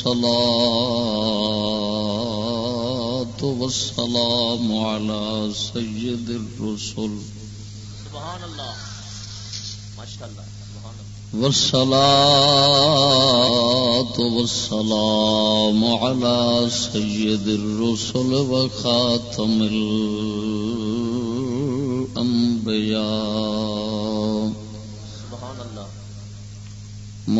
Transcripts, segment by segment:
والصلاة والسلام على سيد الرسل. سبحان اللہ ماشاء اللہ والصلاة والسلام على سيد الرسل وخاتم الأنبياء سبحان اللہ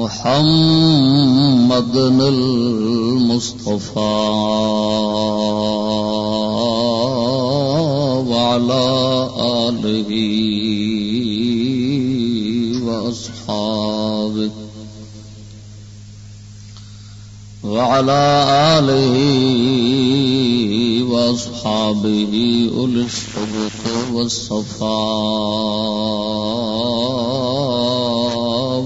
محمد المصطفى وعلى آله وأصحابه وعلى آله وأصحابه أولي الصدق والصفاء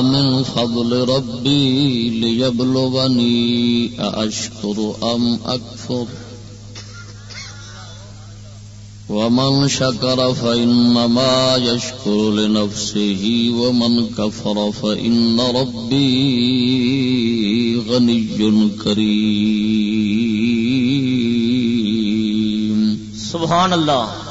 من فضل ربي ليبلغني، أأشكر أم أكفر؟ ومن شكر فإنما يشكر لنفسه، ومن كفر فإن ربي غني كريم. سبحان اللہ.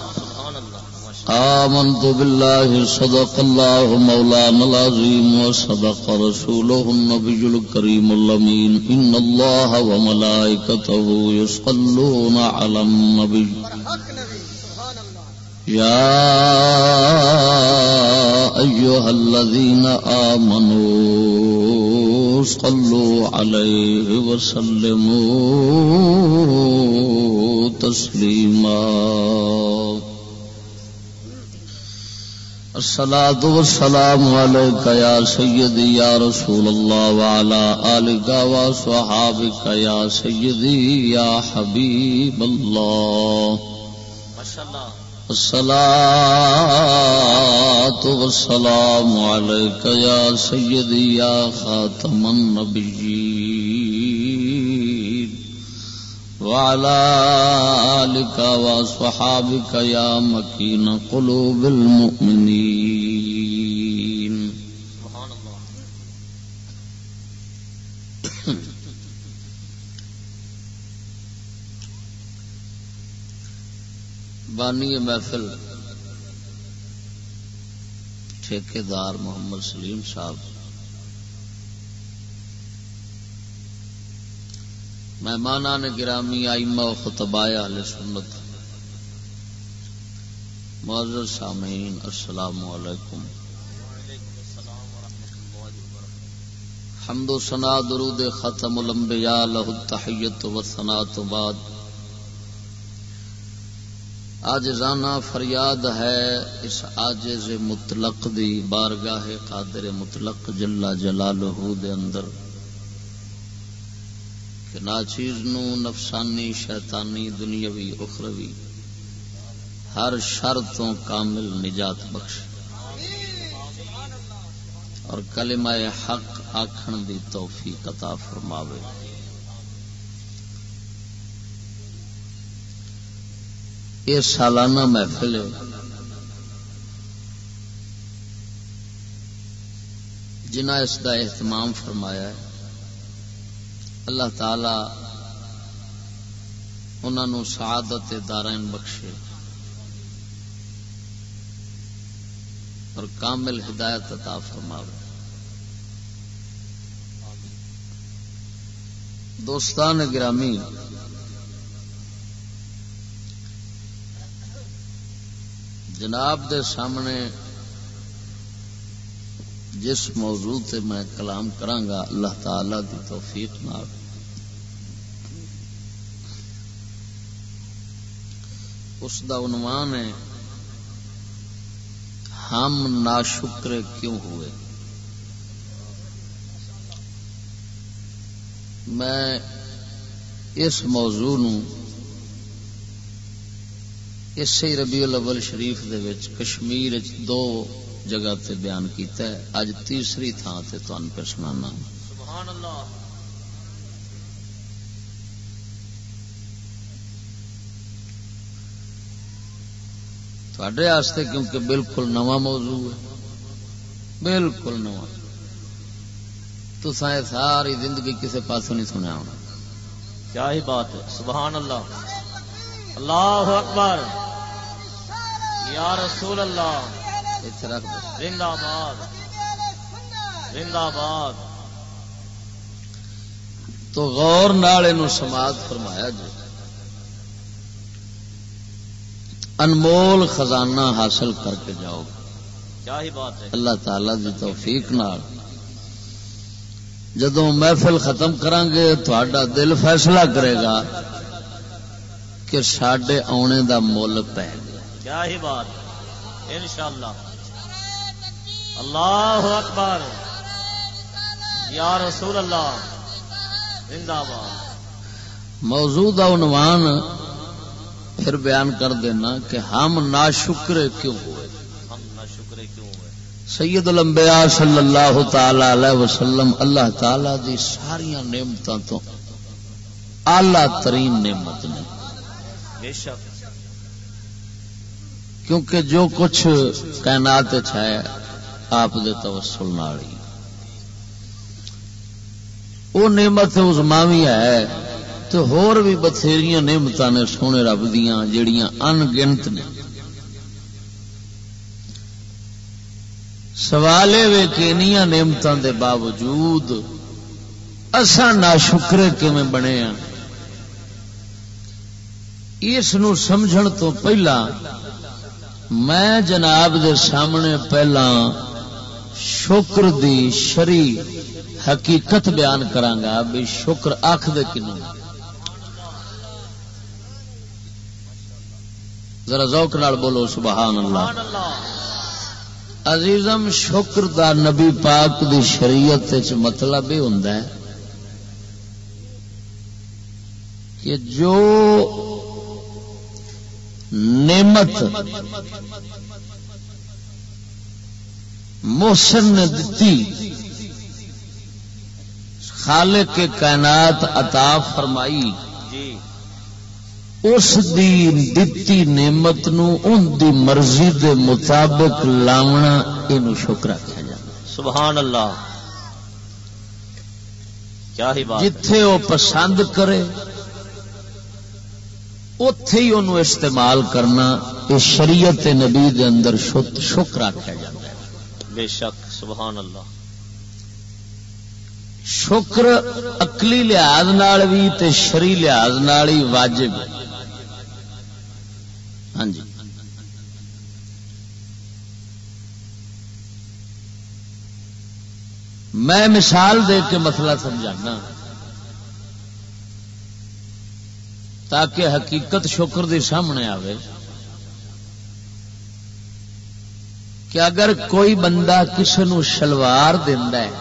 آمنت بالله صدق الله مولانا العظيم وصدق رسوله النبي الكريم اللمين إن الله وملائكته يصلون على النبي يا أيها الذين آمنوا صلوا عليه وسلموا تسليما الصلاة والسلام عليك يا سيدي يا رسول الله وعلى آلك وصحابك يا سيدي يا حبيب الله. ماشاء اللہ الصلاة والسلام عليك يا سيدي يا خاتم النبيين. وعلى آلك وصحابك يا مكين قلوب المؤمنين. سبحان اللہ بانی محفل ٹھیکیدار محمد سلیم صاحب مہمانان گرامی آئمہ و خطبائے اہل سنت۔ معزز سامعین، السلام علیکم۔ حمد و ثنا، درود ختم الانبیاء لہ التحیت و ثنا تو بعد۔ آج رانا فریاد ہے اس آجز مطلق دی، بارگاہ قادر مطلق جلا جلالہ دے اندر۔ کہ ناچیز نو نفسانی شیطانی دنیاوی اخروی ہر شر تو کامل نجات بخش اور کلمہ حق آکھن دی توفیق عطا فرماوے۔ یہ سالانہ محفل ہے۔ جنہ اس کا اہتمام فرمایا ہے۔ اللہ تعالی انہوں سعادت دارائن بخشے۔ اور کامل ہدایت عطا فرماوے۔ دوستان گرامی، جناب دے سامنے جس موضوع تے میں کلام کرانگا، اللہ تعالی دی توفیق نال۔ اس دا عنوان ہے، ہم ناشکر کیوں ہوئے؟ میں اس موضوع نو اسی ربیع الاول شریف دے وچ کشمیر دو جگہ تے بیان کیتا ہے۔ اج تیسری تھان تے تانوں پہ سنانا سبحان اللہ تھوڑے واسطے کیونکہ بالکل نواں موضوع ہے۔ بالکل نواں۔ تو ساری زندگی کسی پاسوں نہیں سنیا ہونا۔ کیا ہی بات ہے۔ سبحان اللہ اللہ اکبر۔ یا رسول اللہ۔ اتنے رکھ دو زندہ باد۔ زندہ باد۔ تو غور نال سماعت فرمایا جی انمول خزانہ حاصل کر کے جاؤ۔ گے کیا ہی بات ہے۔ اللہ تعالی دی توفیق نال۔ جدو محفل ختم کران گے تھوڑا دل فیصلہ کرے گا کہ ساڈے آنے دا مول پہ گیا کیا ہی بات انشاءاللہ۔ اللہ اکبر۔ یا رسول اللہ۔ زندہ باد۔ موضوع عنوان پھر بیان کر دینا کہ ہم ناشکر کیوں ہوئے؟ ہم کیوں ہوئے؟ سید الانبیاء صلی اللہ تعالی علیہ وسلم اللہ تعالی دی ساری نعمتوں تو اعلی ترین نعمت نے۔ بے شک۔ کیونکہ جو کچھ کائنات ہے آپ دے توسل نال ہی۔ وہ نعمت عظماوی ہے تو ہور بھی بتھیریاں نعمت نے سونے رب دیاں جڑیاں ان گنت نے۔ سوال یہ کہ انیاں نعمتوں دے باوجود اساں ناشکرے کیویں بنے ہاں؟ اس نو سمجھن تو پہلا میں جناب دے سامنے پہلا شکر دی شری حقیقت بیان کرانگا بھی شکر آخ دے کنوں ذرا ذوق نال بولو سبحان اللہ عزیزم، شکر دا نبی پاک دی شریعت مطلب یہ ہوندا ہے کہ جو نعمت محسن نے دتی۔ خالق کے کائنات عطا فرمائی۔ جی۔ اس دی دتی نعمت نو ان دی مرضی دے مطابق لاونا یہ شکر آخیا جاتا سبحان اللہ۔ کیا ہی بات۔ جتھے وہ پسند کرے اتے ہی انہوں استعمال کرنا یہ شریعت نبی دے اندر شکر آخیا جاتا ہے بے شک، سبحان اللہ۔ شکر اقلی لحاظ نال بھی تے شری لحاظ نال ہی واجب۔ ہاں جی۔ میں مثال دے کے مسئلہ سمجھانا۔ تاکہ حقیقت شکر دی سامنے آوے۔ کہ اگر کوئی بندہ کسی نو شلوار دینا ہے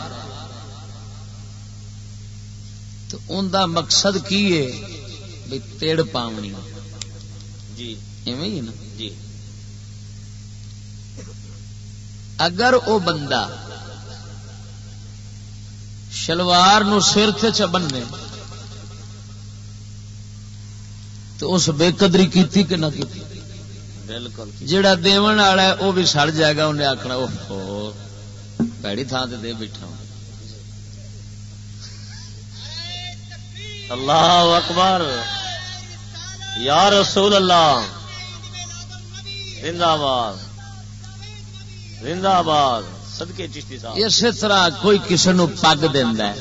تو ان دا مقصد کی ہے؟ بھی تیڑ پاونی۔ جی۔ ایویں ہی نا؟ جی۔ اگر او بندہ شلوار نو سر تے چ بننے تو اس بے قدری کیتی کہ نہ کیتی؟ بالکل جیڑا دیون والا ہے وہ بھی سڑ جائے گا انہیں آخنا وہ پیڑی تھان تے دے بیٹھا اللہ اکبر۔ یا رسول اللہ۔ زندہ باد زندہ باد صدقے چشتی صاحب۔ اسی طرح کوئی کسی نو پگ دینا ہے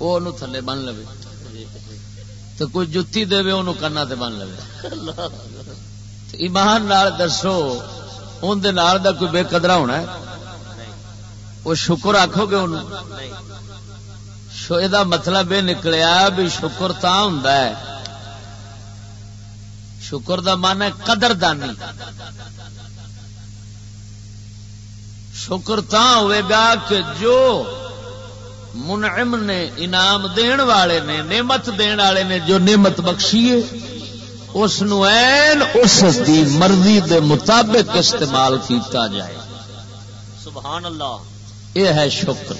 وہ تھلے بن لو تو کوئی جتی دے انہوں کنا تے بن لو ایمان نال دسو ان دے نال دا کوئی بے قدرا ہونا ہے؟ وہ شکر آکھو گے انہوں یہ مطلب یہ نکلیا بھی شکر تا ہوں شکر دا من ہے قدر دانی شکر تا ہوئے گا کہ جو منعم نے انعام دین والے نے، نعمت دین والے نے، جو نعمت بخشیے اس اس دی مرضی دے مطابق استعمال کیتا جائے۔ سبحان اللہ۔ یہ ہے شکر۔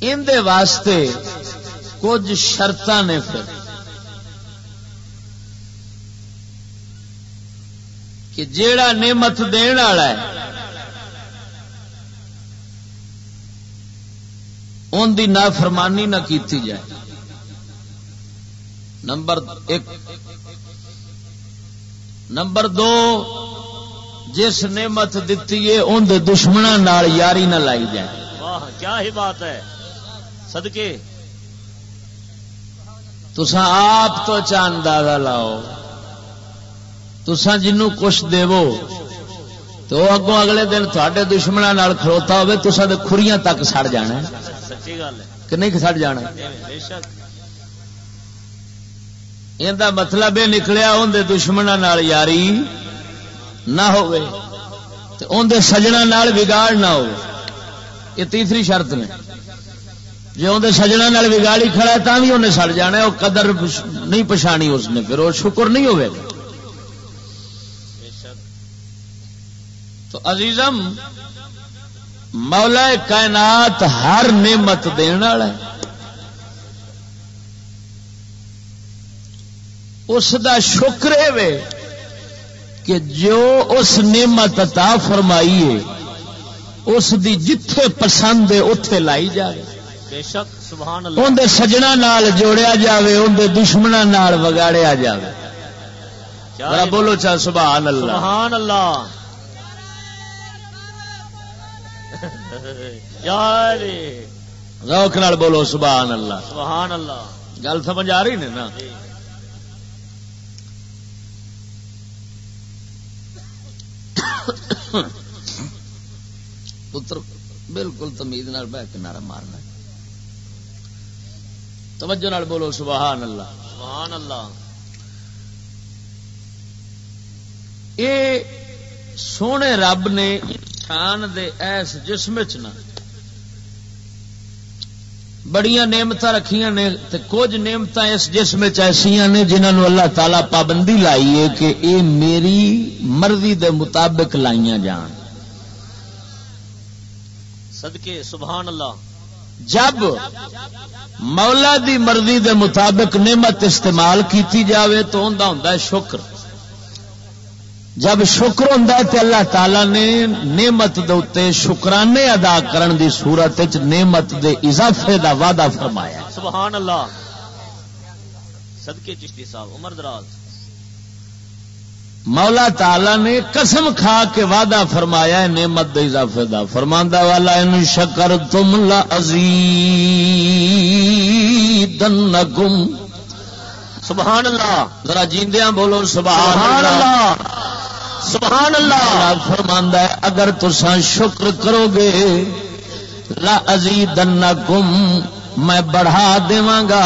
ان دے واسطے کچھ شرط نے پھر۔ کہ جیڑا نعمت دین والا ہے ان دی نافرمانی نہ کیتی جائے۔ نمبر ایک۔ نمبر دو جس نعمت دیتی ہے ان دے دشمنوں یاری نہ لائی جائے۔ واہ کیا ہی بات ہے۔ صدقے۔ تسا آپ تو چاندازہ لاؤ۔ تسا جنوں کچھ دیو تو اگوں اگلے دن تھوڑے دشمنوں کھلوتا ہوے تسا تو کھریاں تک سڑ جانا سچی گل ہے۔ کہ نہیں سڑ جانا؟ بے شک یہ مطلب یہ نکلیا اندر دشمنوں یاری نہ ہوئے اندر سجنا بگاڑ نہ ہو یہ تیسری شرط نے۔ جی اندر سجنا بگاڑی کھڑا ہے بھی انہیں سڑ جانا وہ قدر نہیں پچھانی اس نے، پھر وہ شکر نہیں ہوئے۔ گا تو عزیزم، مولا کائنات ہر نعمت دین والا ہے۔ اس دا شکر ہے وے کہ جو اس نعمت عطا فرمائی ہے اس دی جتھے پسند ہے اتے لائی جائے۔ بے شک سبحان اللہ۔ اندر سجنا نال جوڑیا جاوے اندر دشمنوں نال وگاڑیا جاوے۔ ذرا بولو چا سبحان اللہ۔ سبحان اللہ۔ یار۔ روک نال بولو سبحان اللہ۔ سبحان اللہ۔ گل سمجھ آ رہی نے نا؟ پتر بالکل تمید نال بہ کے نعرہ مارنا توجہ نال بولو سبحان اللہ۔ سبحان اللہ۔ اے سونے رب نے انسان دے ایس جسم چ بڑیاں نعمت رکھیاں نے تے کچھ نعمت اس جسم ایسا نے جنہوں اللہ تعالی پابندی لائی ہے کہ اے میری مرضی دے مطابق لائیاں جان۔ صدقے سبحان اللہ جب مولا دی مرضی دے مطابق نعمت استعمال کیتی جاوے تو ہوں ہوں شکر۔ جب شکر ہوں تو اللہ تعالی نے نعمت دے شکرانے ادا کرن دی صورت نعمت دے اضافے دا وعدہ فرمایا سبحان اللہ۔ صدقے چشتی صاحب عمر دراز۔ مولا تعالی نے قسم کھا کے وعدہ فرمایا ہے نعمت دے اضافے دا۔ فرماندا والا ان شکر تم لا سبحان اللہ۔ ذرا جیندیاں بولو سبحان سبحان اللہ۔ اللہ۔ سبحان اللہ۔ فرماندا ہے اگر تساں شکر کرو گے لا ازیدنکم میں بڑھا دیواں گا۔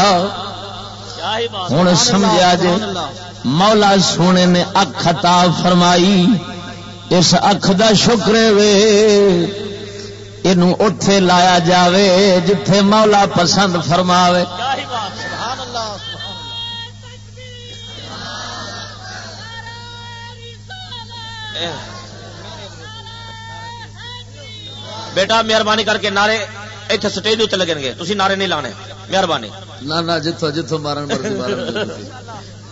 ہوں سمجھا جے مولا سونے نے اکھ عطا فرمائی اس اکھ دا شکر وے۔ یہ اتے لایا جاوے جتھے مولا پسند فرماوے۔ بیٹا مہربانی کر کے نعرے اتنے سٹیج اتنے لگن گے۔ تھی نعرے نہیں لانے۔ مہربانی۔ نہ نہ جتوں جتوں مارن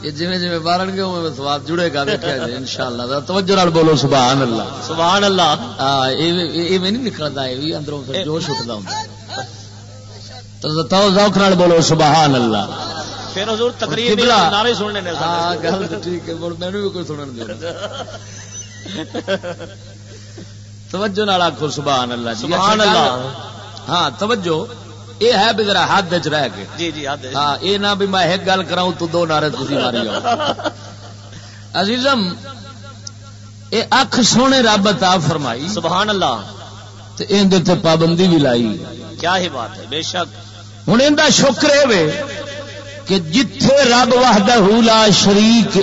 یہ جی جی مارن گے اوے سواد جڑے گا دیکھا جی ان شاء اللہ توجہ نال بولو سبحان اللہ سبحان اللہ ہاں یہ نہیں نکلتا یہ بھی اندروں پھر جوش اٹھتا ہوں تو تو ذوق نال بولو سبحان اللہ پھر حضور۔ نہیں نعرے سننے نے ہاں گل ٹھیک ہے مینوں بھی کوئی سنن دے توجہ نال آکھو سبحان اللہ جی سبحان اچھا گل- اللہ۔ ہاں توجہ یہ ہے بھی ذرا حد وچ رہ کے۔ جی جی حد۔ ہاں یہ نہ بھی میں ایک گل کراؤں تو دو نعرے تسی ماری جاؤ۔ عزیزم یہ اکھ سونے رب عطا فرمائی۔ سبحان اللہ۔ تے اندے تے پابندی بھی لائی۔ کیا ہی بات ہے بے شک۔ ہوں اندر شکر ہے وے کہ جتھے رب وحدہ لا شریک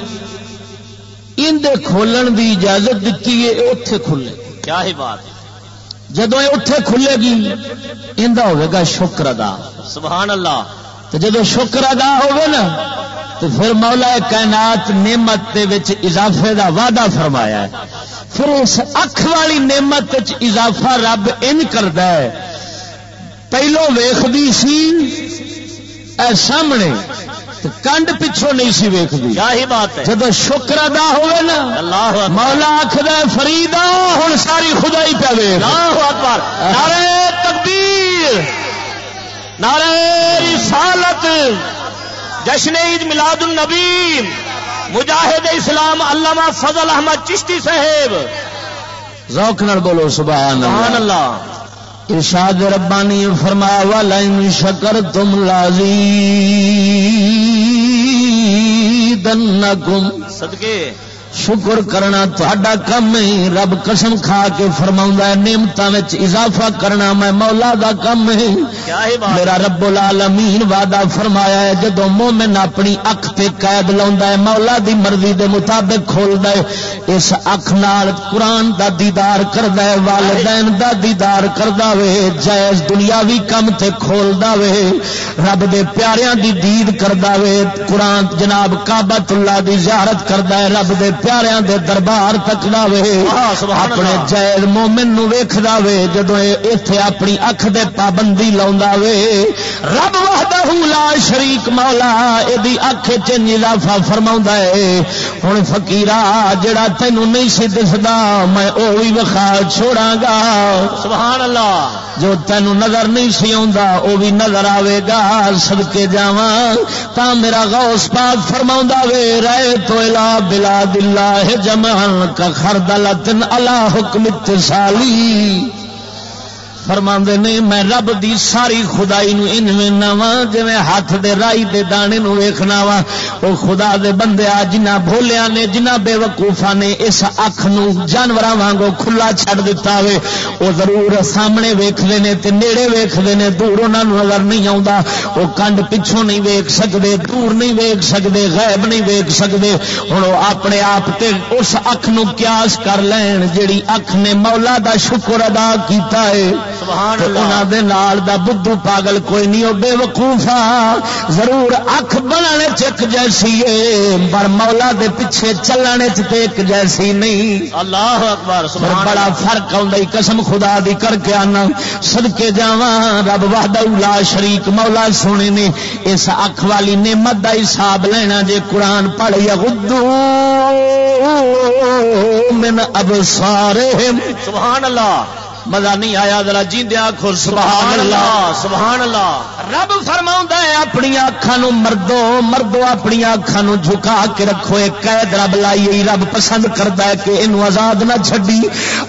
اندے کھولن دی اجازت دیتی ہے اتے کھلے۔ کیا ہی بات جدو یہ اتے کھلے گی اندر ہوگا شکر ادا۔ سبحان اللہ۔ تو جدو شکر ادا ہوگا نا تو پھر مولا کائنات نعمت اضافے دا وعدہ فرمایا ہے۔ پھر اس اکھ والی نعمت اضافہ رب ان کرتا ہے۔ پہلو ویختی سی اے سامنے کنڈ پچھوں نہیں سی ویکتی ہی بات ہے۔ جب شکر ادا ہوئے نا اللہ مولا آخر فریدا ہوں ساری خدائی پہ اللہ اکبر۔ نعرہ تکبیر۔ نعرہ رسالت۔ جشن عید میلاد النبی۔ مجاہد اسلام علامہ فضل احمد چشتی صاحب۔ ذوق نال بولو سبحان سبحان اللہ۔ ارشاد ربانی فرمایا والا شکر تم لازی دنکم صدقے؟ شکر کرنا تا کم ہے رب قسم کھا کے فرما نعمتوں اضافہ کرنا میں مولا دا کم ہے۔ میرا رب العالمین وعدہ فرمایا ہے جدو مومن اپنی اک تے قید لا مولا دی مرضی دے مطابق کھول دے اس اک نال قرآن دا دیدار کرد والدین دا دیدار کردا وے جائز دنیاوی کم تے کھول وے۔ رب دے پیاریاں دی دید کردا وے قرآن جناب کعبۃ اللہ دی زیارت کردا ہے رب دے پیاروں دے دربار تک وے اپنے جائز مومن نو ویخ وے جدو اتے اپنی اکھ دے پابندی لا وے رب وحدہ لا شریک مولا یہ اکھ چنج اضافہ فرما ہے ہوں فکیرا جڑا تینوں نہیں سی دستا میں وہ بھی وکھا چھوڑا گا سبحان اللہ۔ جو تینوں نظر نہیں سی آ وہ بھی نظر آئے گا سدکے جا تا میرا غوث پاک فرما وے رہے تو الا بلا دل۔ اللہ جمع کا خردلتن اللہ حکم اتصالی۔ فرما نے میں رب دی ساری خدائی نو انوینا وا جی ہاتھ دے رائی دے دانے نو ویکھنا وا، او خدا دے بندے آ جنہ بھولیا نے، جنہ بے وقوفا نے اس اکھ نو جانوراں وانگو کھلا چھڈ دتا وے، او ضرور سامنے ویکھدے نے تے نیڑے ویکھدے نے، دور انہاں نو نظر نہیں آوندا، او کنڈ پچھوں نہیں ویکھ سکدے، دور نہیں ویکھ سکدے غیب نہیں ویکھ سکدے، ہن او اپنے آپ تے اس اکھ نو قیاس کر لین، جیڑی اکھ نے مولا دا شکر ادا کیتا ہے۔ دا بدھو پاگل کوئی نہیں بے وقوفا۔ ضرور اکھ بنانے چک جیسی ہے پر مولا دے پیچھے چلنے چیک جیسی نہیں۔ اللہ اکبر بڑا فرق آئی قسم خدا دی کر کے آنا۔ سدکے جا رب وحدہ لا شریک مولا سونے نے اس اکھ والی نعمت دا حساب لینا۔ جے قرآن پڑھ یا گدو من اب سارے سبحان اللہ۔ مزہ نہیں آیا ذرا جی دیا خور سبحان اللہ سبحان اللہ رب فرما ہے اپنی اکھان مردو مردو اپنی اکھان جھکا کے رکھو ایک قید رب لائی رب پسند کرتا ہے کہ یہ آزاد نہ چڈی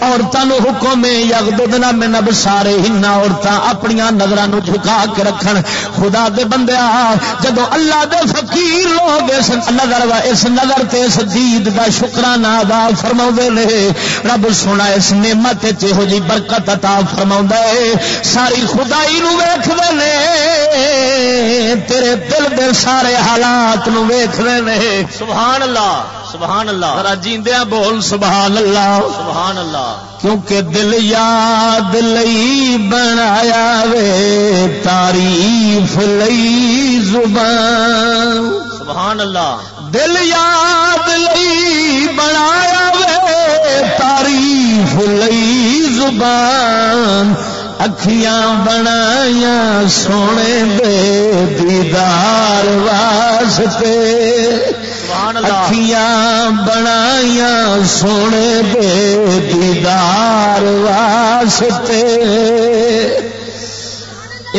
عورتوں حکم یگ دن میں نب سارے ہنا عورتیں اپنی نظر جھکا کے رکھن۔ خدا دے بندے جدو اللہ دے فقیر لوگ اس نظر اس نظر تے اس دید کا شکرانہ ادا فرما نے رب سونا اس نعمت یہو جی برکت برکت عطا فرما ہے۔ ساری خدائی نو تیرے دل دے سارے حالات نو ویخ سبحان اللہ سبحان اللہ۔ جیندیا بول سبحان اللہ۔ سبحان اللہ۔ کیونکہ دل یاد لئی بنایا وے تعریف لئی زبان۔ سبحان اللہ۔ دل یاد لئی بنایا وے تعریف لئی زبان اکھیاں بنایا سونے دے دیدار واسطے۔ اکھیاں بنایا سونے دے دیدار واسطے۔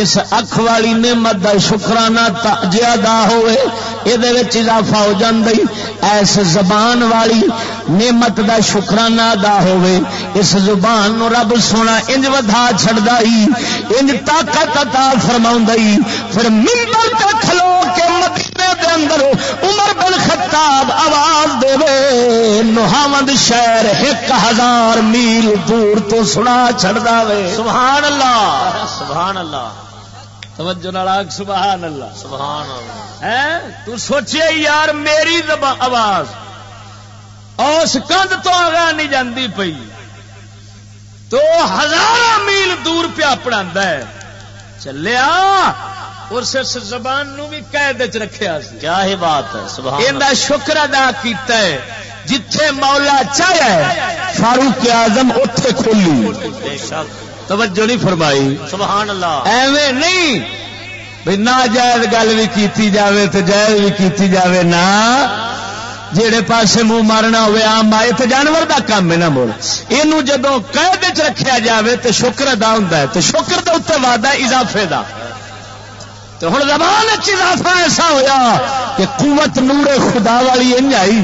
اس اکھ والی نعمت کا شکرانہ جیادہ ہوئے یہ اضافہ ہو جاندی، ایس زبان والی نعمت دا شکرانہ ادا ہوئے۔ اس زبان نو رب سونا انج ودا چھڑدا ہی انج طاقت عطا فرماوندا ہی پھر منبر تے کھلو کے مدینے دے اندر عمر بن خطاب آواز دے وے شہر ایک ہزار میل دور تو سنا چھڑدا وے سبحان اللہ سبحان اللہ۔ توجہ نالاگ سبحان اللہ۔ سبحان اللہ۔ تو سوچے یار میری آواز اس کند تو آگاہ نہیں جاندی پئی۔ تو ہزار میل دور پیا پڑھا ہے۔ چلیا اس زبان نو بھی قید چ رکھا کیا ہی بات ہے سبحان شکر ادا کیتا ہے جتھے مولا چاہے فاروق اعظم اتے کھولی۔ توجہ نہیں فرمائی. سبحان اللہ. ایویں نہیں. بھائی نہ جائز گل بھی کیتی جاوے تو جائز بھی کیتی جاوے نہ جہے پاسے منہ مارنا ہوئے آم آئے تو جانور دا کام ہے نا بول یہ جدو قید چ رکھا جاوے تو شکر ادا ہوں تو شکر کے اتنے وعدہ اضافے دا. تو ہوں زبان اضافہ ایسا ہویا کہ قوت نورے خدا والی انج آئی.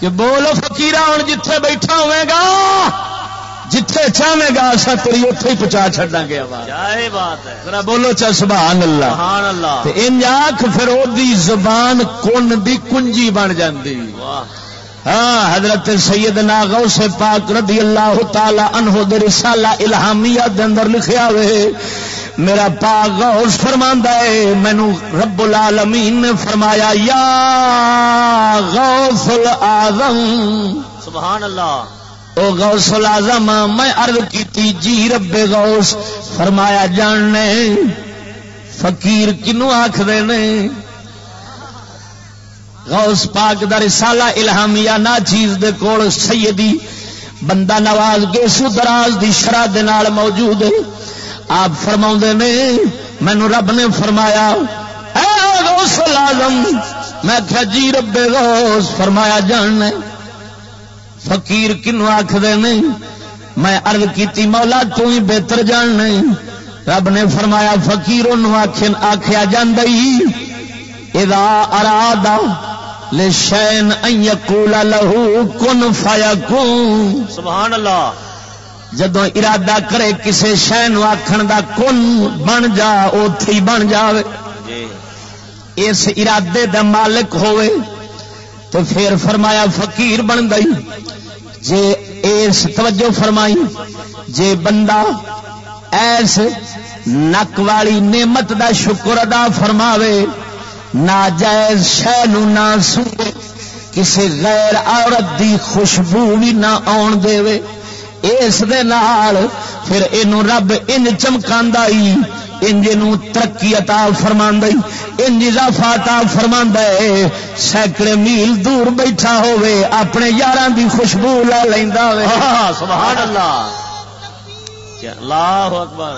کہ بولو فکیر ہوں جتھے بیٹھا ہوئے گا جتھے چاہے گا اصا تیری اتے ہی پہنچا چڈا گے ذرا بولو چا سبحان اللہ۔ سبحان اللہ۔ ان آخ پھر وہ زبان کن دی کنجی بن جاندی۔ ہاں حضرت سیدنا غوث پاک رضی اللہ تعالی عنہ دے رسالہ الہامیہ دے اندر لکھیا ہوئے میرا پاک غوث فرماندا ہے مینو رب العالمین نے فرمایا یا غوث الاعظم سبحان اللہ۔ او غوث العظم میں عرض کیتی جی رب غوث، فرمایا، جاننے، فقیر کنو آخ نے؟ غوث پاک دا رسالہ الہامیہ نا چیز دے کول سیدی بندہ نواز گیسو دراز دی شرح دے نال موجود ہے۔ آپ فرما نے، مینو رب نے فرمایا، اے غوث العظم، میں کیا جی رب غوث، فرمایا، جاننے۔ فقیر کنو آخر نہیں میں ارد کی مولا تو ہی بہتر جان نہیں رب نے فرمایا فکیر آخیا ارادہ لے شین کولا لہو کن فایا سبحان اللہ جدو ارادہ کرے کسے شہ آخر دا کن بن جا اتے بن جائے جی۔ اس ارادے دا مالک ہوئے تو پھر فرمایا، فقیر بن گئی۔ جے ایس توجہ فرمائی، جے بندہ ایس نک والی نعمت دا شکر ادا فرماوے نہ جائز شہ نہ سوے کسی غیر عورت دی خوشبو بھی نہ آن دے اس دے نال پھر اینو رب ان چمکا انج ترقی عطا فرما انج اضافہ عطا فرما سینکڑے میل دور بیٹھا ہوئے اپنے یار دی خوشبو لا لینا سبحان اللہ اللہ اکبر۔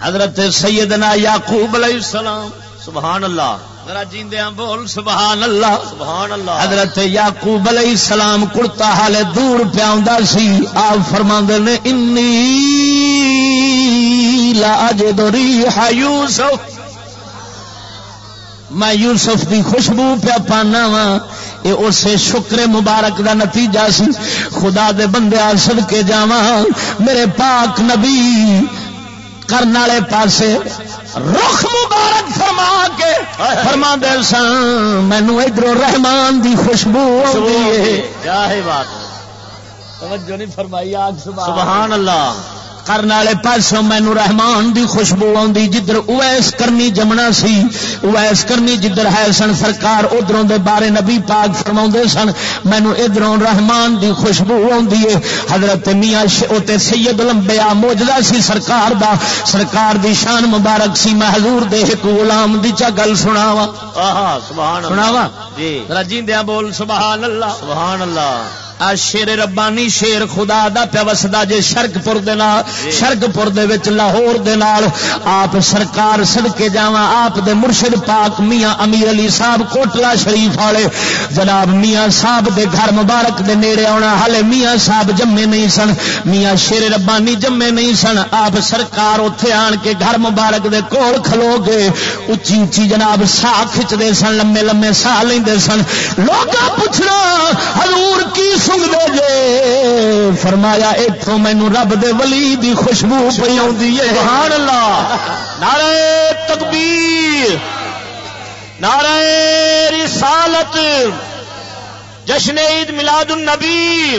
حضرت سیدنا یعقوب علیہ السلام سبحان اللہ ذرا جیندیاں بول سبحان اللہ۔ سبحان اللہ۔ حضرت یعقوب علیہ السلام کڑتا حال دور پیا سی۔ آپ فرما نے انی لا اجد ریح یوسف. میں یوسف دی خوشبو پیا پانا وا یہ اسے شکر مبارک دا نتیجہ سی۔ خدا دے بندے سد کے جاواں۔ میرے پاک نبی کرنے والے پاسے رخ مبارک فرما کے فرما دے سن مینو ادھر رحمان دی خوشبو بات توجہ نہیں فرمائی آگ سبحان اللہ۔ کرنے والے پاسوں مینو رحمان دی خوشبو آدھی جدھر اویس کرنی جمنا سی اویس کرنی جدھر ہے سن سرکار ادھروں دے بارے نبی پاک فرما سن مینو ادھر رحمان دی خوشبو آدھی ہے حضرت میاں اوتے سید لمبیا موجدہ سی سرکار دا۔ سرکار دی شان مبارک سی میں حضور دے ایک غلام دی چا گل سناوا سناوا جی۔ رجیندیا بول سبحان اللہ۔ سبحان اللہ۔ شیر ربانی شیر خدا دا پیا وسدا جے شرک پور شرک پور لاہور آپ سرکار سڑکے جا آپ دے مرشد پاک میاں امیر علی صاحب کوٹلا شریف والے۔ جناب میاں صاحب دے گھر مبارک دے نیڑے آنا ہالے میاں صاحب جمے نہیں سن۔ میاں شیر ربانی جمے نہیں سن۔ آپ سرکار اتے آن کے گھر مبارک دے کول کھلو گے اچھی اچھی جناب سا کھچتے سن، لمے لمے سا لے سن۔ لوگ پوچھنا، حضور کی سنگ دے جے فرمایا اتوں مینو رب دے ولی دی خوشبو پی سبحان اللہ۔ نعرہ تکبیر۔ نعرہ رسالت۔ جشن عید میلاد النبی۔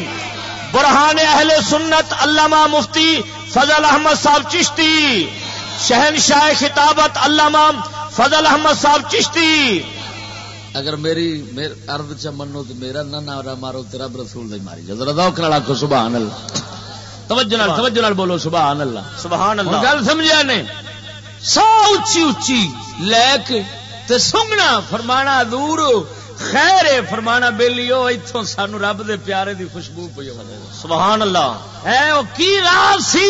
برہان اہل سنت علامہ مفتی فضل احمد صاحب چشتی۔ شہنشاہ خطابت علامہ فضل احمد صاحب چشتی۔ اگر میری ارد چ منو تو میرا نہ نارا مارو تیرا رسول دے ماری۔ ذوق نال آکھو سبحان اللہ۔ توجہ نال توجہ نال بولو سبحان اللہ۔ سبحان اللہ۔ گل سمجھا نے؟ سو اچھی اچھی لے کے تے سنگنا فرمانا دور خیر فرمانا بیلیو اتوں سانو رب دے پیارے دی خوشبو پی سبحان اللہ۔ ہے وہ کی راز سی؟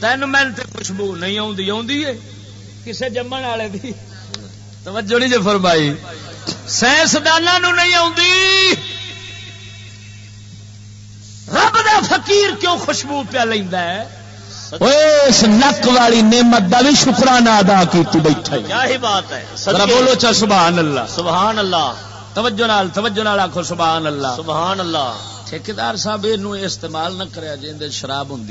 تے خوشبو نہیں ہے۔ کسے جمن والے دی۔ توجہ نہیں جی فرمائی۔ سائنسدانوں نہیں آتی رب دا فقیر کیوں خوشبو پیا لینا ہے؟ اس نک والی نعمت کا بھی شکرانہ ادا کی بیٹھا کیا ہی بات ہے۔ بولو چا سبحان اللہ۔ سبحان اللہ۔ توجہ نال توجہ نال آخو سبحان اللہ۔ سبحان اللہ۔ ٹھیکار صاحب یہ استعمال نہ کریا جی شراب ہوں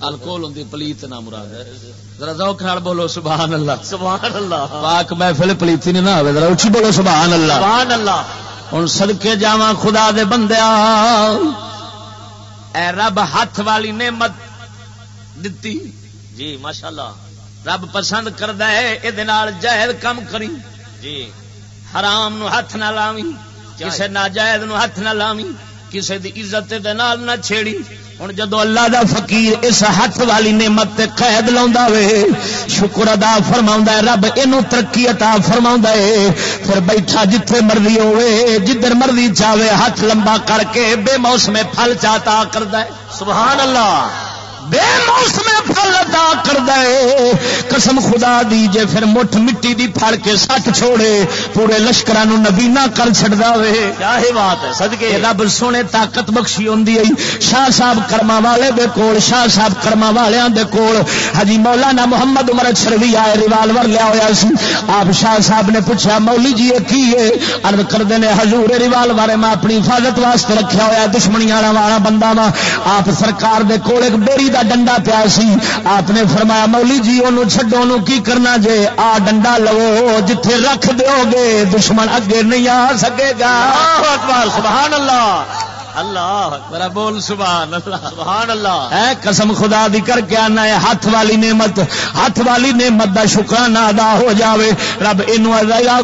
الکول ہوں پلیت نہ مراد ذرا ذوق نال بولو سبحان اللہ سبحان اللہ پاک محفل پلیتی نہیں نہ ہوے ذرا اچھی بولو سبحان اللہ سبحان اللہ ہوں جاواں خدا دے بندیا اے رب ہاتھ والی نعمت دتی۔ جی ماشاءاللہ۔ رب پسند کردا ہے یہ جائز کم کری۔ جی۔ حرام نو ہاتھ نہ لاوی کسے ناجائز نو ہاتھ نہ لاوی کسے دی عزت دے نال نہ چھیڑی۔ ہوں جدو اللہ دا فقیر اس ہاتھ والی نعمت تے قید لا وے، شکر ادا فرما ہے، رب یہ ترقی عطا فرما ہے۔ پھر بیٹھا جتھے مرضی ہوے جدھر مرضی چاہے ہاتھ لمبا کر کے بے موسم پھل چاہتا کرد سبحان اللہ۔ بے موسم پھل ادا کر دے قسم خدا دی جے پھر مٹھ مٹی دی پھڑ کے سٹ چھوڑے پورے لشکر نبینا کر چڑ دے کیا ہی بات ہے صدقے۔ رب سونے طاقت بخشی ہوں شاہ صاحب کرما والے دے کول شاہ صاحب کرما والوں دے کول۔ ہجی مولانا محمد عمر شروی آئے ریوالور لیا ہوا سی۔ آپ شاہ صاحب نے پوچھا مولی جی یہ کی ہے؟ ارد کرتے ہیں ہزور ریوالور میں اپنی حفاظت واسطے رکھا ہوا دشمنی والا بندہ وا آپ سرکار دے کول ایک بیری دا ڈنڈا پیا سی۔ آپ نے فرمایا، مولی جی انہوں چڈو کی کرنا جے؟ آ ڈنڈا لو، جتھے رکھ دو گے، دشمن اگے نہیں آ سکے گا۔ سبحان اللہ۔ اللہ میرا بول سبحان اللہ. سبحان اللہ. ہے قسم خدا دی کر کے آنا ہے ہاتھ والی نعمت ہاتھ والی نعمت دا شکرانہ ادا ہو جاوے۔ رب اینو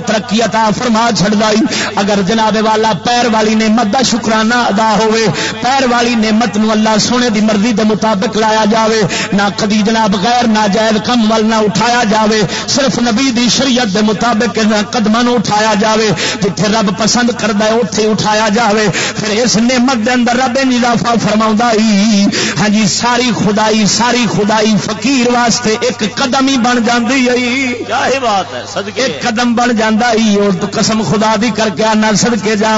ترقی عطا فرما چھڑ دائی اگر جناب والا پیر والی نعمت دا شکرانہ ادا ہوئے پیر والی نعمت نو اللہ سونے دی مرضی دے مطابق لایا جاوے۔ نہ کدی جناب غیر ناجائز کم ول نہ اٹھایا جاوے۔ صرف نبی دی شریعت دے مطابق قدموں اٹھایا جاوے۔ جتھے رب پسند کردا ہے اوتھے اٹھایا جاوے۔ پھر اس نے نعمت دے اندر رب اضافہ فرما ہاں جی ساری خدائی ساری خدائی فقیر واسطے ایک قدم ہی بن جاتی ہے۔ بات ہے ایک قدم بن جاتا ہی اور قسم خدا دی کر کے آنا سدکے جا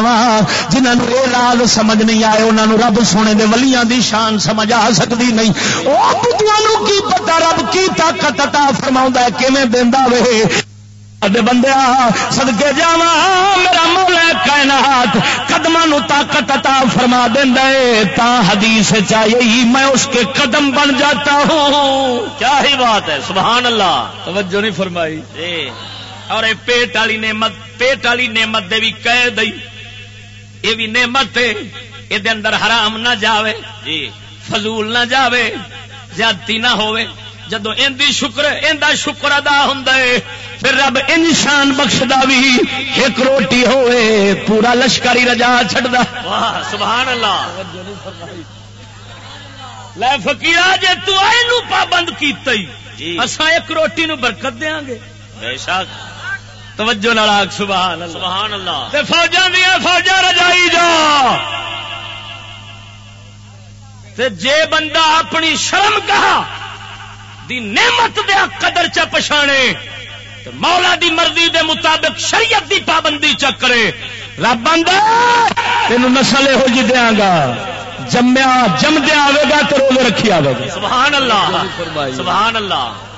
جنہوں یہ راز سمجھ نہیں آئے انہوں نے رب سونے دے ولیاں دی شان سمجھ آ سکتی نہیں۔ وہ کی پتا رب کی طاقت عطا فرما ہے کیون دینا وے؟ بندیا سدکے جا میرا مولا کائنات قدم طاقت عطا فرما دے تا حدیث چاہیے میں اس کے قدم بن جاتا ہوں۔ کیا ہی بات ہے؟ سبحان اللہ۔ توجہ نہیں فرمائی۔ جی۔ اور پیٹ والی نعمت پیٹ والی نعمت دے بھی کہہ دئی یہ بھی نعمت ہے یہ اندر حرام نہ جاوے۔ جی۔ فضول نہ جاوے زیادتی نہ ہوئے جدو اندی شکر اندا شکر ادا ہوں پھر رب انشان بخشدا بھی ایک روٹی ہوئے پورا لشکر ہی رجا چڑھتا سبحان اللہ۔ لے فکیر جی تین پابند کی اصا ایک روٹی نو برکت دیا گے۔ بے شک۔ توجہ نالاگ سبحان سبحان اللہ۔ فوجا دیا فوجا رجائی جا۔ جے بندہ اپنی شرم کہا دی نعمت دیا قدر چ پچھانے مولا دی مرضی دے مطابق شریعت دی پابندی چکرے رب تین نسل یہو جی دیا گا جمیا جمدیا آئے گا تو روزے رکھی آئے گا۔ سبحان اللہ سبحان اللہ۔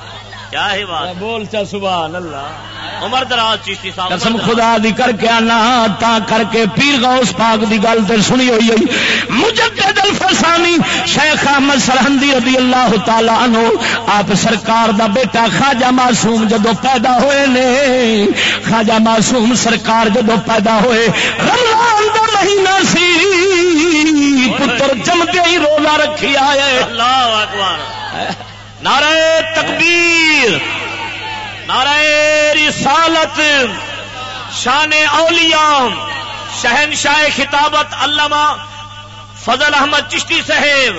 کیا ہے بات؟ بول چا سبحان اللہ۔ عمر دراز چیشتی صاحب قسم خدا دی کر کے آنا تا کر کے پیر غوث پاک دی گل تے سنی ہوئی ہے مجدد الفسانی شیخ احمد سرہندی رضی اللہ تعالی عنہ آپ سرکار دا بیٹا خواجہ معصوم جدو پیدا ہوئے نے۔ خواجہ معصوم سرکار جدو پیدا ہوئے رمضان دا مہینہ سی۔ پتر جمدے ہی روزہ رکھی آئے۔ اللہ اکبر۔ نعرہ تکبیر نعرہ رسالت شان اولیاء شہنشاہ خطابت علامہ فضل احمد چشتی صاحب۔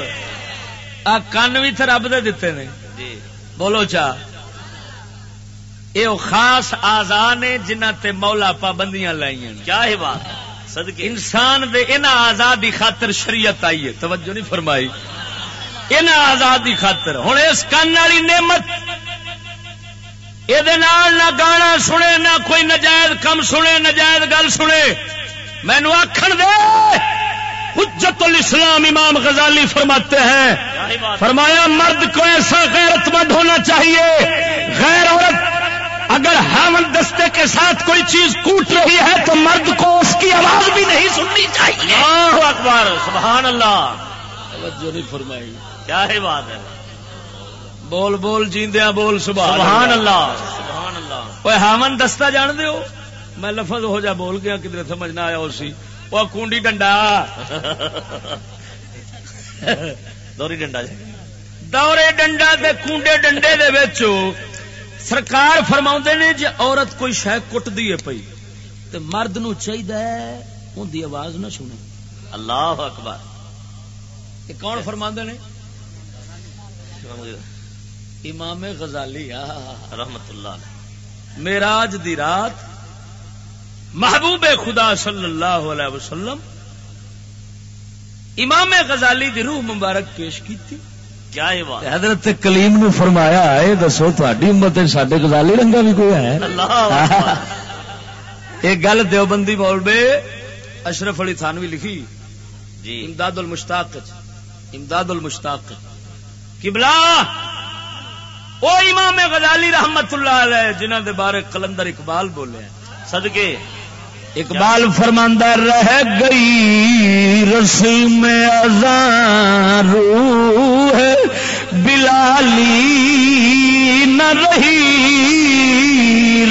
آ کن بھی تو رب دے دیتے نے۔ جی۔ بولو چا۔ یہ خاص آزاد نے جنہ تے مولا پابندیاں لائی کیا ہے بات صدقے۔ انسان دے ان آزادی خاطر شریعت آئی ہے۔ توجہ نہیں فرمائی۔ ان آزادی خاطر۔ ہوں اس کن والی نعمت یہ نہ گانا سنے نہ کوئی نجائز کم سنے نجائز گل سنے۔ مینو آخر دے حجت الاسلام امام غزالی فرماتے ہیں۔ فرمایا مرد کو ایسا غیرت مند ہونا چاہیے۔ غیر عورت اگر ہامن دستے کے ساتھ کوئی چیز کوٹ رہی ہے تو مرد کو اس کی آواز بھی نہیں سننی چاہیے۔ اللہ اکبر سبحان اللہ۔ توجہ نہیں فرمائی۔ کیا ہے بات ہے؟ بول بول جیندیا بول سبحان سبحان اللہ۔ سبحان اللہ۔ اوے ہامن دستا جان دیو؟ میں لفظ ہو جا بول گیا کدھر سمجھ نہ آیا اسی وہ کونڈی ڈنڈا۔ دوری ڈنڈا جی۔ دورے ڈنڈا تے کونڈے ڈنڈے دے وچ سرکار فرما نے جی عورت کوئی شہ کٹ دیے پئی تے مرد نو چاہیے ان دی آواز نہ سنے اللہ اکبر۔ یہ کون فرما نے؟ امام غزالی رحمت اللہ علیہ۔ میراج دی رات محبوب خدا صلی اللہ علیہ وسلم امام غزالی دی روح مبارک پیش کی تھی کیا بات؟ حضرت کلیم نو فرمایا ہے دسو تاری امت سڈے غزالی رنگا بھی کوئی ہے؟ ایک گل دیوبندی مولبے اشرف علی تھانوی لکھی۔ جی۔ امداد المشتاق۔ امداد المشتاق۔ کبلا او امام غزالی رحمت اللہ علیہ جنہ دے بارے کلندر اقبال بولے ہیں۔ صدقے، اقبال فرماندہ، رہ گئی رسم ازاں روح بلالی نہ رہی۔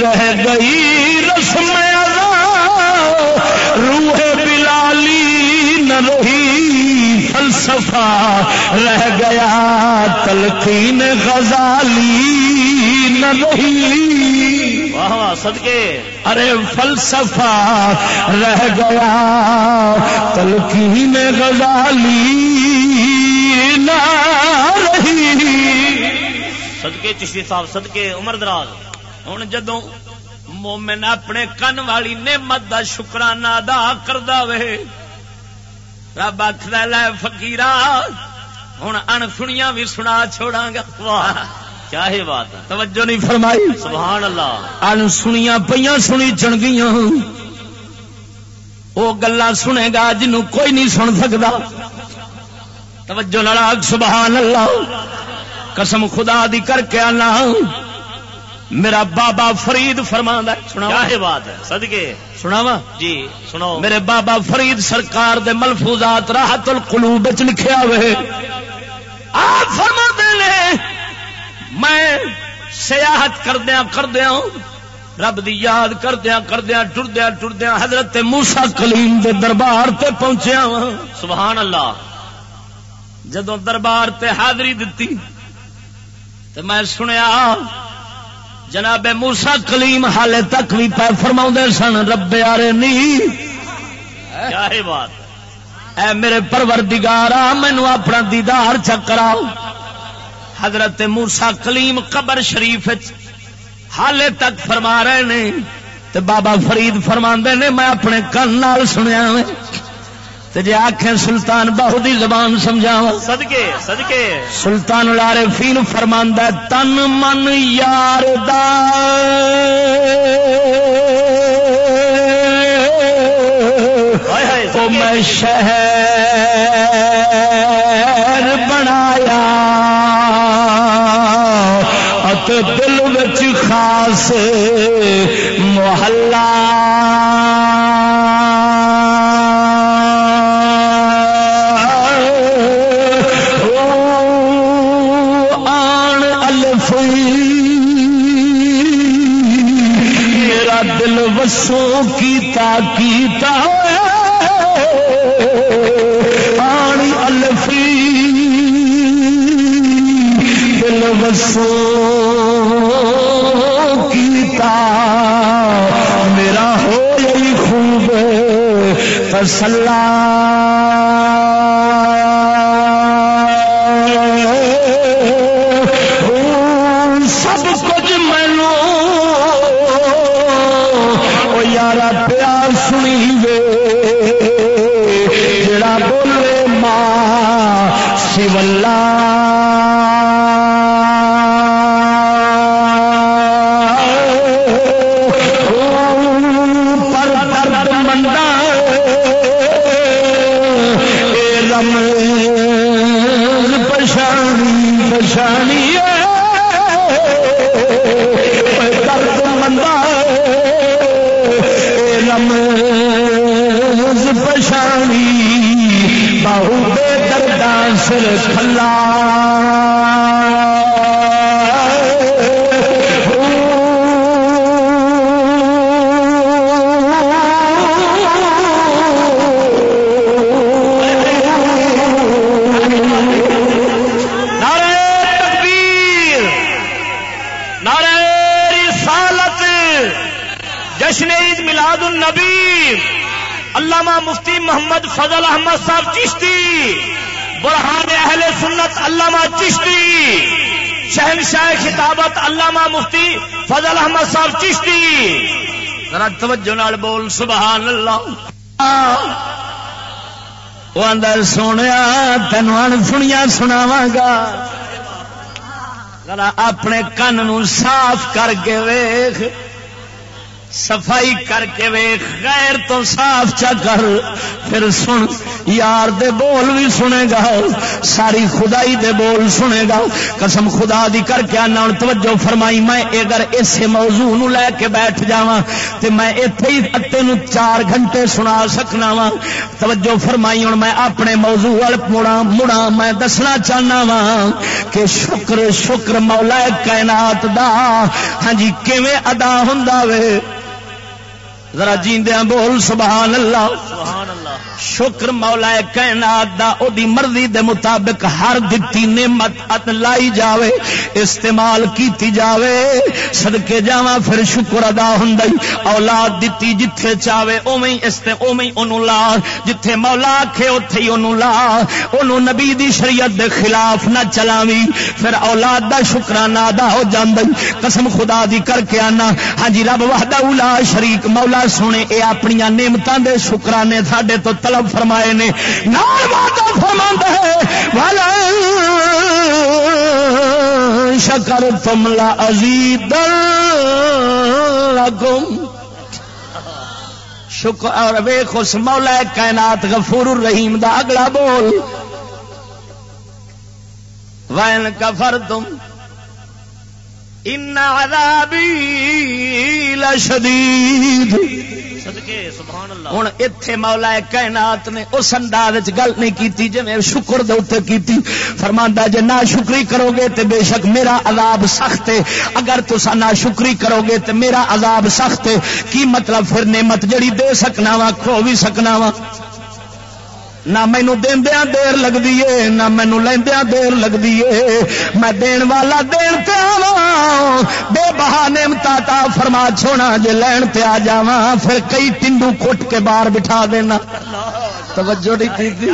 رہ گئی رسم فلسفہ رہ گیا تلقین غزالی نہ رہی۔ واہ صدقے۔ ارے فلسفہ رہ گیا تلقین غزالی نہ رہی۔ صدقے چشتی صاحب صدقے عمر دراز۔ ہوں جدو مومن اپنے کن والی نعمت دا شکرانہ ادا کردا وے رب آخر لے فکیرا ہوں ان سنیا بھی سنا چھوڑا گا واہ کیا ہے۔ بات توجہ نہیں فرمائی۔ سبحان اللہ۔ ان سنیا پہ سنی چن گیا وہ گلا سنے گا جنو کوئی نہیں سن سکتا توجہ لڑا سبحان اللہ۔ قسم خدا دی کر کے آنا۔ میرا بابا فرید فرما ہے بات ہے؟ صدقے۔ سنا وا جی سنو میرے بابا فرید سرکار دے ملفوظات راحت القلوب وچ لکھیا ہوئے۔ آپ فرما نے میں سیاحت کردیا کردیا رب دی یاد کردیا کردیا ٹردیا ٹردیا حضرت موسا کلیم دے دربار تے پہنچیا وا سبحان اللہ۔ جدو دربار تے حاضری دتی تے میں سنیا جناب موسا کلیم حالے تک بھی پہ فرما سن رب آرے نہیں بات۔ اے میرے پروردگارا مینو اپنا دیدار چکرا حضرت موسا کلیم قبر شریف حالے تک فرما رہے نے تے بابا فرید فرما نے میں اپنے کن سنیا تے جے سلطان باہو دی زبان سمجھاوا صدقے صدقے۔ سلطان لارے فیل فرماندہ تن من یار دا۔ او میں شہر بنایا۔ ات دل وچ خاص محلہ۔ سو کی تاکیتا آنی الفی دل وسوں کی میرا ہو یہی خوب فصلہ واللہ علامہ مفتی محمد فضل احمد صاحب چشتی، برہان اہل سنت علامہ چشتی، شہنشاہ خطابت علامہ مفتی فضل احمد صاحب چشتی۔ ذرا توجہ نال بول، سبحان اللہ۔ وہ اندر سونے تینوں سنیا سناوا گا ذرا اپنے کن نو صاف کر کے ویخ صفائی کر کے ویخ، غیر تو صاف چا کر۔ پھر سن، یار دے بول بھی سنے گا، ساری خدائی دے بول سنے گا۔ قسم خدا دی کر کے آنا ہوں توجہ فرمائی، میں اگر اس موضوع نو لے کے بیٹھ جاواں، تے میں ایتھے ہی اتے نو چار گھنٹے سنا سکنا وا توجہ فرمائی ہوں میں اپنے موضوع وال مڑا مڑا میں دسنا چاہنا وا کہ شکر شکر مولا کائنات دا۔ ہاں جی کیویں ادا ہوندا وے؟ ذرا جیندیاں بول سبحان اللہ سبحان اللہ شکر مولا کائنات دا او دی مرضی دے مطابق ہر دتی نعمت ات لائی جاوے استعمال کیتی جاوے۔ صدقے جاواں پھر شکر ادا ہندئی اولاد دتی جتھے چاوے اوویں است اوویں اونوں لا۔ جتھے مولا آکھے اوتھے ہی اونوں لا۔ اونوں نبی دی شریعت دے خلاف نہ چلاویں پھر اولاد دا شکرانہ ادا ہو جاندئی قسم خدا دی کر کے آنا۔ ہاں جی رب وحدہ لا شریک مولا اللہ سونے اے اپنی نعمتاں دے شکرانے تھاڈے تو طلب فرمائے نے۔ نال وعدہ فرماندا ہے والا شکر تم لا ازید لکم شکر، اور ویخ اس مولا کائنات غفور الرحیم دا اگلا بول۔ وین کفر تم ان عذابی لشدید ہوں اتے مولا کائنات نے اس انداز گل نہیں کی جی میں شکر دے فرماندہ جی نہ شکری کرو گے تو بے شک میرا عذاب سخت ہے۔ اگر تسا نہ شکری کرو گے تو میرا عذاب سخت ہے۔ کی مطلب پھر نعمت جڑی دے سکنا وا کھو بھی سکنا وا؟ نہ مینو دیا دیر لگتی ہے نہ مینو لیندیا دیر لگتی ہے میں دین والا دین پہ آوا بے بہا نعمتا تا فرما چھوڑا جے لین پہ آ جاوا پھر کئی ٹنڈو کٹ کے باہر بٹھا دینا توجہ نہیں کی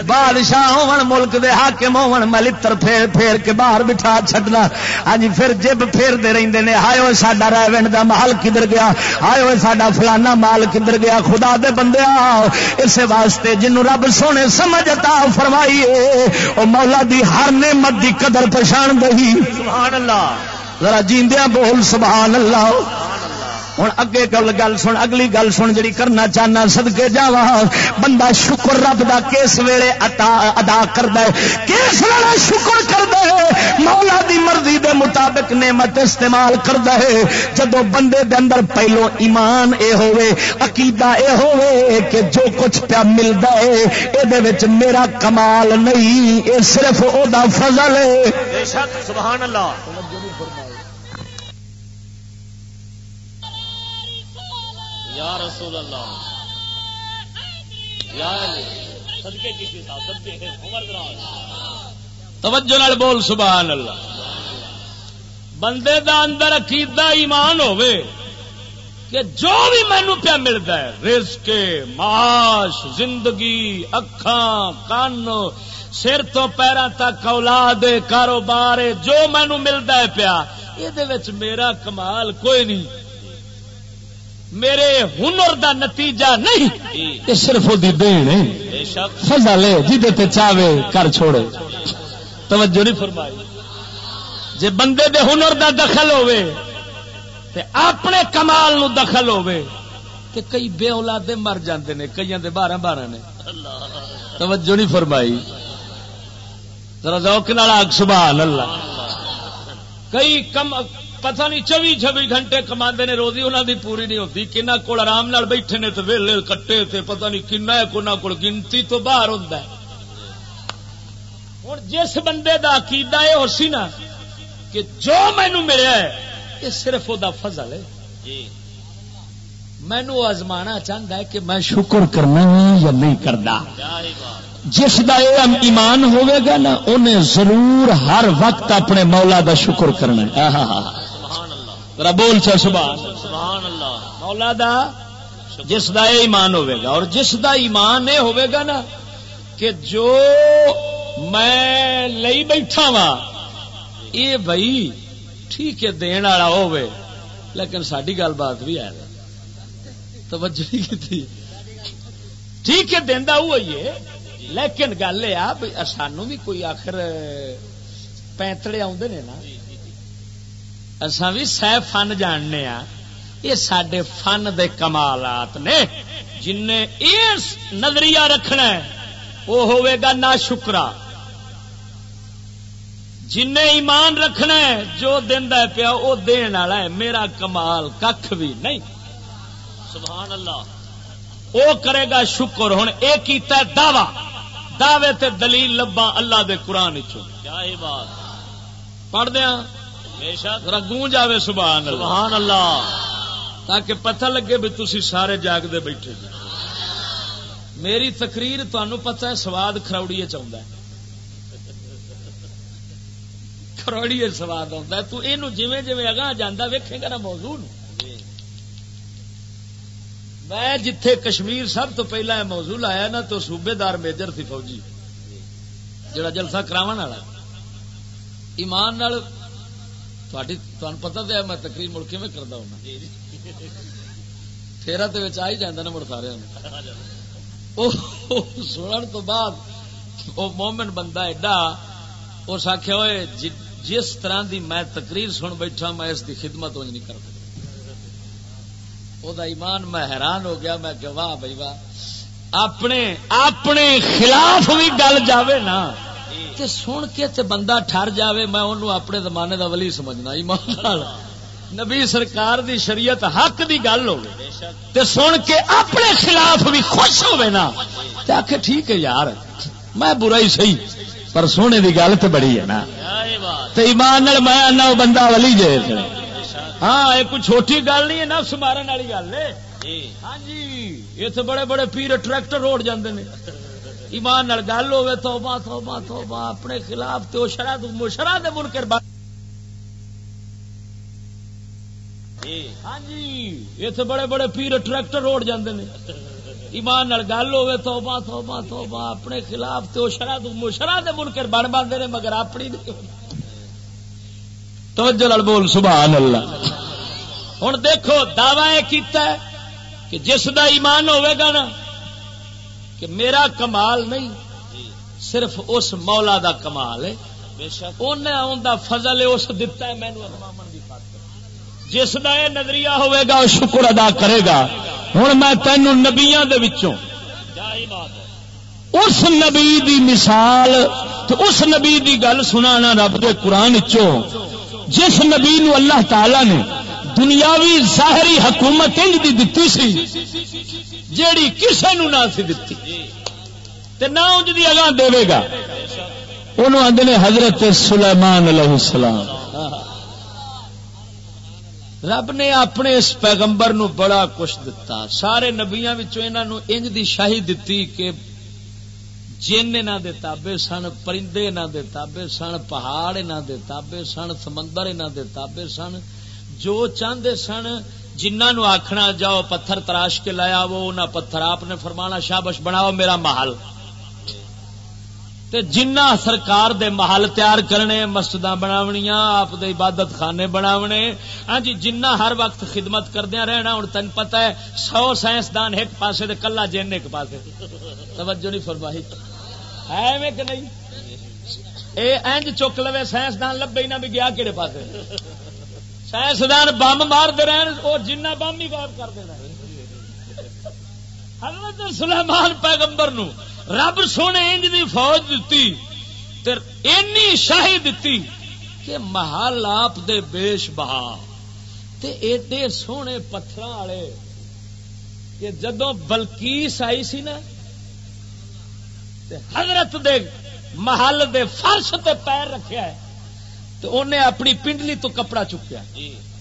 بادشاہ ہون ملک دے حاکم ہون ملتر پھیر پھیر کے باہر بٹھا چھڈنا۔ ہاں جی پھر جب پھیر دے رہندے نے ہائے اوے ساڈا ریونڈ دا محل کدھر گیا؟ ہائے اوے ساڈا فلانا مال کدھر گیا؟ خدا دے بندیا اس واسطے جنوں رب سونے سمجھ عطا فرمائی او مولا دی ہر نعمت دی قدر پہچان دئی سبحان اللہ۔ ذرا جیندیاں بول سبحان اللہ۔ ہوں اگے گل گل سن، اگلی گل سن جڑی کرنا چاہنا سدکے جاوا بندہ شکر رب دا کس ویلے عطا ادا کرد کس ویلے شکر کرد مولا دی مرضی دے مطابق نعمت استعمال کرد ہے۔ جدو بندے دے اندر پہلو ایمان اے ہوئے عقیدہ اے ہوئے کہ جو کچھ پیا ملتا ہے یہ میرا کمال نہیں یہ صرف او دا فضل ہے۔ سبحان اللہ۔ یا رسول اللہ۔ یا صدقے کی صاحب صدقے عمر دراز توجہ نال بول، سبحان اللہ۔ بندے دا اندر عقیدہ ایمان ہوے کہ جو بھی مینو پیا ملتا ہے، رزق، معاش، زندگی، اکھاں کان سر تو پیروں تک، اولاد، کاروبار، جو مینو ملتا ہے پیا یہ میرا کمال کوئی نہیں۔ میرے ہنر دا نتیجہ نہیں یہ صرف وہ دین ہے۔ جی چاہے کر چھوڑے۔ توجہ نہیں فرمائی۔ جے بندے دے ہنر دا دخل ہوئے تے اپنے کمال نو دخل ہوئے تے کئی بے اولادے مر جاندے نے کئی دے بارہ بارہ نے۔ توجہ نہیں فرمائی۔ ذرا ذوق نال سبحان اللہ۔ کئی کم پتہ نہیں چوبی چوبی گھنٹے کما نے روزی انہوں دی پوری نہیں ہوتی۔ کنا کول آرام نال بیٹھے نے تو ویلے کٹے تے پتہ نہیں کنا ہے کول گنتی تو باہر ہوتا ہے۔ ہوں جس بندے دا عقیدہ یہ ہو سی نا کہ جو مینو ملیا ہے یہ صرف وہ فضل ہے۔ مینو آزمانا چاہتا ہے کہ میں شکر کرنا یا نہیں کرنا۔ جس دا ایمان ہوئے گا نا انہیں ضرور ہر وقت اپنے مولا دا شکر کرنا بول چا سبحان سبحان اللہ۔ مولا دا، جس دا یہ ایمان ہوئے گا، اور جس دا ایمان یہ ہوئے گا نا، کہ جو میں لئی بیٹھا وا یہ بھائی، ٹھیک ہے، دین والا ہوے لیکن ساری گل بات بھی ہے۔ توجہ نہیں کی ٹھیک ہے دینا وہی ہے، لیکن گل یہ سانو بھی کوئی آخر پینتڑے آدھے نے نا اصا بھی سہ فن جاننے آ یہ سڈے فن دے کمالات نے جن نظریہ رکھنا ہے وہ ہوئے گا نہ شکرا جن ایمان رکھنا ہے جو ہے پیا وہ دن والا ہے۔ میرا کمال کھ بھی نہیں۔ سبحان اللہ وہ کرے گا شکر۔ ہوں یہ کیتا ہے دعوی۔ دعوے تے دلیل لبا اللہ دے قرآن بات۔ پڑھ دیا گونج آئے سبحان اللہ۔ سبحان اللہ۔ تاکہ پتہ لگے بھی تھی سارے جاگتے بیٹھے جی میری تقریر تمہیں پتا ہے سواد کروڑی چاہتا ہے۔ کروڑی سواد آتا ہے۔ تو یہ جی اگاں جانا ویکے گا نا موضوع میں جتھے کشمیر سب تو پہلا یہ موضوع لایا نا تو صوبے دار میجر تھی فوجی جڑا جلسہ کرا والا۔ ایمان نال پتا تو میں تقریر ملک میں کرتا ہوں تیرا تو آ ہی جانا نا مڑ سارے سنن تو بعد وہ مومن بندہ ایڈا اس آخیا ہوئے جس طرح دی میں تقریر سن بیٹھا میں اس دی خدمت انج نہیں کرتا وہ ایمان میں حیران ہو گیا میں کہ واہ بھائی واہ اپنے اپنے خلاف بھی گل جاوے نا تے سن کے تے بندہ ٹر جاوے، میں انہوں اپنے زمانے دا ولی سمجھنا ایمان نبی سرکار دی شریعت حق دی گل ہو تے سن کے اپنے خلاف بھی خوش ہوئے نا۔ تے آخ ٹھیک ہے یار، میں برا ہی صحیح، پر سونے دی گل تو بڑی ہے نا۔ تے ایمان میں آنا، وہ بندہ ولی جے ہاں یہ کوئی چھوٹی گل نہیں ہے، نفس مارن والی گل ہے۔ ہاں جی اتنے بڑے بڑے پیر ٹریکٹر روڈ جاندے نے۔ ایمان گل ہوے، توبہ توبہ توبہ، اپنے خلاف تو شرح شرح دے منکر بن جی۔ ہاں جی اتنے بڑے بڑے پیر ٹریکٹر روڈ جاندے نے۔ ایمان گل ہوے، توبہ توبہ توبہ، اپنے خلاف تو شرح شرح دے منکر بن بنتے نے، مگر اپنی توجہ لڑ بول، سبحان اللہ۔ ہوں دیکھو، دعوی کیتا ہے کہ جس دا ایمان ہوے گا نا کہ میرا کمال نہیں صرف اس مولا دا کمال ہے۔ انہیں فضل ہے اس دتا ہے مینو جس کا یہ نظریہ ہوئے گا شکر ادا کرے گا۔ ہوں میں تینوں نبیا اس نبی دی مثال تو اس نبی دی گل سنا رب کے قرآن چو جس نبی نو اللہ تعالی نے دنیاوی ظاہری حکومت انج دی دتی سی، جیڑی کسے نو نہ سی دتی۔ تے نہ انج دی اگاں دے گا۔ انہوں آدھے حضرت سلیمان علیہ السلام۔ رب نے اپنے اس پیغمبر نو بڑا کچھ دتا۔ سارے نبیا انج دی شاہی دتی کہ جن انہوں دے تابے سن، پرندے انہوں دے تابے سن، پہاڑ انہوں دے تابے سن، سمندر انہوں دے تابے سن۔ جو چاہتے سن جنہوں آخنا جاؤ پتھر تراش کے لایا وہ انہیں پتھر آپ نے فرمانا، شابش بناؤ میرا محل۔ تے جنہ سرکار دے محل تیار کرنے مسجد بناونیاں، آپ دے عبادت خانے بناونے۔ ہاں جی جنہ ہر وقت خدمت کردیا رہنا ہوں تین پتہ ہے، سو سائنسدان ایک پاسے تے کلا جن ایک پاسے۔ توجہ نہیں فرمائی۔ ہے میں کہ نہیں؟ اے اینج چک لوے، سائنسدان لبے نہ بھی گیا کہڑے پاسے؟ سائنسدان بم مار دے رہن وہ جنہ بم ہی غائب کر دینا حضرت سلیمان پیغمبر نو رب سونے انج دی فوج دتی تے اینی شاہی دتی کہ محل آپ دے بیش بہا۔ تے ایڈے سونے پتھر والے کہ جدو بلکیس آئی سی نا، تے حضرت دے محل دے فرش تے پیر رکھیا ہے۔ تو انہیں اپنی پنڈلی تو کپڑا چکیا۔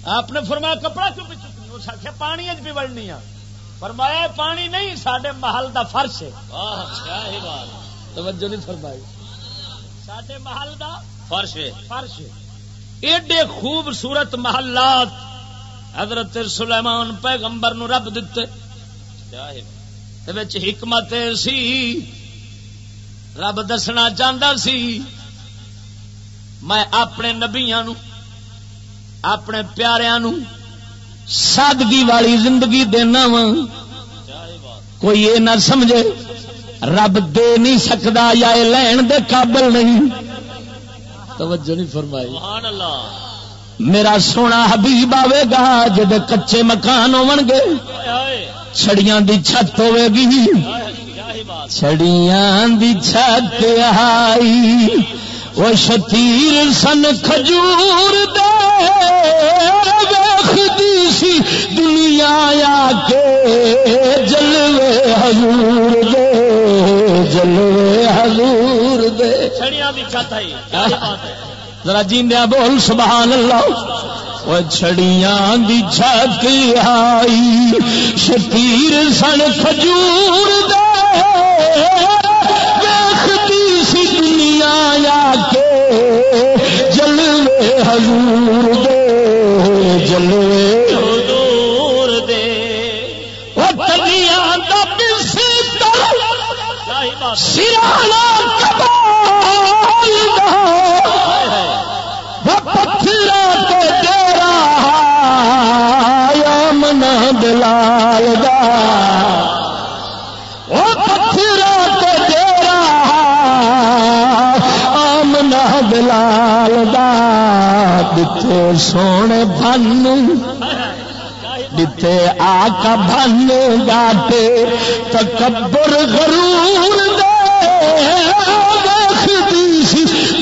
آپ نے فرمایا کپڑا کیوں بھی چکنی اس آخیا پانی اج بھی وڑنی آ۔ فرمایا پانی نہیں سڈے محل دا فرش ہے۔ توجہ نہیں فرمائی۔ سڈے محل دا فرش ہے۔ فرش ہے۔ ایڈے خوبصورت محلات۔ حضرت سلیمان پیغمبر نو رب دیتے حکمت سی۔ رب دسنا چاہتا سی۔ میں اپنے نبیا نو اپنے پیاریا سادگی والی زندگی دینا وا کوئی یہ نہ سمجھے رب دے نہیں سکتا یا یہ لین دے قابل نہیں۔ توجہ نہیں فرمائی۔ میرا سونا حبیب آئے گا جب کچے مکان ہو گے چھڑیاں دی چھت ہوے گی۔ چھڑیاں دی چھت آئی۔ وہ شتیر سن کھجور دے سی دنیا آ کے جلوے حضور دے جلوے حضور دے۔ چھڑیاں دی چھت ہے ذرا جیندیا بول سبحان اللہ۔ وہ چھڑیاں دی چھت آئی شتیر سن کھجور دے۔ دنیا کے جلوے حضور دے جلوے حضور دے۔ وہ تلیاں دا بستر سرانا دا۔ وہ ڈیرا یا منا بلال دا۔ آمنا بلال دا دتے سونے بن دتے آقا بن گاٹے، تکبر غرور دے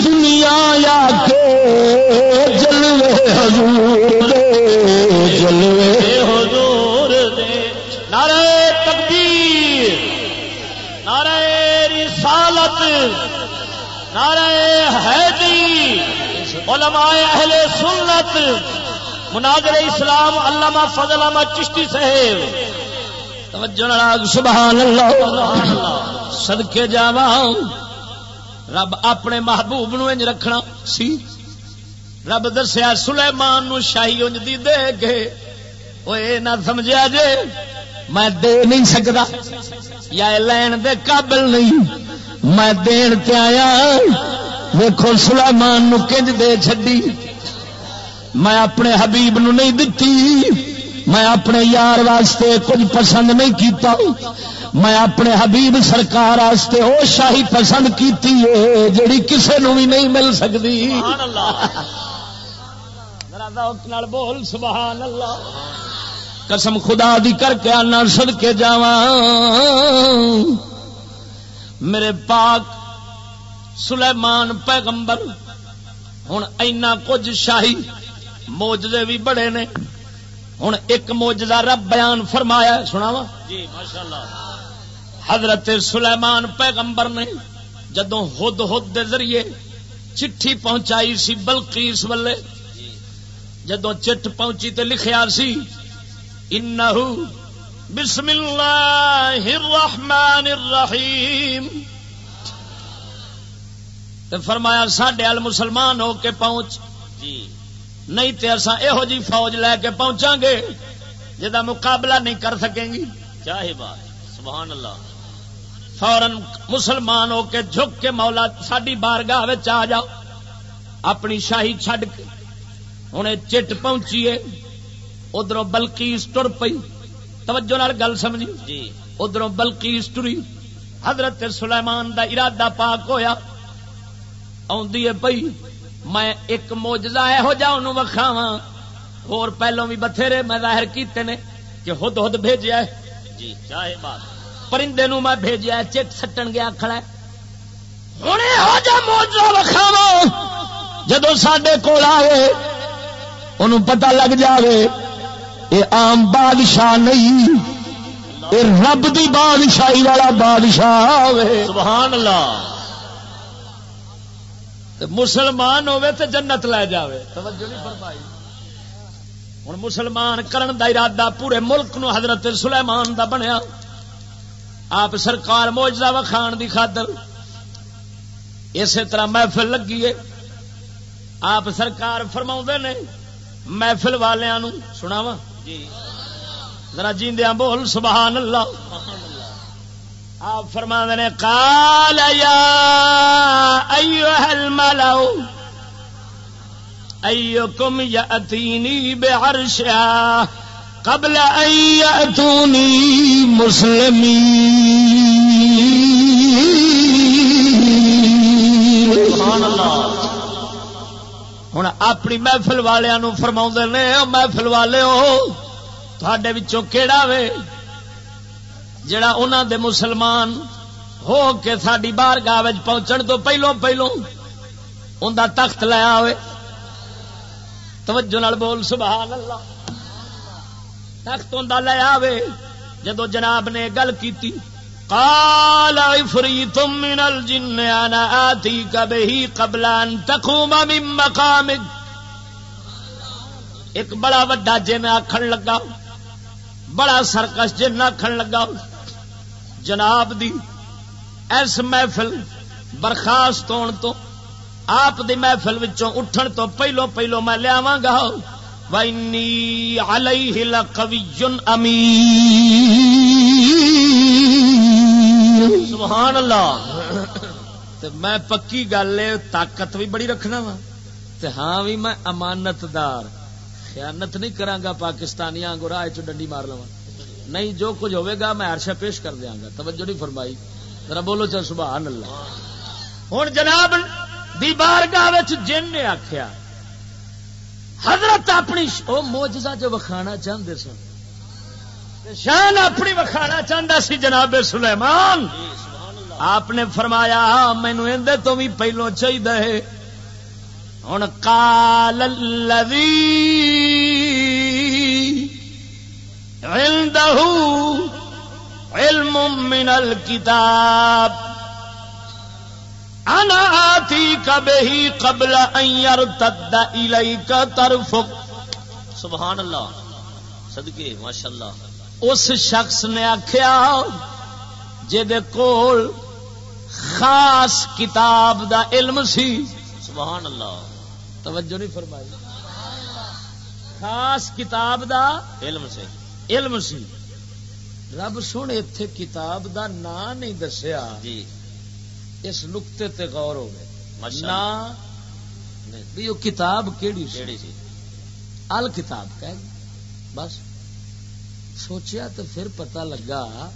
دنیا آ کے جلوے حضور دے، جلوے حضور دے۔ نعرہ تکبیر، نعرہ رسالت، نعرہ حیدری علماء اہل سنت مناظر اسلام، علامہ فضل احمد چشتی صاحب۔ توجہ نال سبحان اللہ صدقے جاواں۔ رب اپنے محبوب نو انج رکھنا سی۔ رب دسیا، سلیمان نو شاہی انج دی دے گے او نہ سمجھیا جے، میں دے نہیں سکدا۔ یا لین دے قابل نہیں۔ میں دین تے آیا۔ ویکھو سلیمان نو کنج دے چھڈی۔ میں اپنے حبیب نو نہیں دتی۔ میں اپنے یار واسطے کچھ پسند نہیں کیتا۔ میں اپنے حبیب سرکار واسطے وہ شاہی پسند کیتی ہے جڑی کسے نو بھی نہیں مل سکتی بول سبحان اللہ۔ قسم خدا دی کر کے آنا سد کے جاواں۔ میرے پاک سلیمان پیغمبر ہوں اینا کچھ شاہی موجدے بھی بڑے نے۔ ہوں ایک موجدہ رب بیان فرمایا سنا وا جی حضرت سلیمان پیغمبر نے جدو ہد ہد دے ذریعے چٹھی پہنچائی سی بلقیس ولے جدو چٹ پہنچی تے لکھیا سی انہو بسم اللہ الرحمن الرحیم۔ تے فرمایا ساڈے ال مسلمان ہو کے پہنچ. جی۔ نہیں تے اساں یہو جی فوج لے کے پہنچا گے جدا مقابلہ نہیں کر سکیں گی۔ کیا ہی بات سبحان اللہ۔ فورن مسلمان ہو کے جھک کے مولا ساری بارگاہ آ جاؤ۔ اپنی شاہی چھڈ کے ہوں چٹ پہنچیے۔ ادھر بلکیس ٹر پئی۔ توجہ نال گل سمجھی؟ جی۔ ادھر بلکیس ٹری۔ حضرت سلیمان دا ارادہ پاک ہویا۔ پئی میں ایک موجزہ یہو جا ان وکھاوا اور پہلوں بھی بتھیرے میں ظاہر کیتے نے کہ ہد ہد بھیجیا ہے۔ جی ہی بات؟ پرندے نو میں بھیجیا ہے چٹ سٹن گیا کھڑا ہے۔ ہوں یہو جا موجزہ وکھاوا جدو سڈے کول آئے انہوں پتہ لگ جاوے یہ عام بادشاہ نہیں یہ رب دی بادشاہی والا بادشاہ سبحان اللہ۔ مسلمان ہوے تے جنت لے جاوے۔ توجہ نہیں فرمائی۔ ہن مسلمان کرن دا ارادہ پورے ملک نو حضرت سلیمان دا بنیا۔ آپ سرکار موجزہ وکھان دی خاطر اسی طرح محفل لگی ہے۔ آپ سرکار فرما نے محفل والوں سناوا جی۔ ذرا جیندیاں بول سبحان اللہ۔ آپ فرما نے کال الملو ایکم یاتینی بعرشا قبل ان یاتونی مسلمین۔ سبحان اللہ۔ ہوں اپنی محفل والوں فرما نے محفل والے ہو تھے کیڑا وے؟ جڑا انہوں دے مسلمان ہو کے ساری بار گاہ پہنچن تو پہلو پہلو ان دا تخت لیا ہوئے توجہ نال بول، سبحان اللہ۔ تخت ان لیا ہوئے جدو جناب نے گل کی قال عفريت من الجن، انا اتيك به قبل ان تقوم من مقامك ایک بڑا وڈا جن آخر لگا، بڑا سرکش جن آخر لگا۔ جناب دی ایس محفل برخاست ہون تو، آپ دی محفل وچوں اٹھن تو پہلو پہلو میں لیا گا۔ وَإِنِّي عَلَيْهِ لَقَوِيٌّ أَمِينٌ۔ سبحان اللہ۔ تے میں پکی گل ہے، طاقت بھی بڑی رکھنا وا۔ تے ہاں بھی میں امانت دار خیانت نہیں کرانگا پاکستانیاں کو راہ چ ڈنڈی مار لوا نہیں، جو کچھ ہوئے گا میں ہرشا پیش کر دیا گا۔ توجہ نہیں فرمائی۔ ذرا بولو چل سبحان اللہ۔ ہوں جناب دی بارگاہ جن نے آخیا حضرت اپنی وہ موجزہ جو وکھانا چاہتے سن۔ شان اپنی وکھانا چاہتا سی جناب سلیمان۔ آپ نے فرمایا ہاں، مینو اندر تو بھی پہلو چاہیے ہوں کال عنده علم من الكتاب. انا آتيك به قبل ان يرتد اليك طرفك. سبحان اللہ صدقے ماشاء اللہ اس شخص نے آخیا جہد کول خاص کتاب دا علم سی۔ سبحان اللہ. توجہ نہیں فرمائی۔ خاص کتاب دا علم سے علم سی۔ رب سن اتے کتاب دا نا نہیں دسیا۔ جی۔ اس نقطے تے غور ہو گئے بھی وہ کتاب کیڑی سی؟ ال کتاب کہہ۔ بس۔ سوچیا تو پھر پتہ لگا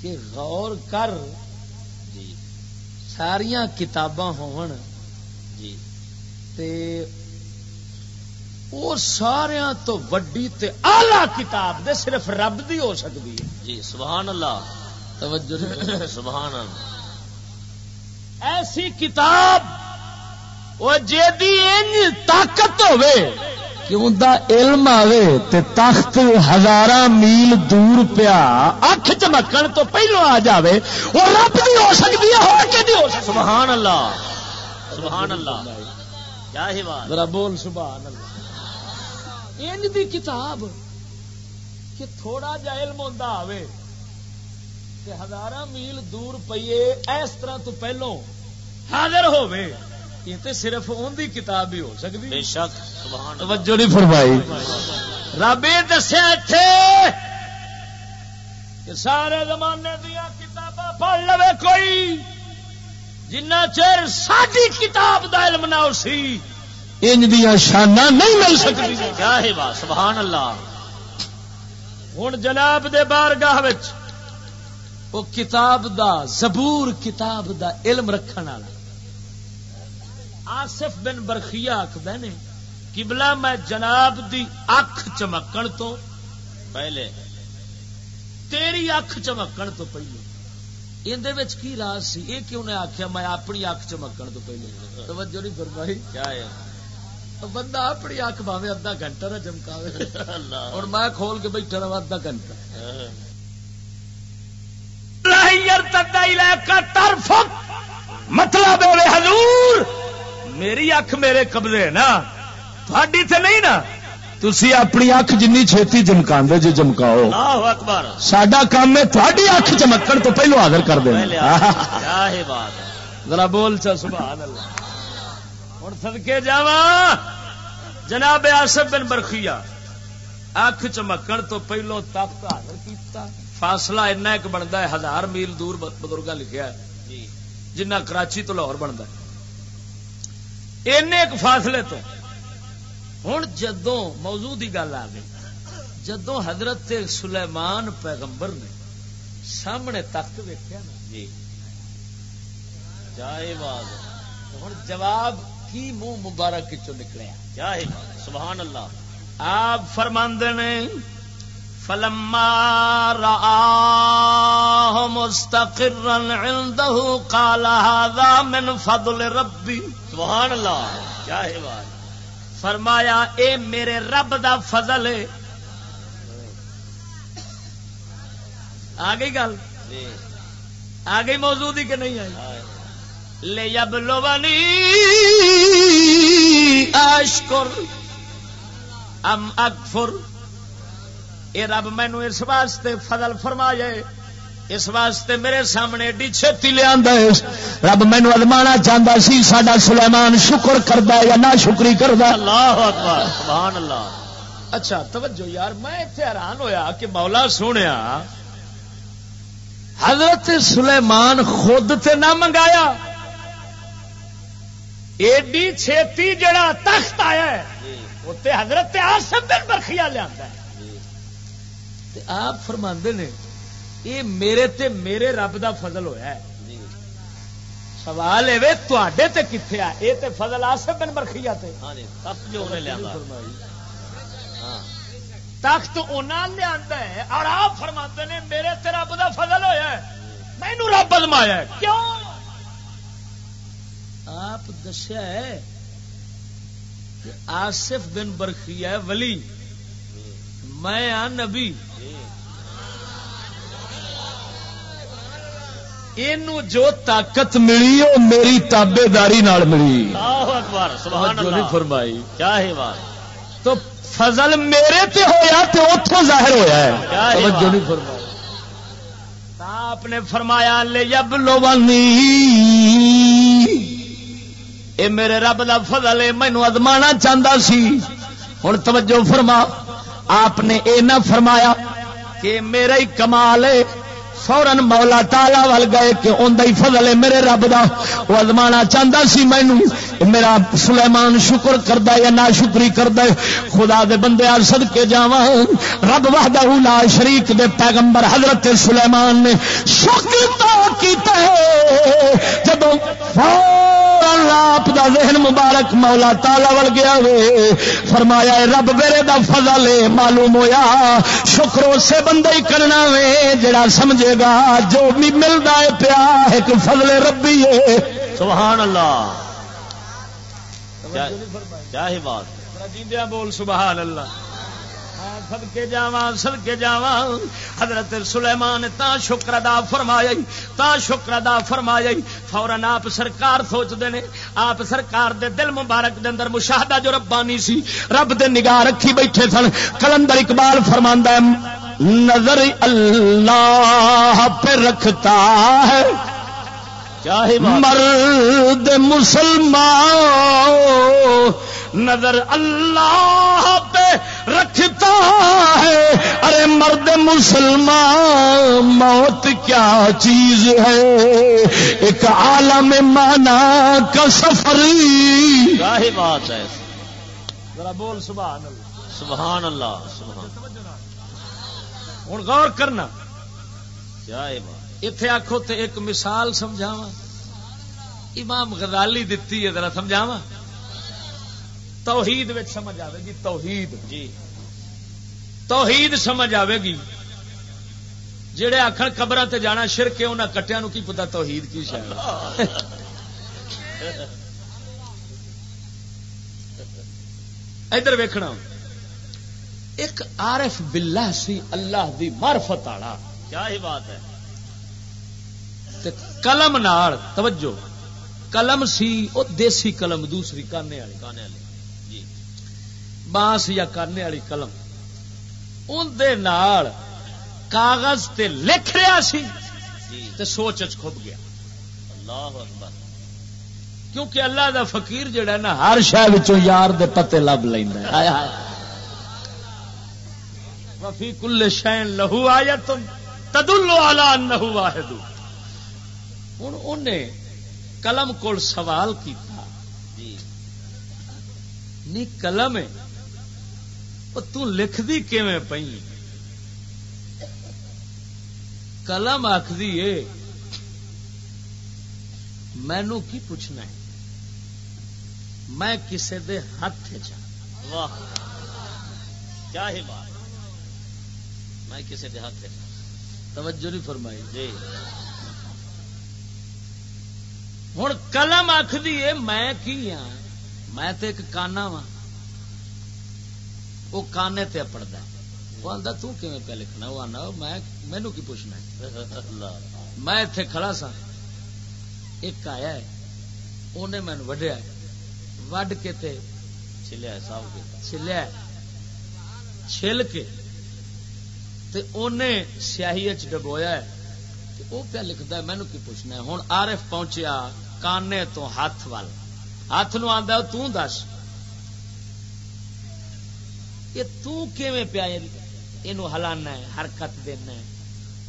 کہ غور کر۔ جی۔ ساریاں کتاباں ہون۔ جی۔ تے وہ سارا تو وڈی تے آلہ کتاب دے صرف رب دی ہو سکتی ہے۔ جی سبحان اللہ۔ توجہ سبحان اللہ۔ ایسی کتاب وہ جیدی انج طاقت ہوے کہ اندا علم آوے تے تخت ہزاراں میل دور پیا اکھ چمکن تو پہلو آ جاوے وہ رب دی ہو سکتی ہے اور کہ ہو سکتی سبحان اللہ۔ سبحان اللہ۔ کیا ہی بات۔ ذرا بول سبحان اللہ۔ انج دی کتاب کہ تھوڑا جا علم ہوندا آوے کہ ہزاراں میل دور پئیے اس طرح تو پہلو حاضر ہووے یہ تو صرف ان کی کتاب ہی ہو سکتی بے شک سبحان اللہ۔ توجہ نہیں فرمائی۔ رب یہ دسیا اتے کہ سارے زمانے دیا کتاباں پڑھ لو کوئی جنہ چر ساری کتاب دا علم نہ سی۔ انج دیا شانہ نہیں مل سکتی۔ کیا ہے بات سبحان اللہ۔ ہوں جناب دے بارگاہ وہ کتاب دا زبور کتاب دا علم رکھن والا۔ آصف بن برخیا آخد نے کبلا میں جناب دی اکھ چمکن تو پہلے تیری اکھ چمکن تو پہلے۔ اندر کی راز سی؟ یہ کیوں نے آخیا میں اپنی اکھ چمکن تو پہلے۔ توجہ نہیں فرمائی۔ کیا ہے؟ بندہ اپنی اکھ باوے ادھا گھنٹہ نہ چمکاوے اور میں کھول کے بیٹھا رہا ادھا گھنٹہ۔ مطلب حضور میری اکھ میرے قبضے نا۔ تھوڑی تے نہیں نا۔ تھی اپنی اکھ جن چھتی چمکا جی چمکاؤ سڈا کام ہے تھوڑی اکھ چمکن تو پہلو حاضر کر بات ذرا بول چا سبحان اللہ۔ ہوں سدکے جا جناب آصف بن برخیا اکھ چمکن تو پہلو تخت حاضر کیتا۔ فاصلہ اینا ایک بنتا ہے ہزار میل دور بزرگا لکھیا ہے۔ جی۔ جنہ کراچی تو لاہور بنتا ہے۔ این ایک فاصلے تو۔ ہوں جدوں موضوع کی گل آ گئی جدوں حضرت سلیمان پیغمبر نے سامنے تخت ویکیا نا۔ جی۔ بات ہوں جواب کی منہ مبارک چو نکلیا کیا ہے سبحان اللہ۔ آپ فرماندے نے فلما رآه مستقرا عنده قال هذا من فضل ربي سبحان اللہ۔ کیا ہے بات؟ فرمایا اے میرے رب دا فضل ہے. آ گئی گل؟ جی۔ آ گئی موجود ہی کہ نہیں آئی؟ لے یبلونی اشکر ام اکفر۔ اے رب مینو اس واسطے فضل فرمایا اس واسطے میرے سامنے ایڈی چھتی لیا رب مینو ادمانا چاہتا سی سڈا سلیمان شکر کردا یا نہ شکری کردا اللہ اکبر سبحان اللہ۔ اچھا توجہ یار میں اتنے حیران ہویا کہ مولا سونیا حضرت سلیمان خود تے نہ منگایا۔ ایڈی چھتی جڑا تخت آیا ہے جی تے حضرت بن برخیا لیا جی آپ فرما نے یہ میرے تے میرے رب دا فضل ہویا ہے۔ جی۔ سوال ہے تے تے کتنے آ؟ یہ تے فضل آصف بن برخیا تے۔ ہاں جی تخت جو لیا ہاں۔ تخت انہوں لیا ہے اور آپ فرما نے میرے تے رب دا فضل ہویا ہے۔ مینو رب ازمایا ہے۔ کیوں؟ آپ دسیا ہے کہ آصف بن برخی ہے ولی میں ہاں نبی۔ اینو جو طاقت ملی وہ میری تابے داری ملی۔ اکبر سبحان اللہ۔ فرمائی۔ کیا ہے بات۔ تو فضل میرے تے ہویا تے اتوں ظاہر ہویا ہے۔ توجہ؟ نہیں فرمائی۔ آپ نے فرمایا لے جب لوانی اے میرے رب دا فضل ہے مینو ازما چاہتا سی۔ ہوں توجہ فرما، آپ نے اے نہ فرمایا کہ میرا ہی کمال ہے فورن مولا تالا ول گئے کہ اندر ہی فضل ہے میرے رب دا۔ وہ ازما چاہتا سی مینو میرا سلیمان شکر کردا یا نہ شکری کردا خدا دے بندے آ سد کے جاواں رب وحدہ لا شریک دے پیغمبر حضرت سلیمان نے شکر تو کیتا ہے۔ آپ دا ذہن مبارک مولا تالا ول گیا وے، فرمایا رب میرے دا فضل ہے معلوم ہویا۔ شکر اسے بندے ہی کرنا وے، جڑا سمجھے گا جو بھی ملتا ہے پیا، ایک فضل ربی ہے۔ سبحان اللہ۔ کیا بات۔ جیندیا بول سبحان اللہ۔ سد کے جاوا سد کے جاوا حضرت سلیمان تا شکر ادا فرمایا ای، تا شکر ادا فرمایا ای۔ فورن آپ سرکار سوچتے نے آپ سرکار دے دل مبارک دے اندر مشاہدہ جو ربانی سی رب دے نگاہ رکھی بیٹھے سن۔ کلندر اقبال فرماندا ہے نظر اللہ پہ رکھتا ہے۔ مرد مسلمان نظر اللہ پہ رکھتا ہے۔ ارے مرد مسلمان موت کیا چیز ہے؟ ایک عالم مانا کا سفر۔ کیا ہی بات ہے؟ ذرا بول سبحان اللہ۔ سبحان اللہ سبحان ہوں غور کرنا۔ کیا بات اتے آخو تے ایک مثال سمجھاوا امام غزالی دتی ہے ذرا سمجھاوا توحید وچ سمجھ آئے گی توحید۔ جی۔ توحید سمجھ آئے گی۔ جہے آخر قبر تے جانا شر کے انہیں کٹیا کی پتا توحید کی شاید ادھر ویکھنا۔ ایک عارف باللہ سی اللہ دی معرفت والا کیا ہی بات ہے۔ تے قلم نال توجہ قلم سی او دیسی قلم دوسری کانے والی گانے والے جی۔ بانس یا کانے والی قلم۔ ان دے نال کاغذ تے لکھ رہا سی جی۔ تے سوچ چ کھب گیا۔ اللہ اکبر۔ کیونکہ اللہ دا فقیر جڑا ہے نا ہر شہر یار دے پتے لب لینا ہائے ہائے۔ وفی کل شین لہو آیا تم تدلو آلہ انہو واحد۔ ہوں انہیں قلم کول سوال کیتا۔ جی۔ نی قلم تو دی کیویں پئی؟ قلم آخری ہے مینو کی پوچھنا ہے؟ میں کسے دے ہاتھ واہ۔ کیا ہی بات۔ میں کسی دیہات سے توجہ نہیں فرمائی۔ جی۔ ہوں قلم آخری ہے میں کی ہاں؟ میں تے ایک کانا وا وہ کانے تے پڑتا وہ آتا تمہیں پہ لکھنا؟ وہ آنا میں مینو کی پوچھنا میں اتے کھڑا سا ایک آیا ہے۔ انہیں مین وڈیا وڈ کے تے چلیا صاحب کے۔ چلیا چھل کے۔ تے انہیں سیاہی چ ڈبویا ہے۔ وہ پیا لکھتا ہے مینو کی پوچھنا ہے؟ ہوں آرف پہنچیا کانے تو ہاتھ وال۔ ہاتھ نو آدھا دس۔ یہ توں کیویں پیا یہ ہلانا ہے حرکت دینا ہے۔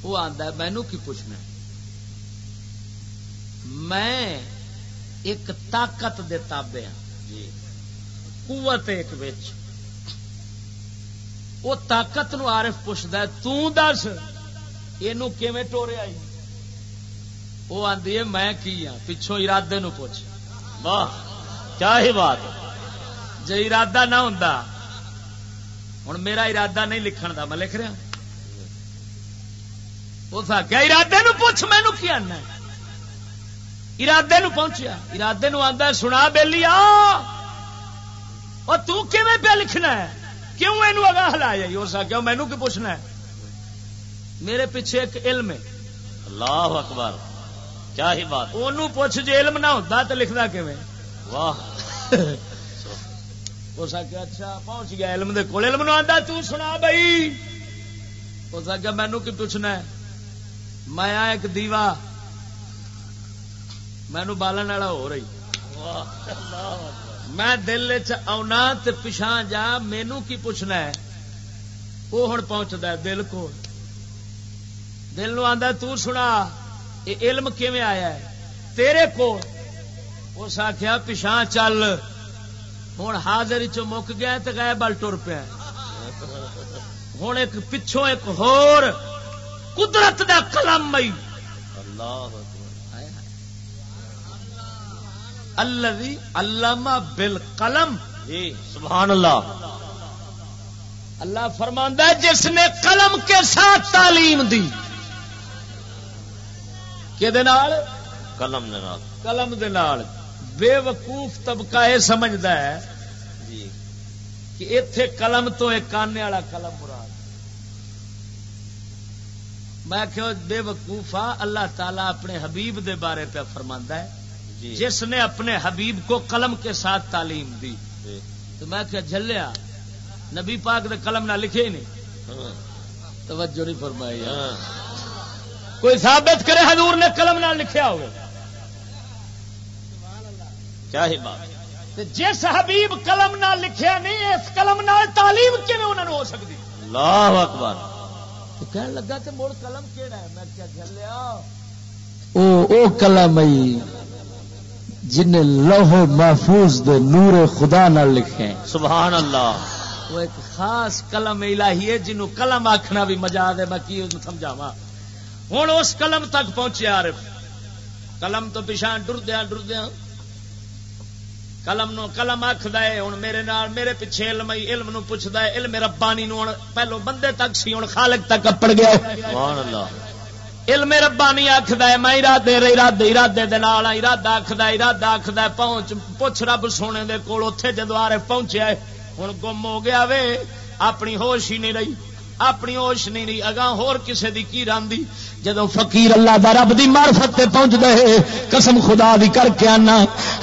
وہ آدھا مینو کی پوچھنا ہے۔ میں ایک طاقت دے تابے ہاں۔ جی۔ قوت ایک بچ وہ طاقت نو عارف پوچھتا ہے دس۔ یہ ٹوریا وہ آدھی ہے، میں کی ہاں؟ پچھوں ارادے نو پوچھ۔ واہ، کیا ہی بات ہے۔ جے ارادہ نہ ہوں ہوں میرا ارادہ نہیں لکھن دا، میں لکھ رہا اس کیا ارادے نو پوچھ؟ مینو کی آنا ارادے نو پہنچیا ارادے نو سنا بیلی، آ! اور تو کیویں پہ لکھنا ہے؟ کیوں اینو اگا ہلایا ہی اس کیا مینو کی پوچھنا ہے؟ میرے پیچھے ایک علم ہے۔ اللہ اکبر کیا ہی بات۔ اونوں پوچھ جے علم نہ ہوتا تو لکھدا کیویں؟ واہ۔ اس آخیا اچھا پہنچ گیا علم دے کول۔ علم نو آندا تو سنا بھائی اس آخیا مینو کی پوچھنا ہے؟ میں آ ایک دیوا۔ مینو بالن والا ہو رہی۔ میں دل چ آنا تے پچھا جا مینو کی پوچھنا ہے؟ وہ ہوں پہنچتا ہے دل کو دل نو آندا تو سنا یہ علم کیویں آیا ہے؟ تیرے کو اس آخیا پچھا چل۔ ہوں حاضر چ مک گیا تو گئے بل ٹر پیا ہوں ایک پچھوں ایک ہور۔ قدرت دا قلم مئی۔ اللہ علامہ بال قلم جی سبحان اللہ۔ اللہ فرماندہ جس نے قلم کے ساتھ تعلیم دی۔ کہ نال؟ قلم بے وقوف طبقہ یہ سمجھدا ہے جی۔ کہ ایتھے قلم تو ایک کانے والا قلم مراد۔ میں کہ بے وقوفا اللہ تعالیٰ اپنے حبیب دے بارے پہ فرماندا ہے۔ جی۔ جس نے اپنے حبیب کو قلم کے ساتھ تعلیم دی۔ جی۔ تو میں کہ جھلیا۔ نبی پاک دے قلم نہ لکھے ہی نہیں۔ ہاں، توجہ نہیں فرمائی۔ ہاں، کوئی ثابت کرے حضور نے قلم نہ لکھیا ہوگا کیا ہی بات۔ تے جس حبیب قلم نہ لکھیا نہیں اس قلم نال تعلیم کیویں انہاں نوں ہو سکتی اللہ اکبر۔ تو کہنے لگا کہ مڑ قلم کیڑا ہے؟ میں کیا گلیا او او کلام ای جن لوح محفوظ دے نور خدا نال لکھے سبحان اللہ۔ وہ ایک خاص قلم الہی ہے جنوں قلم آکھنا بھی مزہ دے میں کی سمجھاواں؟ ہن اس قلم تک پہنچے عارف۔ قلم تو پیچھے ڈردیا ڈردیا قلم نو قلم آخد ہے ہوں میرے نال میرے پیچھے علم علم نو پوچھدا ہے علم ربانی نو پہلو بندے تک سی ہوں خالق تک اپڑ گیا۔ سبحان اللہ علم ربانی آخد ہے میں ارادے ارادے ارادے دے نال ارادہ آخد ارادہ آخد پہنچ پوچھ رب سونے دے کول اوتھے جدو عارف پہنچیا ہے ہن گم ہو گیا وے اپنی ہوش ہی نہیں رہی۔ اپنی ہوش نہیں رہی اگاں ہور کسے دی کی راندی جدو فقیر اللہ دا رب دی معرفت تے پہنچ دے، قسم خدا دی کر کے آنا۔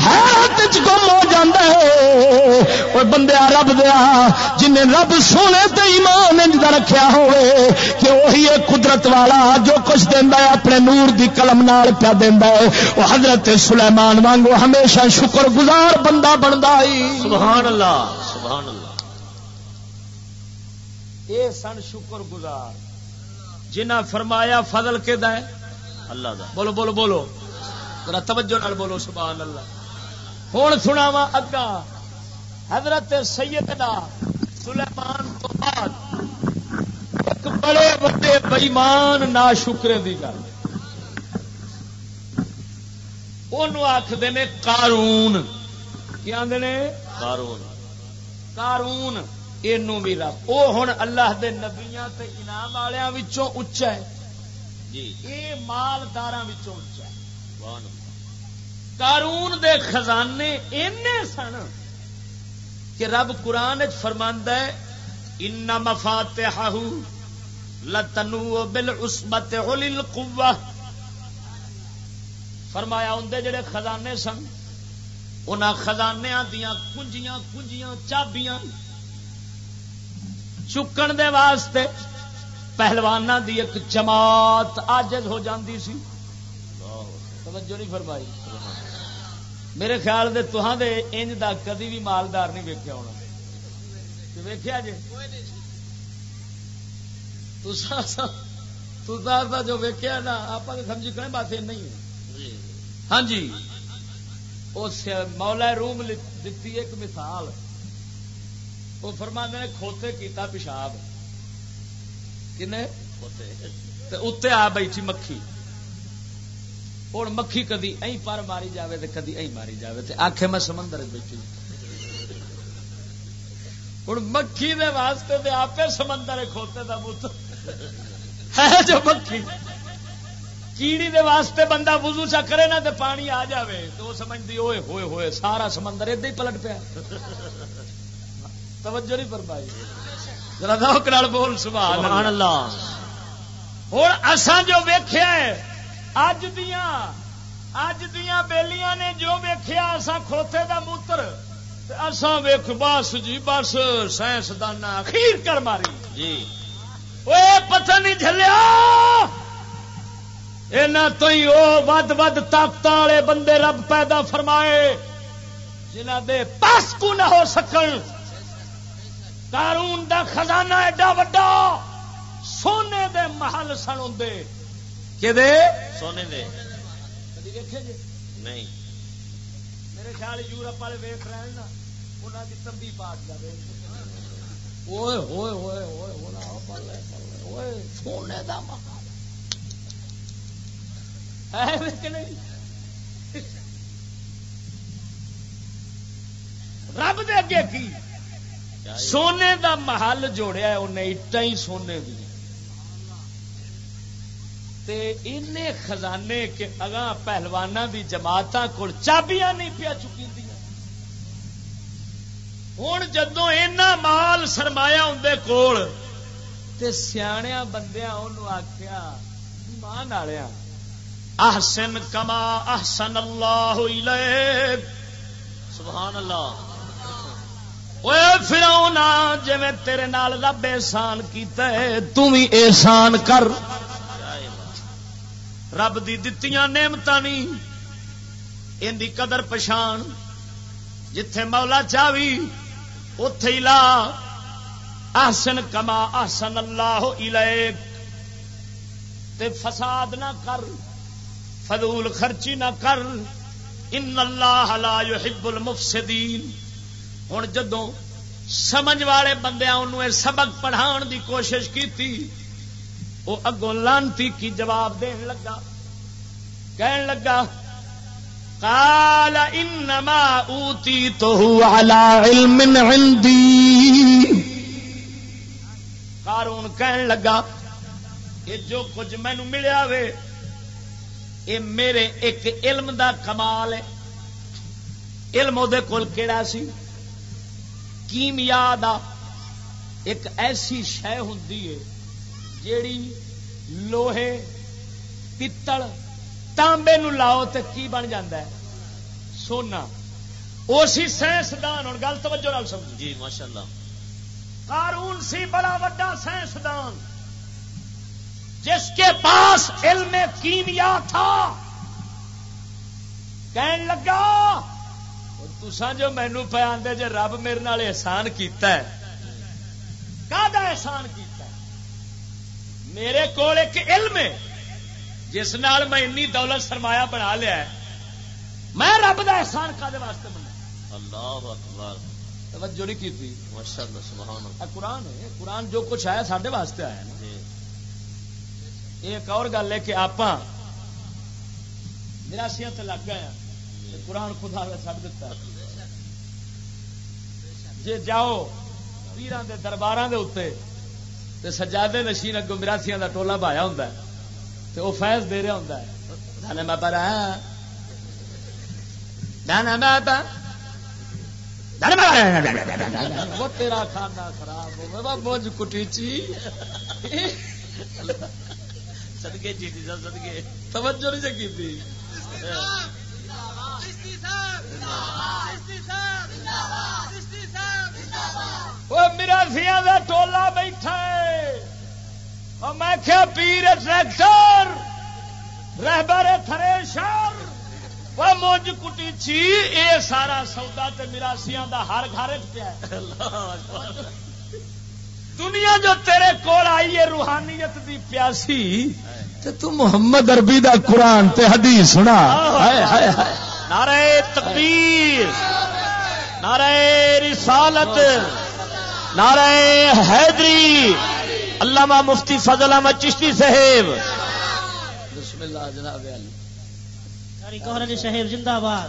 حیرت چ گم ہو جاندا ہے۔ او بندیا رب دیا جن رب سونے تے ایمان انج دا رکھیا ہوئے، کہ وہی ہے قدرت والا جو کچھ دیندا ہے، اپنے نور دی قلم نال پیا دیندا ہے۔ او حضرت سلیمان وانگو ہمیشہ شکر گزار بندہ بندا ہی سبحان اللہ سبحان اللہ۔ اے سن شکر گزار۔ جنہ فرمایا فضل کے دے اللہ دا۔ بولو بولو بولو۔ ذرا توجہ نال بولو سبحان اللہ۔ ہوں سنا وا اگا حضرت سیدنا سلیمان تو بعد ایک بڑے بڑے بئیمان نا شکرے دی گل۔ آخر نے کارون۔ کی آدھے نے؟ قارون کارون۔ اینو بھی رب۔ وہ ہوں اللہ دے نبیاں تے انعام والوں وچوں اچا ہے۔ جی۔ یہ مالدار اچا ہے۔ سبحان قارون دے خزانے اینے سن کہ رب قرآن فرماندا ہے ان مفاتحہ لتنو بالعصبت اولی القوہ فرمایا اندے جڑے خزانے سن انہاں خزانیاں دیاں کنجیاں کنجیاں چابیاں چکن دے واسطے پہلوانا دی ایک جماعت آجز ہو جاندی سی۔ توجہ نہیں فرمائی۔ میرے خیال دے تہاں دے انج دا کدی بھی مالدار نہیں ویکیا ہونا۔ کہ ویکیا جی تسا تسا جو ویکیا نا آپ سمجھی کریں بات یہ نہیں ہاں جی اس مولا روم دیتی ایک مثال۔ وہ فرما نے کھوتے کیتا پیشاب۔ اتنے آ بیٹھی مکھی۔ ہوں مکھی کدی پر ماری جاوے تے کدی ائی ماری جاوے تے آخے میں سمندر بیٹھی۔ ہوں مکھی دے واسطے تے آپ سمندر کھوتے دا بت۔ ہے جو مکھی۔ کیڑی دے واسطے بندہ وضو چا کرے نا تے پانی آ جاوے۔ تو سمجھتی ہوئے ہوئے ہوئے سارا سمندر ادے ہی پلٹ پیا۔ توجہ نہیں فرمائی۔ ذرا ذوق نال بول سبحان سبحان اللہ۔ ہوں اساں جو ویخیا اج دیاں اج دیاں بیلیاں نے جو ویخیا اساں کھوتے دا موتر اساں ویکھ بس جی بس سائنس دانا اخیر کر ماری۔ جی۔ اوے پتہ نہیں جھلیا۔ اینا تو ہی او ود ود طاقت والے بندے رب پیدا فرمائے جنہ دے پاس کو نہ ہو سکن۔ قارون دا خزانہ ایڈا وڈا سونے دے محل سن ہوندے کہ دے سونے دے۔ جی؟ نہیں۔ میرے خیال یورپ والے ویخ رہے ہیں نا انہوں کی تمبی پاٹ جائے ہوئے ہوئے ہوئے ہوئے ہونا بلے بلے ہوئے سونے دا محل۔ ہے کہ نہیں رب دے اگے کی؟ سونے دا محل جوڑیا انہیں اٹا ہی سونے دی۔ تے خزانے کے اگاں پہلوانا دی جماعت کو چابیاں نہیں پیا چکی دیا۔ ہوں جدو اینا مال سرمایا اندر کول، تے سیاح بندیا انہوں آخیا مان والیا احسن کما احسن اللہ الیک۔ سبحان اللہ۔ فراؤنا جی تیرے نال رب احسان کیتا ہے تو بھی احسان کر رب دی دتیاں نعمت نہیں ان دی قدر پچھان جتھے مولا چاوی اتے ہی لا آسن کما آسن اللہ الیک تے فساد نہ کر فضول خرچی نہ کر ان اللہ لا يحب المفسدین ہوں جدوں سمجھ والے بندے انہوں سبق پڑھان دی کوشش کی وہ اگوں لانتی کی جواب دین لگا۔ کہن لگا، قال انما اوتی تو على علم عندي قارون کہن لگا یہ جو کچھ مینو ملیا وے یہ میرے ایک علم دا کمال ہے۔ علم وہ کول کیڑا سی؟ کیمیا دا ایک ایسی شہ ہوں جیڑی لوہے پتل تانبے نو لاؤ تو کی بن جاتا ہے؟ سونا۔ اسی سائنسدان اور گل توجہ نال سمجھ جی ماشاء اللہ قارون سی بڑا وڈا سائنسدان جس کے پاس علم کیمیا تھا کہن لگا تسا جو مینو پہ آدھے جی رب میرے نال احسان کیتا ہے کا احسان کیتا ہے؟ میرے کو ایک علم ہے جس نال میں انی دولت سرمایہ بنا لیا ہے۔ میں رب دا احسان کا واسطے بنا اللہ اکبر۔ توجہ نہیں کی تھی؟ ماشاء اللہ سبحان اللہ۔ قرآن ہے قرآن جو کچھ آیا سارے واسطے آیا نا۔ جی۔ ایک اور گل ہے کہ آپ نراسیاں لگ گئے تے قرآن خدا نے چڑھ دیتا جی جاؤ پیران دے دربار دے اتنے تے سجادے نشین اگوں مراسیاں دا ٹولا بایا ہوں تے وہ فیض دے رہا ہوں دانا میں پر دانا میں پر وہ تیرا کھانا خراب ہو بوجھ کٹیچی صدقے جی صاحب صدقے۔ توجہ نہیں جگی تھی۔ وہ میرا سیا کا ٹولا بیٹھا ہے۔ اور میں کیا پیر ٹریکٹر رہبر تھریشر وہ کٹی چی اے سارا سودا تے مراسیاں دا ہر گھر پیا دنیا جو تیرے کول آئی ہے روحانیت دی پیاسی۔ تے تو محمد عربی دا قرآن تے حدیث سنا۔ نعرہ تکبیر۔ نعرہ رسالت نعرہ حیدری علامہ مفتی فضل احمد چشتی صاحب۔ بسم اللہ جناب علی۔ کوہرن شہر زندہ باد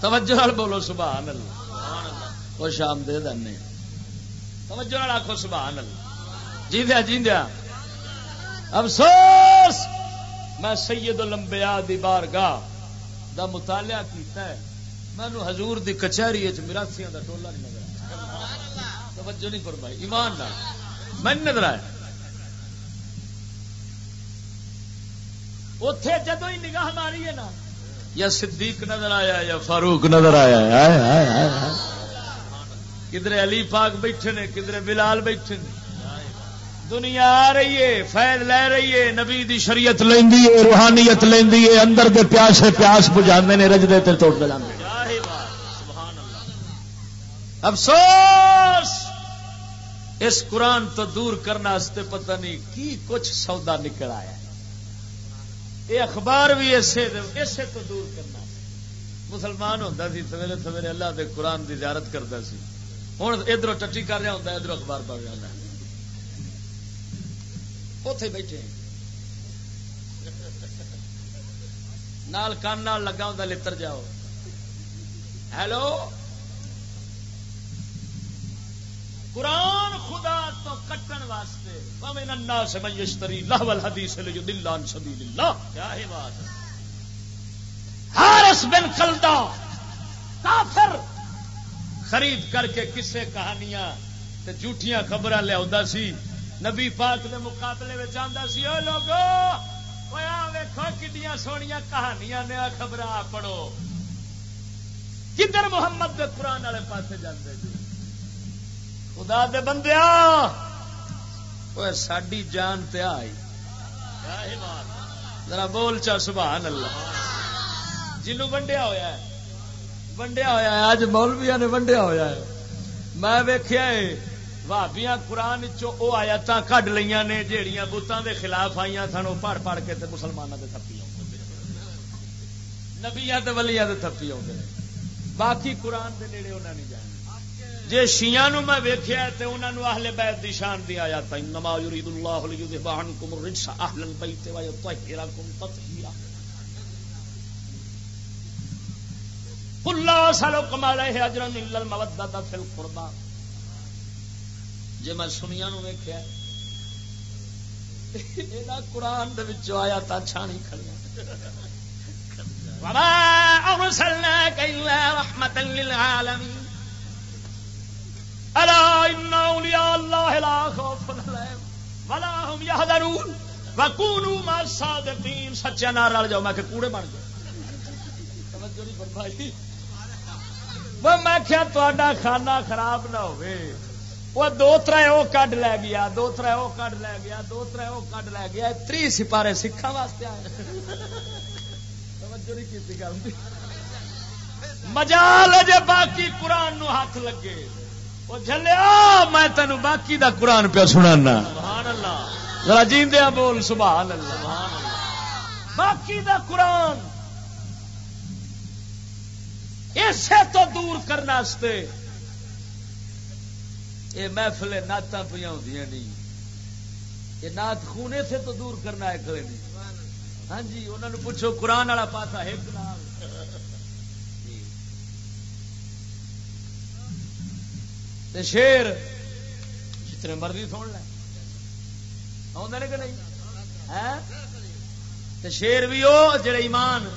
توجہ نال بولو سبحان اللہ وہ شام دے دنے توجہ نال آخو سبحان اللہ جی دیا جی دیا افسوس! میں سید الانبیاء دی بارگاہ دا مطالعہ کیتا ہے۔ مینو حضور دی کچہری وچ مراسیاں دا ٹولا نہیں نظر آیا توجہ نہیں فرمائی، ایمان نال۔ میں نظر آیا۔ اتے جدو ہی نگاہ ماری ہے نا، یا صدیق نظر آیا، یا فاروق نظر آیا۔ ہائے ہائے ہائے کدھر علی پاک بیٹھے نے کدھر بلال بیٹھے نے۔ دنیا آ رہی ہے، فیض لے رہی ہے، نبی دی شریعت لیندی ہے، روحانیت لیندی ہے، اندر دے پیاس پیاس بجاندے نے، رجدے تے توڑ دے افسوس! اس قرآن تو دور کرنا واسطے پتہ نہیں کی کچھ سودا نکل آیا یہ اخبار بھی اسے اسے تو دور کرنا۔ مسلمان ہوتا سی سویرے سویرے اللہ دے قرآن دی زیارت کرتا سی۔ ہوں ادھر ٹٹی کر رہا ہوتا ادھر اخبار پڑھ رہا اتے بیٹھے نال کان نال لگا ہوتا لتر جاؤ۔ ہیلو؟ قرآن خدا تو کٹن واسطے، ومن الناس من یشتری لہو الحدیث لیضل عن سبیل اللہ کیا ہی بات ہے۔ حارس بن کلدا کافر۔ خرید کر کے کسے کہانیاں تے جھوٹیاں خبراں لیا سی۔ نبی پاک دے مقابلے میں آندا سی او لوگو اوے ویکھو کڈیاں سونیاں کہانیاں نے خبر پڑھو۔ کدھر محمد دے قرآن والے پاسے جاندے جی؟ خدا دے بندیا اوے ساڈی جان تے آئی۔ ذرا بول چا، سبحان اللہ۔ جنوں ونڈیا ہویا ہے۔ ونڈیا ہوا ہے۔ اج مولویا نے ونڈیا ہوا ہے۔ میں ویخیا بھابیاں قرآن چو او آیات کڈ لیا نے جہیا بتان کے خلاف آئی سن وہ پڑھ پڑھ کے مسلمانوں کے تھپی نبیا ولیا تھپی آتے باقی قرآن کے نیڑے انہیں نہیں جانا جی شیا نو میں ویخیا تو انہوں نے اہل بیت دی شان دی آیا تھا نما یرید اللہ لیذهب عنکم الرجس اهل البیت ویطهرکم تطہیرا۔ قل لا اسالکم علیہ اجرا الا المودۃ فی القربى جی میں سنیا نو ویخیا قرآن دے وچوں آیا تا چھانی کھڑی وما ارسلناک الا رحمتا للعالمین۔ الا ان اولیاء اللہ لا خوف علیہم ولا هم يحزنون مع الصادقین۔ سچے نال رل جاؤ، میں کہ کوڑے بن گئے۔ توجہ نہیں فرمائی۔ وہ میں کیا تہاڈا کھانا خراب نہ ہوئے۔ وہ دو تر وہ کڈ لے گیا، دو تر وہ کڈ لے گیا، دو تر وہ کڈ لے گیا۔ تری سپارے سکھا واسطے آئے۔ توجہ نہیں کیتی گل۔ مجال جے باقی قرآن نو ہاتھ لگے۔ جلیا میں تین باقی دا قرآن پہ سنا ذرا جیندیا بول سبحان اللہ باقی دا قرآن۔ اسے تو دور کرنے یہ محفل نعت پہ نہیں یہ نعت خونے سے تو دور کرنا ہے کھڑے نہیں ہاں جی انہوں نے پوچھو قرآن والا پاسا ایک نام۔ تے شیر جتنے مرضی سن لے۔ آدھے کہ نہیں؟ تے شیر بھی وہ جڑے ایمان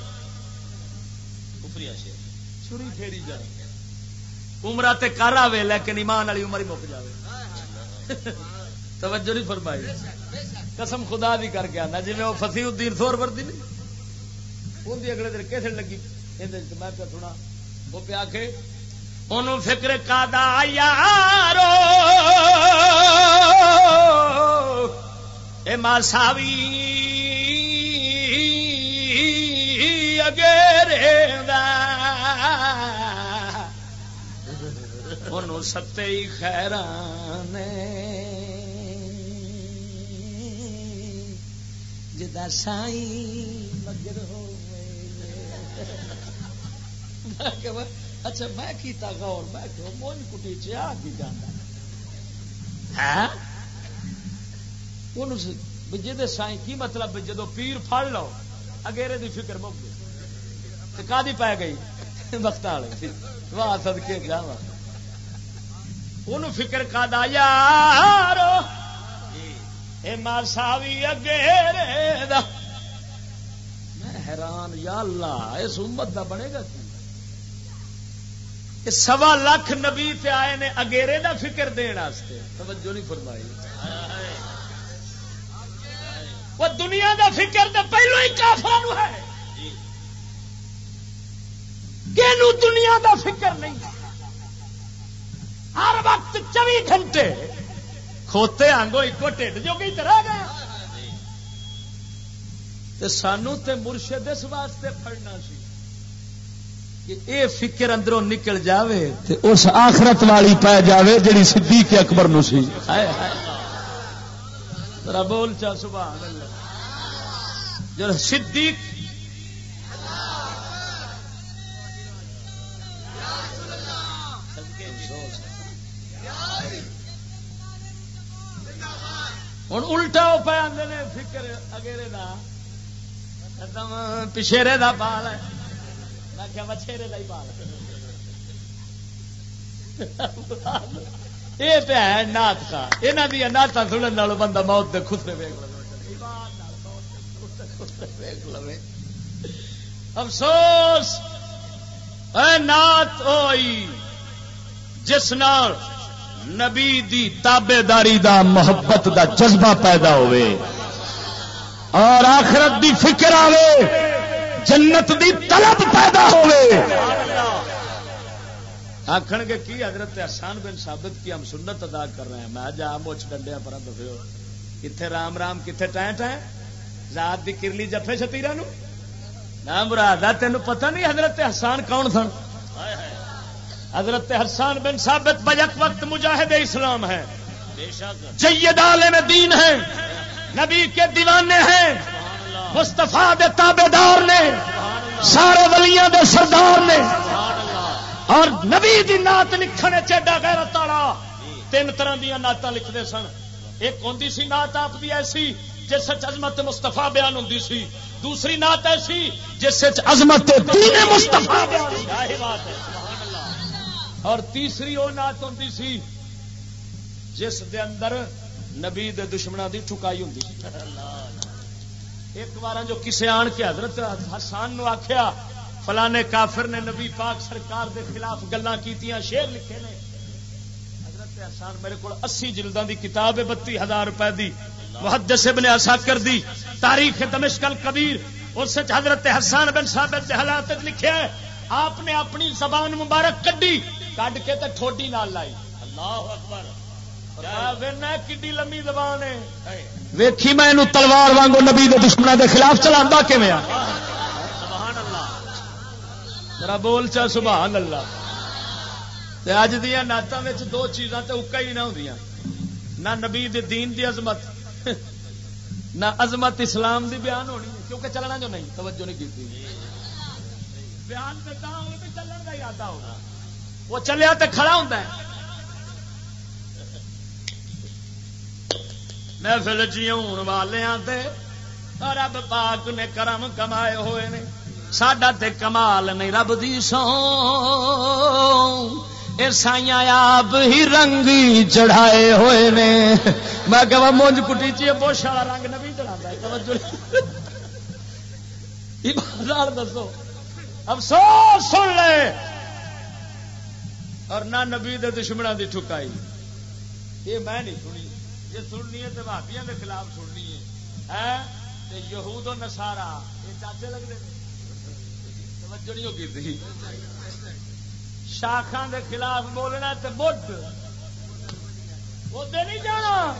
شیر۔ چھری پھیری جائے۔ عمرہ تے کر آئے لیکن ایمان والی عمر ہی مک جائے توجہ نہیں فرمائی۔ قسم خدا بھی کر کے آنا جی میں وہ فسی الدین سور وردی نہیں۔ ان اگلے دن کیسے لگی؟ میں پہ تھوڑا وہ پہ آ کے ان فکر کا دا یارو! اے ماساوی اگیرے ان ستے خیران جدا سائی مگر ہو اچھا میں کیتا غور میں کہ مونج کٹی چیا کی جانا ہے؟ جی سائیں کی مطلب جدو پیر پھڑ لو اگیرے دی فکر مک گئی۔ کا پی گئی؟ وقت والے واہ سد کے جا ان فکر کا دا یار اے ماساوی اگیرے دا۔ میں حیران یا اللہ اس امت دا بنے گا کی؟ سوا لاکھ نبی تے آئے نے اگیرے دا فکر دین واسطے توجہ نہیں فرمائی۔ وہ دنیا دا فکر تو پہلو ہی کافر ہے۔ کہ دنیا دا فکر نہیں؟ ہر وقت چوبی گھنٹے کھوتے آنگو ایک ٹھڈ جو کئی طرح گیا سانو تے مرشد اس واسطے پڑنا سی۔ کہ اے فکر اندروں نکل جاوے تے اس آخرت والی پی جاوے جڑی صدیق اکبر نو سی۔ ذرا بول چا سبحان اللہ۔ جو صدیق ہوں الٹا وہ پہ آدھے فکر اگیرے کا پچھیرے کا بال ہے۔ مچھرے کا ہی پال یہ تو ہے نات کا۔ یہاں دیا نعت سننے بندہ موت دے خسرے ویگ لو افسوس! نات ہوئی جس نال نبی دی تابے داری دا، محبت دا جذبہ پیدا ہوئے اور آخرت دی فکر آوے۔ جنت دی طلب پیدا ہوئے۔ آخر گے کی حضرت احسان بن ثابت کی ہم سنت ادا کر رہے ہیں؟ میں جا مچھ ڈنڈیا پر کتنے رام رام کتنے ٹائٹ ہے رات کی کرلی جفے شتیرا نام مراد تین پتہ نہیں حضرت احسان کون سن؟ حضرت حسان بن ثابت بجک وقت مجاہد اسلام ہے۔ بے شک۔ جید عالم دین ہیں نبی کے دیوانے ہیں۔ مستفا دے تابے دار نے، سارے ولیاں دے سردار نے، اور نبی دی نات لکھنے چیڈا غیرت والا، تین طرح دیا نعت لکھتے سن۔ ایک ہوں سی نعت آپ دی ایسی، جس عظمت مستفا بیان ہوں سی۔ دوسری نعت ایسی، جس عظمت دین مستفا بات ہے اور تیسری وہ نعت ہوں سی، جس دے اندر نبی دے دشمنوں دی ٹھکائی ہوں ایک بار جو کسے آن کے حضرت حسان نو آخیا فلانے کافر نے نبی پاک سرکار دے خلاف گلا کیتیاں شیر لکھے نے۔ حضرت حسان میرے کو اسی جلدوں دی کتاب ہے، بتی ہزار روپے دی۔ محدث ابن اساکر دی۔ تاریخ دمشق الکبیر۔ اس حضرت حسان بن ثابت دے حالات وچ لکھیا ہے، آپ نے اپنی زبان مبارک کڈی، کڈ کے تے ٹھوڈی نال لائی۔ اللہ اکبر۔ کڈی لمبی زبان ہے۔ ویکھی میں تلوار وانگو نبی دے دشمنوں دے خلاف چلاندا کیویں ذرا بول چا، سبحان اللہ۔ تے اج دیا نعتاں وچ دو چیزاں تے اکا ہی نہ ہوندیاں۔ نہ نبی دے دین دی عظمت، نہ عظمت اسلام دی بیان ہونی کیونکہ چلنا جو نہیں، توجہ نہیں کیتی۔ بیان تے ہوے تے چلن دا ارادہ ہوگا وہ چلیا تے کھڑا ہوندا ہے۔ محفل جیون والیاں تے رب پاک نے کرم کمائے ہوئے نے۔ ساڈا تے کمال نہیں رب دی سو سائیاں آپ ہی رنگ چڑھائے ہوئے نے۔ میں کہ مونج کٹی چی بوش والا رنگ نبی چڑھا دسو۔ افسوس سن لے۔ اور نہ نبی دشمنوں دی ٹھکائی۔ یہ میں نہیں سنی۔ یہ سننی ہے تو بھابیاں دے خلاف سننی ہے۔ یہود و نصارا یہ چاچے لگتے توجہ نہیں ہوگی تھی۔ شاخاں دے خلاف بولنا اودے نہیں جانا۔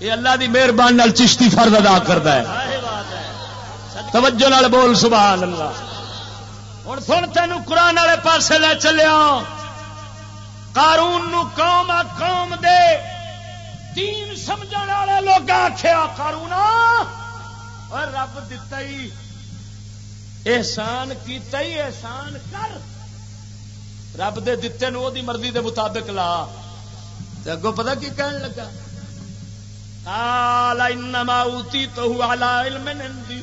یہ اللہ دی مہربانی چشتی فرض ادا کردا ہے۔ توجہ نال بول سبحان اللہ۔ ہوں سن تینوں قرآن والے پاسے لے چلیا قارون نو قوم آ قوم دے۔ دین سمجھن والے لوگ آخیا کارونا اور رب دتا ہی احسان کیتا ہی احسان کر۔ رب دے دتے نو دی مرضی دے مطابق لا۔ تے اگوں پتہ کی کہن لگا؟ قال، انما اوتیتہ علی علم عندی۔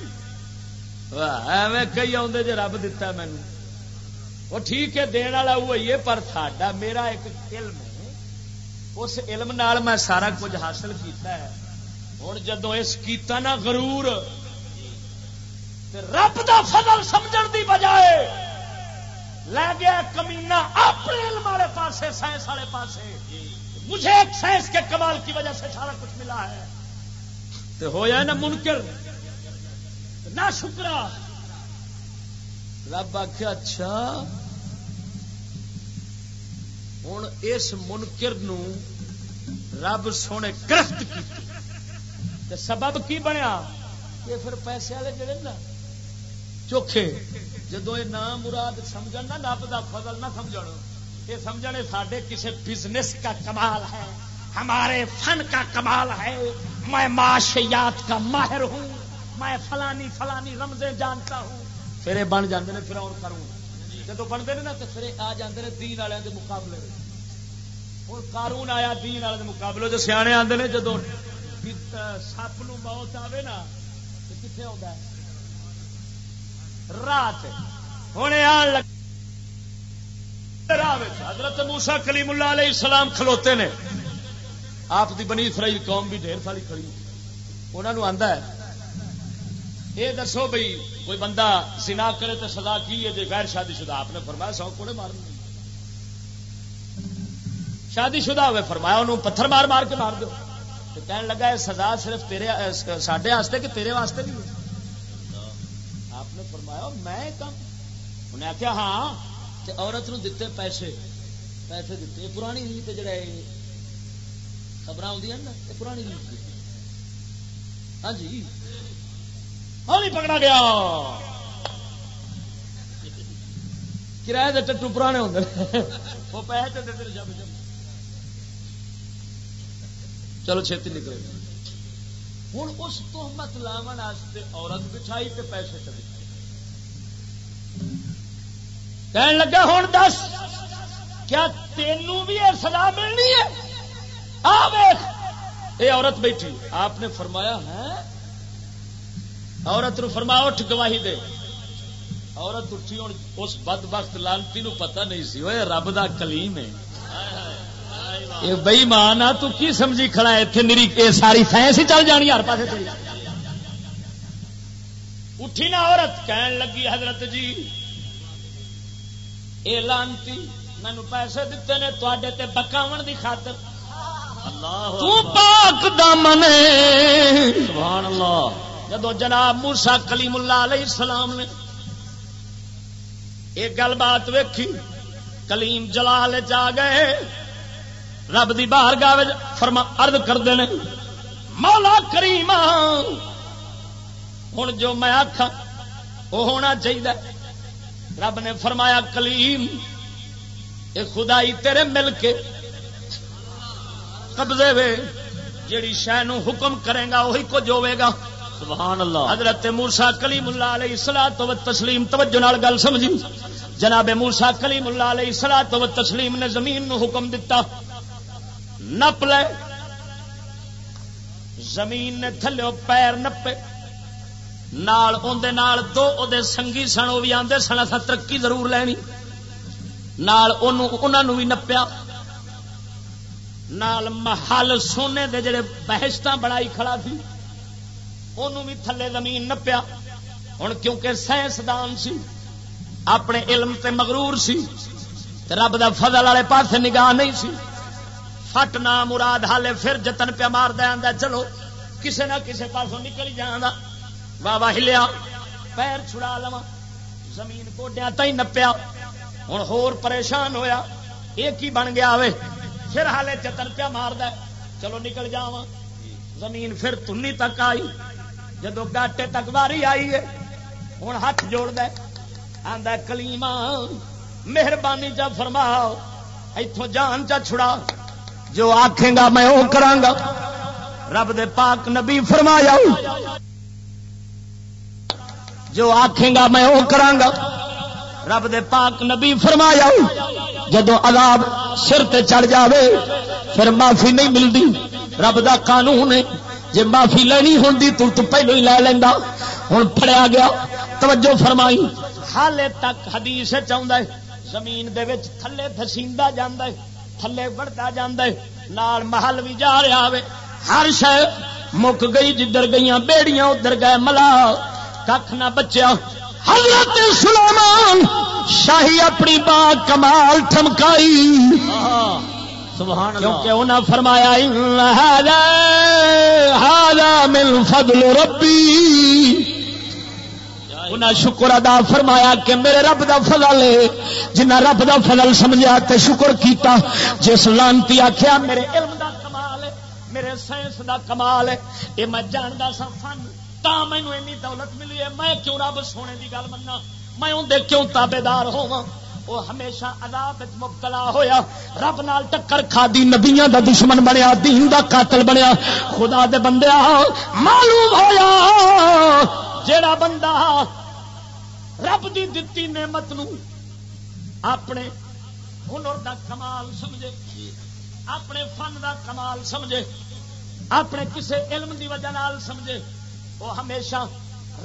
ایویں کئی آدھے جی رب دتا مینو وہ ٹھیک ہے دن والا وہی ہے، پر ساڈا، میرا ایک علم ہے اس علم نال میں سارا کچھ حاصل کیتا ہے۔ ہوں جدو اس کیتا نا غرور، تے رب دا فضل سمجھن دی بجائے لے گیا کمینا اپنے علم والے پاسے، سائنس والے پاسے۔ مجھے ایک سائنس کے کمال کی وجہ سے سارا کچھ ملا ہے۔ تو ہو جائے نا منکر۔ نہ شکرا رب آخیا اچھا ہوں اس منکر نو رب سونے گرفت کی سبب کی بنیا؟ یہ پھر پیسے والے جڑے نا، چوکھے۔ جدو یہ نام مراد سمجھ نا، رب کا فضل نہ سمجھ یہ سمجھنے سارے کسی بزنس کا کمال ہے، ہمارے فن کا کمال ہے۔ میں معاشیات کا ماہر ہوں، میں فلانی فلانی رمزے جانتا ہوں۔ پھر یہ بن جاندے نے پھر اور کروں۔ جب بنتے نا تو پھر آ جاندے نے دین والے دے مقابلے ہوں قارون آیا دین والے مقابلے جو سیانے آتے نے جدو سپ نو موت آوے نا، تو کتنے آتا ہے؟ رات۔ ہوں آن لگ حضرت موسا کلیم اللہ علیہ السلام کھلوتے نے۔ آپ دی بنی اسرائیل قوم بھی ڈھیر ساری کھڑی۔ انہوں آتا ہے یہ دسو بھائی کوئی بندہ سنا کرے تو سزا کی ہے؟ جی غیر شادی شدہ، آپ نے فرمایا سو کوڑے مار شادی شدہ ہوئے، فرمایا انہوں پتھر مار مار کے مار دو۔ تو کہنے لگا یہ سزا صرف تیرے، ساڈے واسطے کہ تیرے واسطے نہیں آپ نے فرمایا، میں کم۔ انہیں آخیا ہاں تے عورت نو دیتے پیسے۔ پیسے دیتے پرانی ریت جڑا خبر آدی نا پرانی ریت ہاں جی۔ نہیں پکڑا گیا۔ کرایہ دے ٹٹو پرانے ہوتے وہ پیسے دے جب چلو چھتی نکلے۔ ہوں اس تہمت لاون عورت بچھائی تے پیسے چلے۔ کہنے لگا ہوں دس کیا تینوں بھی یہ سزا ملنی ہے؟ آ یہ عورت بیٹھی۔ آپ نے فرمایا ہے عورت نو فرمایا اٹھ گواہی دے۔ عورت اٹھی ہوں اس بد وقت لانتی نو پتہ نہیں سی۔ وہ رب دا کلیم ہے۔ یہ بئی مان آ تو کی سمجھی کھڑا ہے؟ اتنے میری ساری سائنس ہی چل جانی ہر چلی اٹھی نا عورت کہن لگی حضرت جی اے لانتی مینو پیسے دیتے نے تے تے بکاون دی خاطر۔ تو پاک دامن سبحان اللہ۔ جدو جناب موسا کلیم اللہ علیہ السلام نے ایک گل بات ویکھی، کلیم جلال جا گئے، رب دی باہر گاہ فرما ارد کرتے ہیں مولا کریم ہوں جو میں آخا وہ ہونا چاہیے رب نے فرمایا، کلیم یہ خدائی تیرے مل کے قبضے وے، جیڑی شہ حکم کرے گا وہی کچھ ہوے گا۔ سبحان اللہ۔ حضرت موسا کلیم اللہ علیہ سلا تو تسلیم توجہ نال گل سمجھی۔ جناب موسا کلیم اللہ علیہ سلا تو تسلیم نے زمین نو حکم دتا۔ نپ لے۔ زمین نے تھلو پیر نپے۔ نال اندے نال دو او دے سنگی سن وہ بھی آندے سن اصا ترقی ضرور لینی۔ نال انہوں بھی نپیا۔ نال محل سونے دے جڑے بہشت بڑائی کھڑا سی انہوں بھی تھلے زمین نپیا۔ ہوں کیونکہ سائنسدان سی، اپنے علم تے مغرور سی، تے رب دا فضل والے پاس نگاہ نہیں سی۔ فٹ نہ مراد حالے پھر جتن پیا مار دیا چلو کسے نہ کسے پاسوں نکل جانا۔ واہ واہ ہلیا، پیر چھڑا لوا زمین گوڈیا تھی نپیا۔ ہوں ہور پریشان ہویا ایک ہی بن گیا وے؟ پھر حالے جتن پیا مار دے چلو نکل جا زمین پھر تنی تک آئی۔ جدو گاٹے تک واری آئی ہے ہوں ہاتھ جوڑ دے آندا کلیما مہربانی چا فرماؤ اتوں جان چا چھڑا، جو آخے گا میں وہ کرا گا۔ رب دے پاک نبی فرمایا، جو آخے گا میں وہ کرا گا۔ رب دے پاک نبی فرمایا، جدو عذاب سر تے چڑھ جاوے، پھر معافی نہیں ملتی رب دا قانون ہے۔ جی معافی لینی ہوں تو, تو پہلو ہی لے لینا ہوں پڑیا گیا۔ توجہ فرمائی۔ حالے تک حدیث چاہتا ہے زمین دے وچ تھلے دسیندا جاندا ہے تھلے بڑھتا جاندا ہے نال محل بھی جا رہا ہے ہر شے مک گئی جدھر گئیاں بیڑیاں ادھر گئے۔ ملا کھ نہ بچیا۔ حضرت سلیمان شاہی اپنی با کمال ٹھمکائی۔ سبحان کیونکہ اللہ۔ انہوں نے فرمایا "ان هذا هذا من فضل ربی انہیں شکر ادا فرمایا کہ میرے رب دا فضل ہے۔ جنہ رب دا فضل سمجھا تے شکر کیتا، جس لانتی آخیا میرے علم دا کمال ہے، میرے سائنس دا کمال ہے۔ یہ میں جاندا سا فن، تا مینو اینی دولت ملی ہے۔ میں کیوں رب سونے دی گل مننا میں اندر کیوں تابے دار ہوا وہ ہمیشہ عذاب وچ مبتلا ہویا۔ رب نال ٹکر کھادی، نبیاں دا دشمن بنیا، دین دا قاتل بنیا۔ خدا دے بندیا معلوم ہویا۔ جیڑا بندہ رب دی دتی نعمت نو اپنے ہنر دا کمال سمجھے، اپنے فن دا کمال سمجھے، اپنے کسے علم دی وجہ نال سمجھے وہ ہمیشہ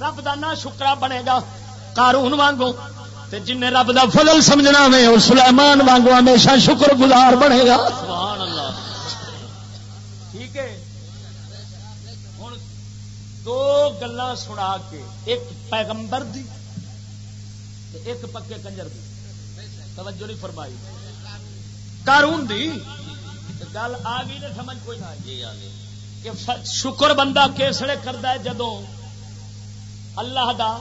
رب دا نہ شکرا بنے گا۔ قارون وانگو تے جن نے رب دا فضل سمجھنا میں وہ سلیمان وانگو ہمیشہ شکر گزار بنے گا۔ سبحان اللہ ٹھیک ہے؟ ہوں دو گلا سنا کے ایک پیغمبر دی ایک پکے کنجر دی۔ توجہ نہیں فرمائی۔ قارون دی؟ گل آ گئی نے سمجھ کوئی نہ جی کہ شکر بندہ کیسڑے کرتا ہے جدو اللہ دا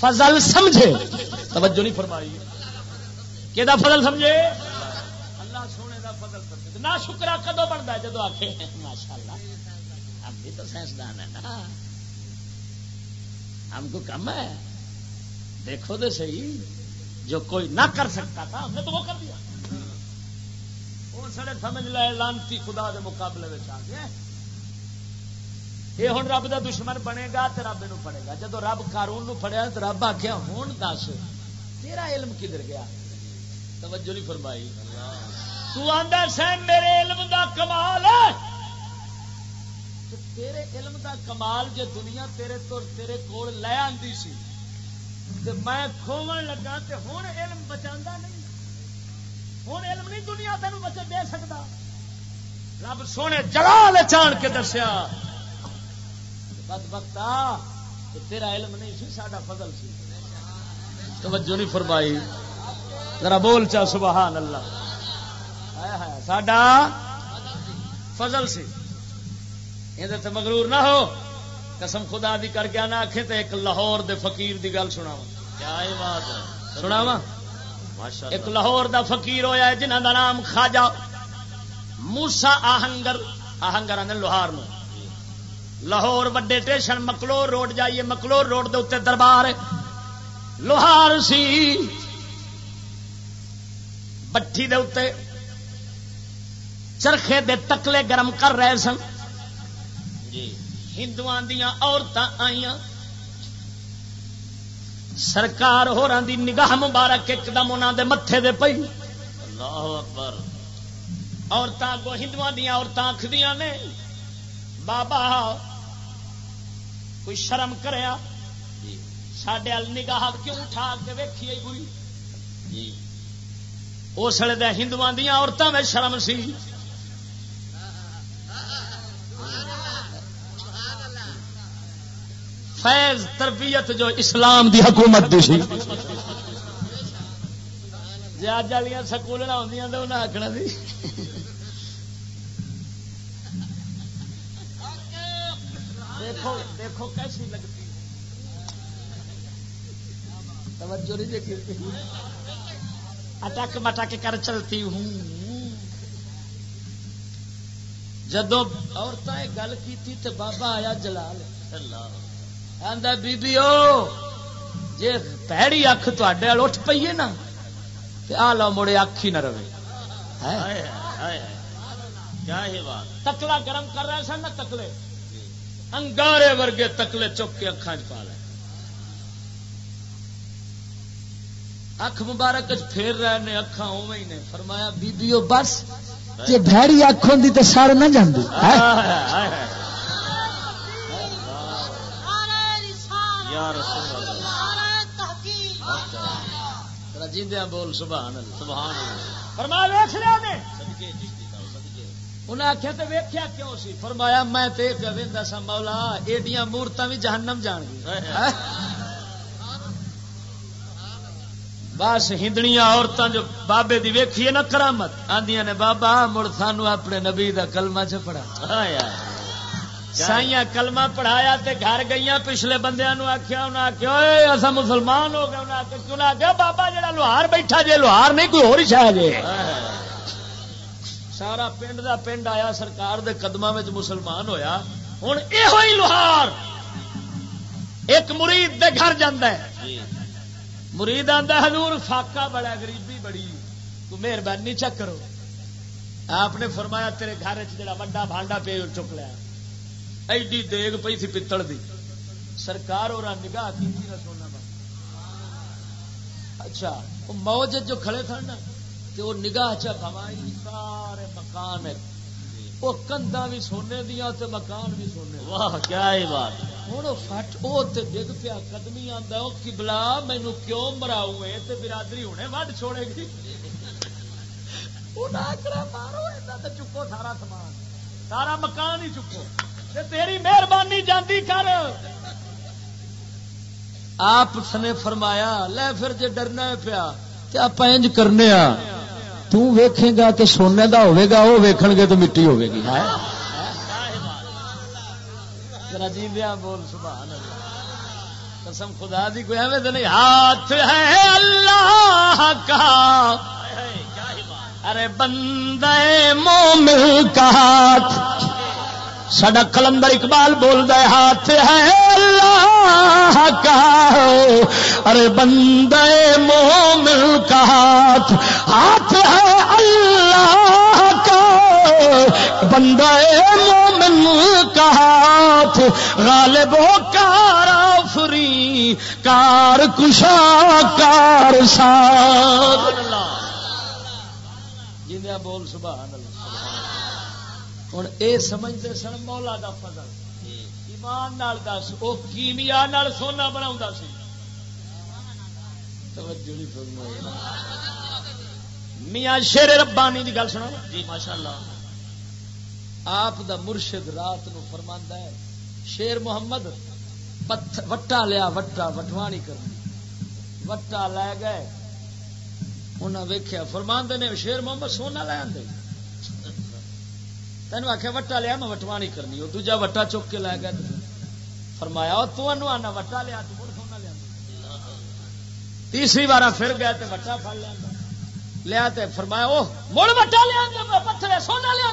فضل سمجھے۔ توجہ نہیں فرمائی۔ کہ فضل سمجھے؟ اللہ سونے دا فضل سمجھے۔ نہ شکرا کدو بنتا ہے جدو آخے ماشاء اللہ ہم بھی تو سائنسدان ہے نا۔ ہم کو کم ہے۔ دیکھو تو صحیح۔ جو کوئی نہ کر سکتا تھا، ہم نے تو وہ کر دیا۔ وہ سڑے سمجھ لے، لانتی خدا دے مقابلے میں آ گیا یہ ہوں رب دا دشمن بنے گا تو رب یہ پڑے گا۔ جب رب قارون نو پڑیا تو رب آخیا ہوں دس، تیرا علم کدھر گیا؟ توجہ نہیں فرمائی۔ تو آندا سین میرے علم دا کمال۔ ہے تو تیرے علم دا کمال جے دنیا تیرے تو تیرے کول لے آندی سی، تے میں کھوون لگا تے ہن علم بچاندا نہیں۔ ہن علم نہیں دنیا تینوں بچ دے سکدا۔ رب سونے جلال چان کے دسیا بدبختا تے تیرا علم نہیں سی ساڈا فضل سی۔ توجہ نہیں فرمائی۔ ذرا بول چا سبحان اللہ۔ ساڈا فضل سی۔ یہ مغرور نہ ہو۔ قسم خدا دی کر کے نہ آخے تو ایک لاہور دے فقیر دی گل سنا سنا وا ایک لاہور دا فقیر ہویا ہے جنہ دا نام خواجہ موسا آہنگر آہنگر آنے لوہار نو۔ لاہور وڈے ٹیشن مکلور روڈ جائیے مکلور روڈ دے اتنے دربار لوہار سی۔ بٹھی دے اتنے چرخے دے تکلے گرم کر رہے سن۔ ہندو دیا عورتیں آئی سرکار ہو دی نگاہ مبارک ایک دم انہوں دے متے دے پئی۔ اللہ اکبر۔ عورتیں کو ہندو دیا عورتیں آخدیا نے بابا کوئی شرم کریا سڈے ال نگاہ کیوں اٹھا کے ویکھی بری جی۔ اس ویلے ہندو دیا عورتوں میں شرم سی۔ فیض تربیت جو اسلام دی حکومت دی سی۔ جی اج والی سکول ہوں تو انہیں آخنا سی۔ دیکھو دیکھو کیسی لگتی توجہ نہیں دیکھی۔ اٹک مٹک کر چلتی ہوں۔ جدو عورتیں گل کی تو بابا آیا جلال۔ آدھا بی جی پیڑی اکھ تے اٹھ پیے نا تو آ لو مڑے اکھ ہی نہ رہے۔ تکلا گرم کر رہے سن نا تکلے۔ انگارے ورگے تکلے چک کے اکھان چ پا لے اکھ مبارک چ پھیر رہے نے اکھان اوے ہی نے فرمایا بیبیو بس جی بھڑی اکھ ہوندی تے سار نہ جاندی یا رسول اللہ جیندیاں بول سبحان اللہ سبحان اللہ فرمایا نے انہیں آخیا تو ویکیا کیوں سی؟ فرمایا میں تے سا مولا ایڈیاں مورتاں بھی جہنم جان بس عورتاں جو بابے دی ویکھیے نا کرامت آندیاں نے بابا مڑ سانو اپنے نبی دا کلمہ چ پڑھا۔ سائیاں کلمہ پڑھایا تے گھر گئی پچھلے بندیاں نو آخیا انہیں آخیا اے اسا مسلمان ہو گئے۔ انہیں آخیا کیوں نہ آخیا بابا جڑا لوہار بیٹھا جے لوہار نہیں کوئی ہور شاہ جے۔ سارا پنڈ دا پنڈ آیا سرکار دے قدموں میں مسلمان ہویا۔ ہوں یہ لوہار۔ ایک مرید دے گھر جاندہ ہے۔ جی۔ مرید آتا حضور فاقہ بڑا غریبی بڑی۔ تو مہربانی چک کرو۔ آپ نے فرمایا تیرے گھر چا وا بھانڈا پی چک لیا۔ ایڈی دیگ پی تھی پتل دی۔ سرکار اور نگاہ کی سونا اچھا وہ موج جو کھڑے تھے نا تو وہ نگاہ چا سارے مکان وہ کندا بھی سونے دیا تے مکان بھی سونے واہ کیا بات۔ ہوں فٹ وہ ڈگ پیا قدمی آتا وہ کبلا مینو کیوں مراؤ تے برادری ہونے وڈ چھوڑے گی۔ مارو چکو سارا سامان۔ سارا مکان ہی چکو۔ تیری مہربانی جاندی کر۔ آپ نے فرمایا لے پھر جے ڈرنا ہے پیا آپ انج کرنے آ تو ویکھے گا کہ سونے دا ہوے گا وہ ویکھن گے تو مٹی ہوے گی۔ ہے ذرا جیندیاں بول سبحان اللہ۔ قسم خدا دی کوئی ایویں تو نہیں۔ ہاتھ ہے اللہ کا۔ ارے بندے مومن کا ہاتھ۔ سڈا کلندر اقبال بول دے ہاتھ ہے اللہ کا۔ ارے بندے مومن کا ہاتھ ہاتھ ہے اللہ کا۔ بندہ مومن کا ہاتھ غالب و کار آفری کار کشا کار سار جنیا بول سبحان اللہ۔ ہوں اے سمجھتے سن مولا دا فضل۔ ایمان نال دس وہ کیمیا سونا بنا سی۔ میاں شیر ربانی دی گل سنا جی ماشاء اللہ آپ دا مرشد رات نو فرماندا ہے شیر محمد وٹا لیا وٹا وٹوانی کرنی وٹا لے گئے۔ انہاں ویکھیا فرماندے نے شیر محمد سونا لے آندے۔ تینوں آخیا وٹا لیا، میں وٹوانی کرنی۔ وہ دوجا وٹا چک کے لے گئے فرمایا، او آنا، وٹا لیا تو مڑ سونا لیا۔ تیسری بار پھر گیا تے وٹا پھڑ لیا۔ لیا تے فرمایا او مڑ وٹا لیا پتھر سونا لیا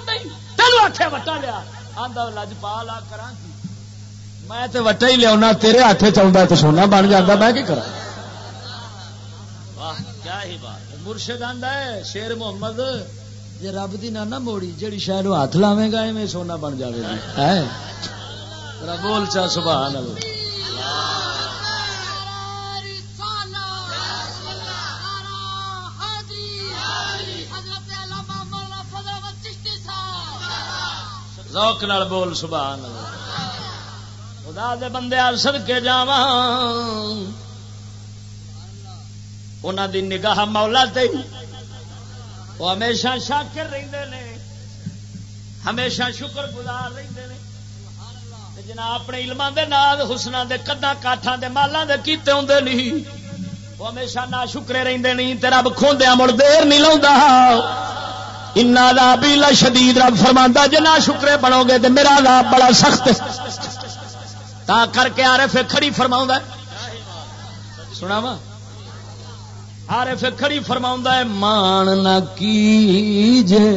تینوں آخیا وٹا لیا۔ آدھا لج پا لا کرا میں تے وٹا ہی لیا تیرے ہاتھ چاہتا تو سونا بن جاتا میں کی کرا واہ، کیا ہی بات مرشد آندا ہے، شیر محمد جی رب دی نہ نہ موڑی جیڑی شاید ہاتھ لاوے گا ایویں سونا بن جائے گا ہے بول چا سبحان اللہ ذوق نال بول سبحان اللہ خدا دے بندے سد کے جاواں انہاں دی نگاہ مولا تے وہ ہمیشہ شاکر رہندے نے، ہمیشہ شکر گزار رہندے نے۔ تے جناب اپنے علماں دے نال، حسناں دے قداں کاٹھاں دے مالاں دے کیتے ہوندے نہیں۔ وہ ہمیشہ نا شکرے رہندے نہیں، تے رب کھوندیاں مڑ دیر نہیں لاوندا انا عذابی لشدید رب فرماندا، جے نا شکرے بنو گے تے میرا عذاب بڑا سخت ہے۔ تا کر کے آرے پھر کھڑی فرماؤں سنا وا آرے پھر کھڑی فرماؤں ہے، مان نہ کیجے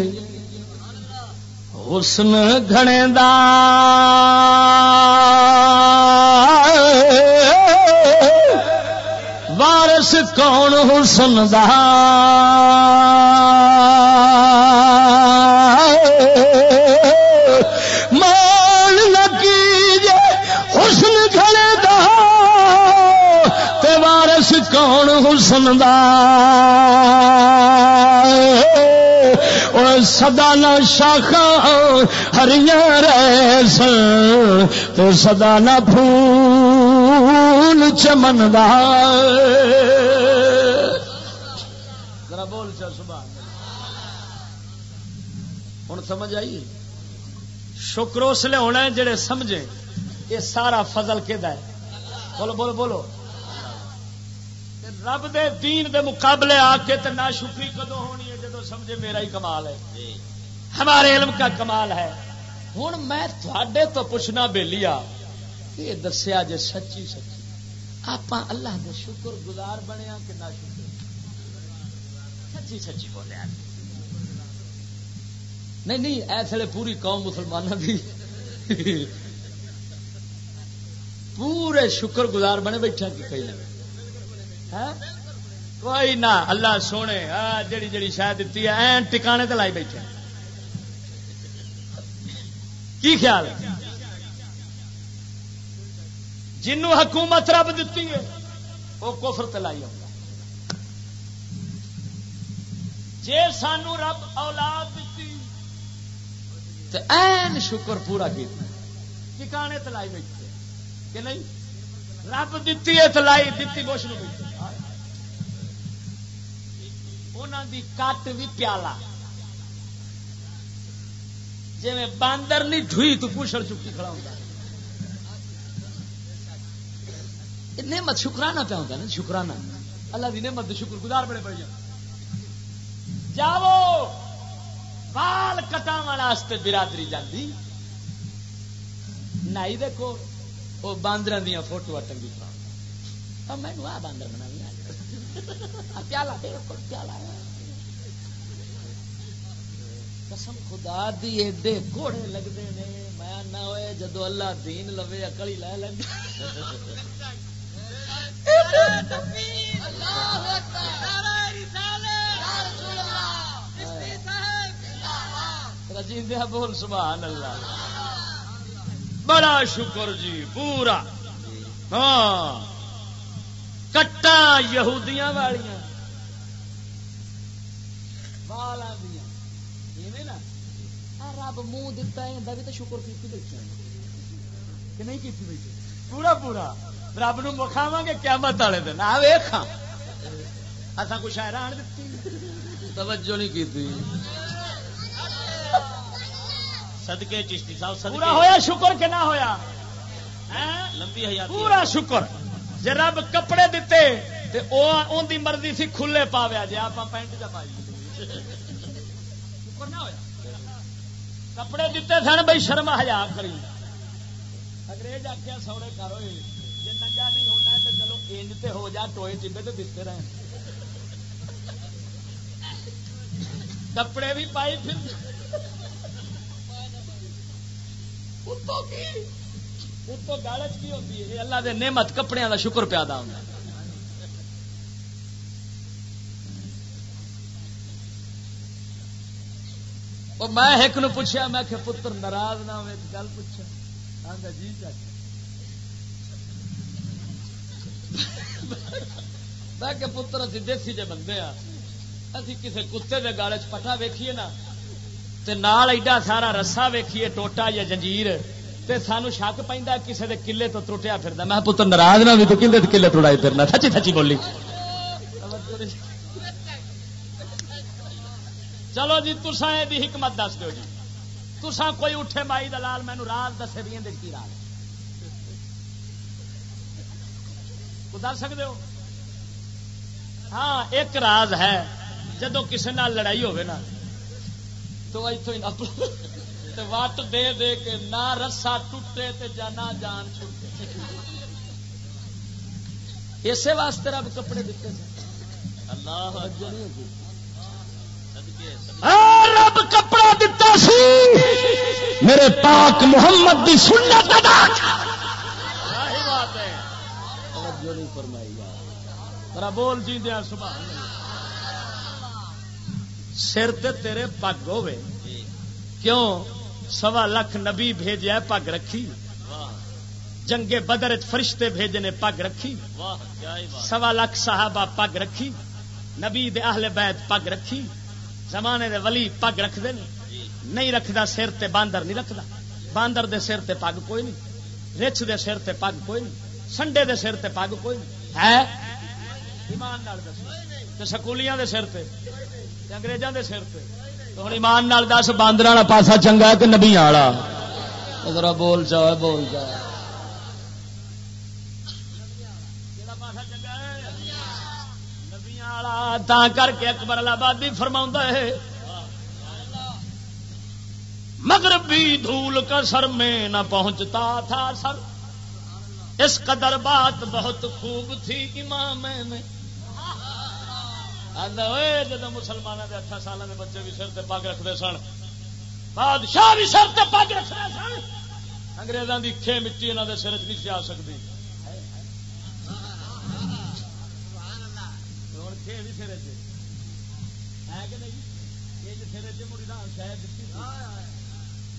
حسن گھنے دا وارس کون حسن دا؟ حسن دا سدا نہ شاخا ہریاں ریس تو سدا نہ پھول چمن دا ذرا بول چا ہوں سمجھ آئی؟ شکر اس لیے ہونا ہے جڑے سمجھے۔ یہ سارا فضل کہ بولو بولو بولو۔ رب دے دین دے مقابلے آ کے تے نہ شکری کدو ہونی ہے جدو سمجھے میرا ہی کمال ہے۔ ہمارے علم کا کمال ہے۔ ہوں میں تھوڑے تو پوچھنا بے لیا یہ دسیا جے سچی سچی۔ آپ اللہ دے شکر گزار بنیا کہ نہ شکر؟ سچی سچی بولیا۔ نہیں نہیں ایسے پوری قوم مسلمانوں کی پورے شکر گزار بنے بیٹھا کہ کئی؟ کوئی نہ، اللہ سونے جڑی جڑی شاید دیتی ہے، این ٹکانے تے لائی بیٹھے۔ کی خیال؟ ہے جنوں حکومت رب دیتی ہے وہ کفر تے لائی آؤں جے سانو رب اولاد دیتی تے این شکر پورا کیتا۔ ٹکانے تے لائی بیٹھے، کہ نہیں؟ رب دیتی ہے تو لائی دیتی بوش نو بیٹھے۔ انہوں دی کٹ بھی پیالہ جی میں باندر نہیں ڈھوئی تو پوچھڑ چکی کھڑا ہوتا نعمت شکرانہ پہ ہوتا ہے نا شکرانہ اللہ دی نعمت شکر گزار بڑے پڑ جائیں جاؤ بال کٹا واسطے برادری جاندی نائی دیکھو وہ باندر دیا فوٹو ٹنگی پا مینو آ باندر بنا پیالہ بالکل پیالہ ہے۔ قسم خدا دی ایڈے گھوڑے لگتے ہیں۔ میں نہ ہوئے، جدو اللہ دین لوے اکل لے لیں رجیدہ بول، سبحان اللہ۔ بڑا شکر جی پورا۔ ہاں۔ کٹا یہودیاں والیاں آ رب منہ دتا ہے بھی تو شکر بیٹھا کہ نہیں بیٹھے پورا پورا رب نو گے قیامت والے دن آ ویکھاں اساں کچھ حیران دتی توجہ نہیں صدقے چشتی صاحب صدقے پورا ہویا شکر کہ نہ ہویا؟ لمبی حیات پورا شکر جے رب کپڑے دیتے تے او اون دی مرضی سی کھلے پاویا جے آپ پینٹ جا پائی۔ کپڑے دیتے سن بھائی شرم حیا کری۔ انگریز آخیا سوڑے کرو جے ننگا نہیں ہونا ہے تے چلو انج تے ہو جا، ٹوئے ٹبے تے دستے رہے کپڑے بھی پائی پھر۔ اتوں کی کی ہوتی ہے اللہ دے نعمت کپڑے کا شکر پیادا ہوتا میں ایک نو پوچھا میں کہ پتر ناراض نہ ہوئے گل پوچھا آندا جی چاچا میں کہ پتر اسی دیسی جے بندے ہاں اسی کسے کتے دے گالے چ پٹا ویکھیے نا تے نال ایڈا سارا رسا ویکھیے ٹوٹا یا جنجیر تے سانو شک پیندا کسے دے قلعے تو ٹرٹیا پھردا میں پتر ناراض نہ ہوئی تو قلعے تے قلعے توڑائی پھرنا سچی سچی بولی۔ چلو جی تسا یہ حکمت دس دو جی۔ تسا کوئی اٹھے مائی دلال مینو راز دسے بھی اندر کی راز کو دس سکتے ہو؟ ہاں ایک راز ہے۔ جدو کسی نال لڑائی ہوگی نا، تو اتوں تے وٹ دے دے کے نہ رسا ٹوٹے تے جا نہ جان چھوٹے۔ اسی واسطے رب کپڑے دیتے تھے اللہ رب کپڑا دتا سی۔ میرے پاک محمد دی سنت ادا۔ کر۔ یہی بات ہے۔ توجہ نہیں فرمائی ذرا بول جی دیا سبحان اللہ۔ سر تے تیرے پگ ہوے کیوں؟ سوا لکھ نبی بھیجا پگ رکھی۔ جنگے بدر وچ فرشتے بھیجنے پگ رکھی۔ سوا لکھ صحابہ پگ رکھی۔ نبی دے اہل بیت پگ رکھی۔ زمانے دے ولی پگ رکھ دے نہیں رکھدا سر تے باندر نہیں رکھدا۔ باندر دے سر تے پگ کوئی نہیں۔ رچ دے سر تے پگ کوئی نہیں۔ سنڈے دے سر تے پگ کوئی نہیں۔ ہے؟ ایمان نال دسو۔ تے سکولیاں دے سر تے۔ تے انگریزاں دے سر تے۔ تو ہن ایمان نال دس باندراں والا پاسا چنگا ہے کہ نبیاں والا ذرا بول جا بول جا تا کر کے اکبر آبادی فرما ہے مغربی دھول کا سر میں نہ پہنچتا تھا سر اس قدر بات بہت خوب تھی امام میں جب مسلمانوں کے اٹھا سال کے بچے بھی سر تے پگ رکھتے سن۔ بادشاہ بھی سر تے پگ رکھتے سن۔ انگریزوں کی کھے مٹی انہوں کے سر چ نہیں آ سکتی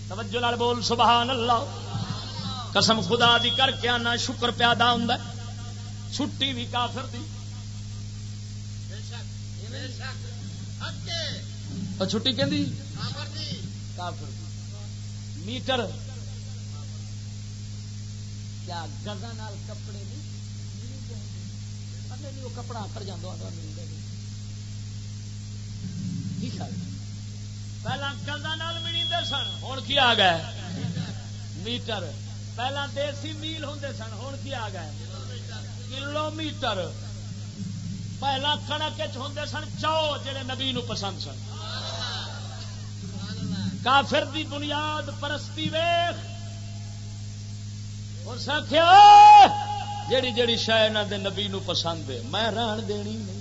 توجہ نال بول سبحان اللہ قسم خدا دی کر کے آنا شکر پیادا ہوں چھٹی بھی کافر دی۔ اور چھٹی کہ میٹر۔ کیا گزا نال کپڑے نہیں؟ وہ کپڑا کر جانا ملتا پہلا گزا نال ملتے سن ہوں کی آ گئے؟ میٹر۔ پہلا دیسی میل ہوں سن ہوں کی آ گئے؟ کلو میٹر پہلا کڑک ہوں سن چو، جڑے نبی نو پسند سن۔ کافر دی بنیاد پرستی ویخ۔ اور سکھیا جیڑی جیڑی شاید شہ دے نبی نو پسند ہے، میں ران دینی نہیں۔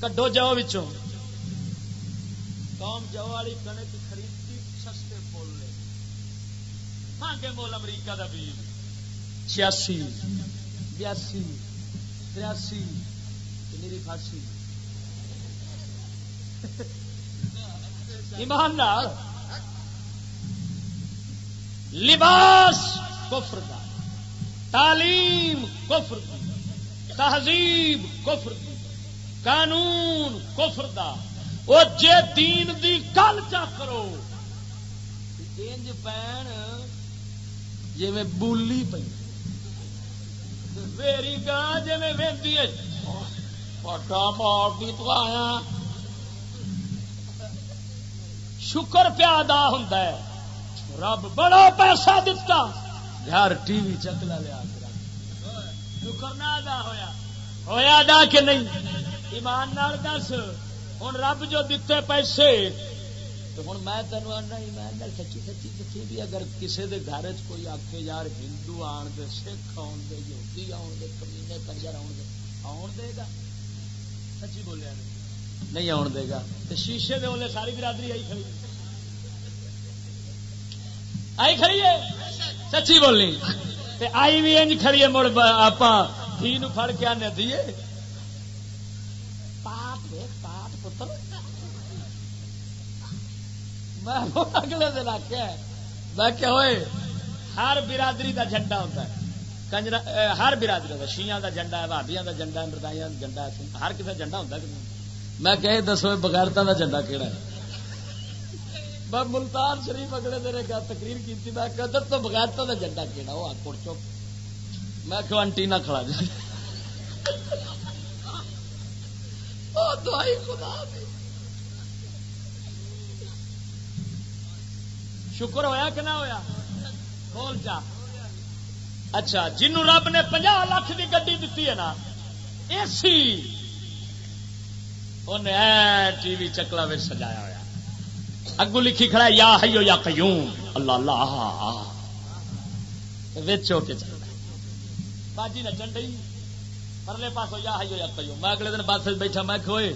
کڈو جاؤ بچوں قوم جو والی کنک خریدتی سستے مول لے مانگے مول امریکہ دا بیج چھیاسی، بیاسی، تریاسی، میری پھانسی۔ ایمان نال لباس کفر دا، تعلیم کفر دی تہذیب کفر دی قانون کفر دا۔ وہ جے دین دی گل چا کرو، انج پین جی میں بولی پی میری گاں جی میں وہدی ہے پٹا مار دی تو آیا۔ شکر پیا ادا ہوں رب بڑا پیسہ دتا۔ یار ٹی وی چکلا لیا۔ شکر نہ ادا ہویا۔ ہویا ادا کہ نہیں؟ ایمان نال دس۔ ہوں رب جو دیتے پیسے۔ تو ہوں میں تینوں آنا ایمان نال سچی سچی دسی بھی اگر کسی دے گھر چ کوئی آکے یار، ہندو آن دے، سکھ آن دے، یہودی آن دے، کمینے کنجر آن دے آن دے گا۔ سچی بولیا نہیں نہیں آن دے گا۔ شیشے دے اولے ساری برادری آئی کھڑی آئی کھڑی ہے؟ سچی بولنی تے آئی بھی انج کھڑی ہے مڑ آپ دھی نو کے آنے دیے پاپ دے پاپ پتر۔ میں وہ اگلے دن آخیا میں کہ ہوئے ہر برادری دا جھنڈا ہوتا ہے۔ کنجرا ہر برادری کا شیاں دا جھنڈا ہے بھابیاں دا جھنڈا ہے مردائیاں دا جھنڈا ہے۔ ہر کسی دا جھنڈا ہوتا ہے میں کہ دسو بغیرتا دا جھنڈا کہڑا ہے؟ میں ملتان شریف اگلے دن ایک تقریر کی میں کہ ادھر تو بغیرتا دا جھنڈا کہڑا وہ آکڑ چپ۔ میں کہ انٹینا کھڑا جائے شکر ہویا کہ نہ ہویا؟ کھول جا۔ اچھا جنوں رب نے پنجا لاکھ کی گڈی دیتی ہے نا، اے سی۔ انہیں ٹی وی چکلا میں سجایا ہوا اگو لکھی کھڑا یا حیو یا قیوم۔ اللہ اللہ وچ ہو کے چلتا باجی نچن ڈئی پرلے پاسو یا حیو یا قیوم۔ میں اگلے دن بس بیٹھا، میں کھوئے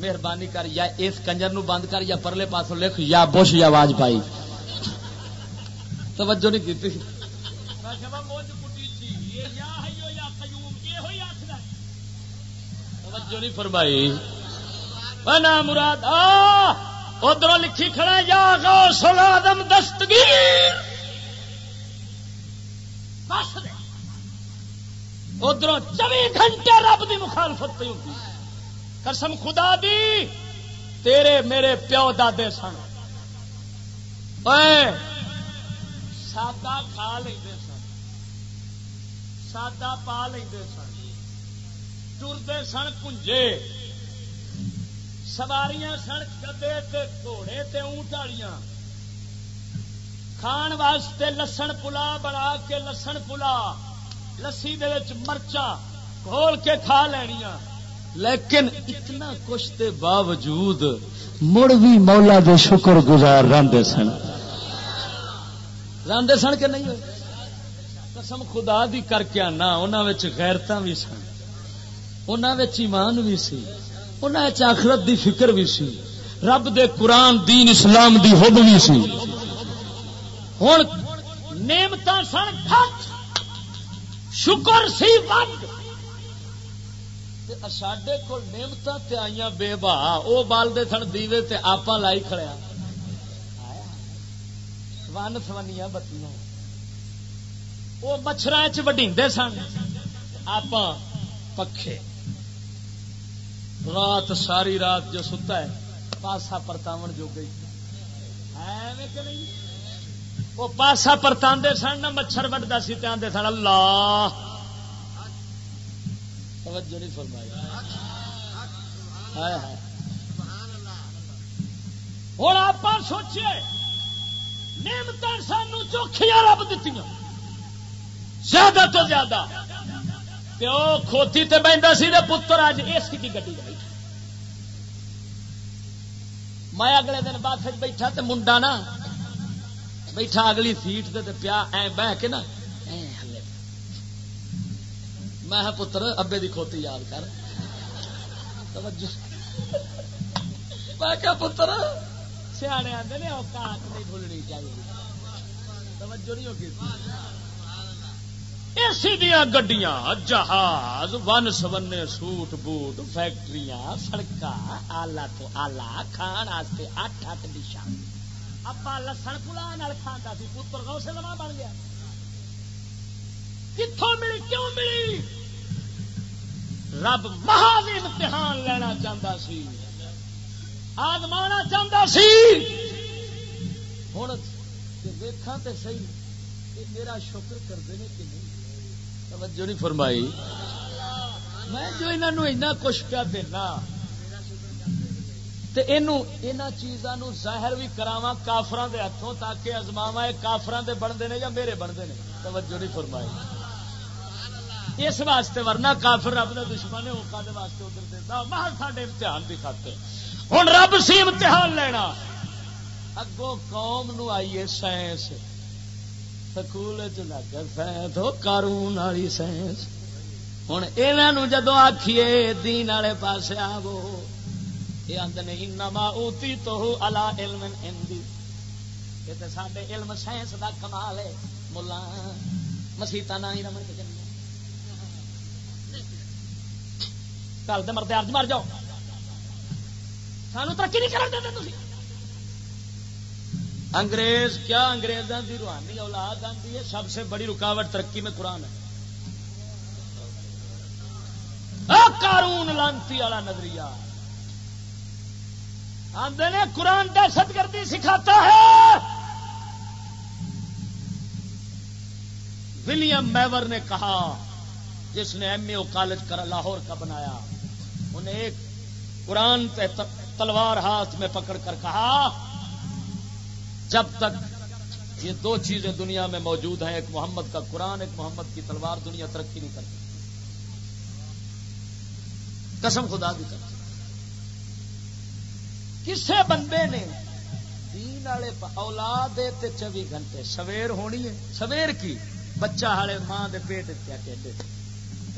مہربانی کر، یا اس کنجر نو بند کر، یا پرلے پاسو لکھ، یا بش، یا آواز پائی۔ توجہ نہیں کی توجہ نہیں فرمائی۔ بنا مراد ادھر لکھی کھڑا یا غوث العظم دستگیر۔ بس دے۔ ادھر چوبی گھنٹے رب دی مخالفت پہ ہوتی قسم خدا دی، تیرے میرے پیو دادے سن۔ سادہ کھا لیں سن۔ سادہ پا لیں سن۔ ٹرتے سن کنجے۔ سواریاں سن، گدے گھوڑے تے اونٹ والیاں۔ کھان واسطے لسن پلا، بنا کے لسن پلا۔ لسی دے وچ مرچا گھول کے کھا لینیاں۔ لیکن اتنا کچھ دے باوجود مڑ بھی مولا دے شکر گزار راندے سن۔ راندے سن کہ نہیں ہوئے؟ قسم خدا دی کر کے آنا، انہاں وچ غیرتاں بھی سن۔ انہاں وچ ایمان بھی سی۔ انہاں وچ آخرت دی فکر بھی سی، رب دے قرآن، دین اسلام دی حب بھی سی۔ ہوں نعمت سن گھٹ، شکر سی ود سڈے کو نعمت تے آئیاں بے با وہ بالدے سن دیوے تے آپ لائی کھڑیا ہاں۔ ون سونیاں بتیاں۔ وہ مچھر وڈیندے سن آپ پکھے۔ رات ساری رات جو ستا ہے، پاسا پرتاون جو گئی۔ وہ پاسا پرتاندے سن نہ، مچھر وڈتا سی تے آندے سن، اللہ۔ توجہ نہیں فرمائی۔ ہوں آپ سوچیے نعمت سانو چوکھیاں رب دیتی زیادہ تو زیادہ۔ پیو کھوتی تے بہندا سی پتر اج اس کی گڈی گئی میں اگلے دن بعد بیٹھا تے منڈا نا بیٹھا اگلی سیٹ تے پیا اے بہ کے نا میں پتر، ابے دی کھوتی یاد کر۔ میں کہا پتر سیانے آتے نے، اوقات نہیں بھولنی چاہیے۔ توجہ نہیں ہوگی اسی دیا گڈیاں، جہاز، ون سونے سوٹ بوٹ، فیکٹریاں سڑک آلہ تو آلہ، کھان واسطے اٹھ اٹھ ڈشا ابا لسن پلا کھانا سی، پتر گو سے لما بن گیا۔ کتوں ملی، کیوں ملی؟ رب مہا امتحان لینا چاہتا سی۔ آزما چاہتا سی۔ ہوں دیکھا تو صحیح میرا شکر کرتے ہیں کہ نہیں۔ توجہ نہیں فرمائی۔ میں جو انہوں کچھ پیا دینا چیزاں ظاہر بھی کراوا کافران دے ہاتھوں تاکہ ازماوا کافران دے بنتے ہیں یا میرے بنتے ہیں توجہ نہیں فرمائی۔ اس واسطے ورنہ کافر رب کا دشمن ہے وہ کھانے واسطے ادھر دیتا محل سارے امتحان بھی کھاتے ہوں رب سی امتحان لینا۔ اگوں قوم نو آئیے سائنس۔ سکول سائنس ہو کارون والی سائنس ہوں یہ جدو آخیے دین والے پاس آو یہ آدھے نما اوتی تو الا علم ہندی یہ تو سارے علم سائنس کا کمال ہے ملا مسیطا نہ ہی رمن کے جنگ کل دے مرد ارج مر جاؤ۔ سانو ترقی نہیں کرن دے انگریز، کیا انگریزوں کی روحانی اولاد آتی ہے؟ سب سے بڑی رکاوٹ ترقی میں قرآن ہے۔ قارون لانتی والا نظریہ۔ آدھے نے قرآن دہشت گردی سکھاتا ہے۔ ولیم میور نے کہا، جس نے ایم اے کالج کر لاہور کا بنایا، انہیں ایک قرآن پہ تلوار ہاتھ میں پکڑ کر کہا جب تک یہ دو چیزیں دنیا میں موجود ہیں، ایک محمد کا قرآن، ایک محمد کی تلوار، دنیا ترقی نہیں کرتی۔ قسم خدا بھی کرتی کسے بندے نے دین والے اولاد چوبی گھنٹے۔ سویر ہونی ہے۔ سویر کی؟ بچہ ہالے ماں دے پیٹ کیا کہتے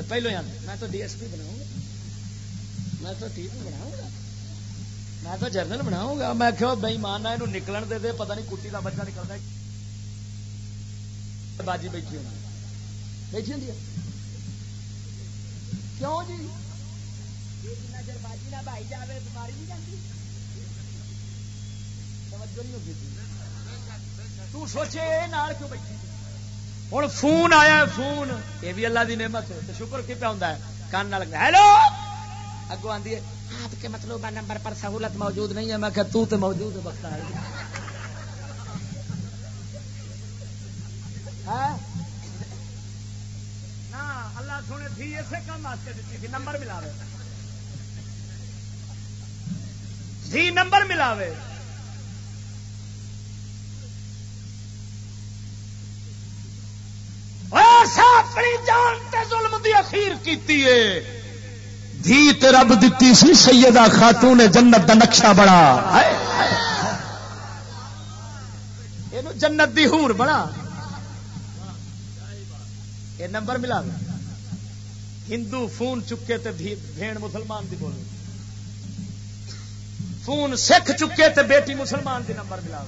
پہلو یعنی- میں تو ڈی ایس پی بناؤں گا۔ میں تو ٹی وی بناؤں گا۔ میں تو جرنل بناؤں گا۔ میں کہ بھائی مانا یہ نکلن دے دے پتہ نہیں کٹی کا بچہ نکلتا ہے۔ باجی بیٹھی ہوں بیٹھی ہوں کیوں جی؟ تو سوچے کیوں بیٹھی ہوں فون آیا فون۔ یہ بھی اللہ دی نعمت ہے۔ شکر کی پہ ہوں کان لگتا ہیلو اگو آدھی ہے۔ آپ کے مطلوبہ نمبر پر سہولت موجود نہیں ہے، میں کہ تو تے موجود ہے بختا ہے ہاں؟ اللہ سونے تھی، اسے کم واسطے دیتی تھی، نمبر ملاوے۔ تھی، نمبر ملاوے۔ اپنی جان تے ظلم دی اخیر کیتی ہے۔ دھی تے رب دتی سی، سیدہ خاتون نے جنت دا نقشہ بڑا۔ جنت دی ہور بڑا۔ یہ نمبر ملا ہندو فون چکے تے بھین مسلمان دی بولے۔ فون سکھ چکے تے بیٹی مسلمان دی نمبر ملا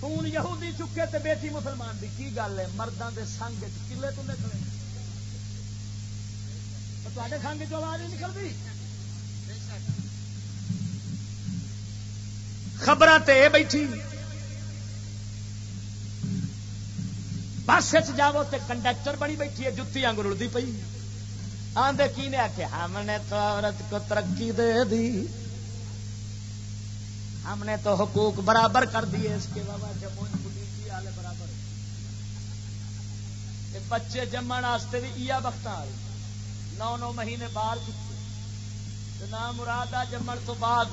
فون یہودی چکے تے بیٹی مسلمان دی، کی گل ہے؟ مردوں دے سنگ کلے تو نکلے۔ تے سنگ چ آواز نہیں نکلتی خبر بیٹھی۔ بس جاو تے کنڈکٹر بڑی بیٹھی ہے، جتی آنگ رلتی پی آدھے کی نے آخیا ہم نے تو عورت کو ترقی دے دی۔ ہم نے تو حقوق برابر کر دیے، اس کے بابا جموں کی حال برابر۔ بچے جمن واسطے بھی یہ وقت آ رہی نو نو مہینے باہر چکے نہ مراد آ جمن تو بعد۔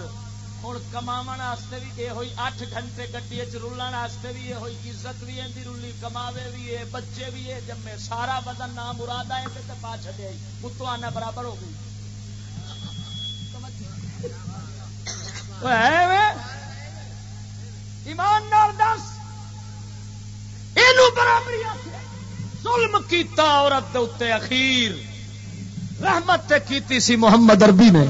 ہوں کما بھی یہ ہوئی، اٹھ گھنٹے گڈی چلن بھی یہ ہوئی، عزت بھی ہے رولی، کماوے بھی ہے بچے بھی ہے جمے۔ سارا بدن نہ مراد آئے تو پا چڑیا اتو آنا برابر ہو گئی؟ ایمان دس۔ یہ برابری ظلم کیتا عورت اخیر۔ رحمت کیتی سی محمد اربی نے۔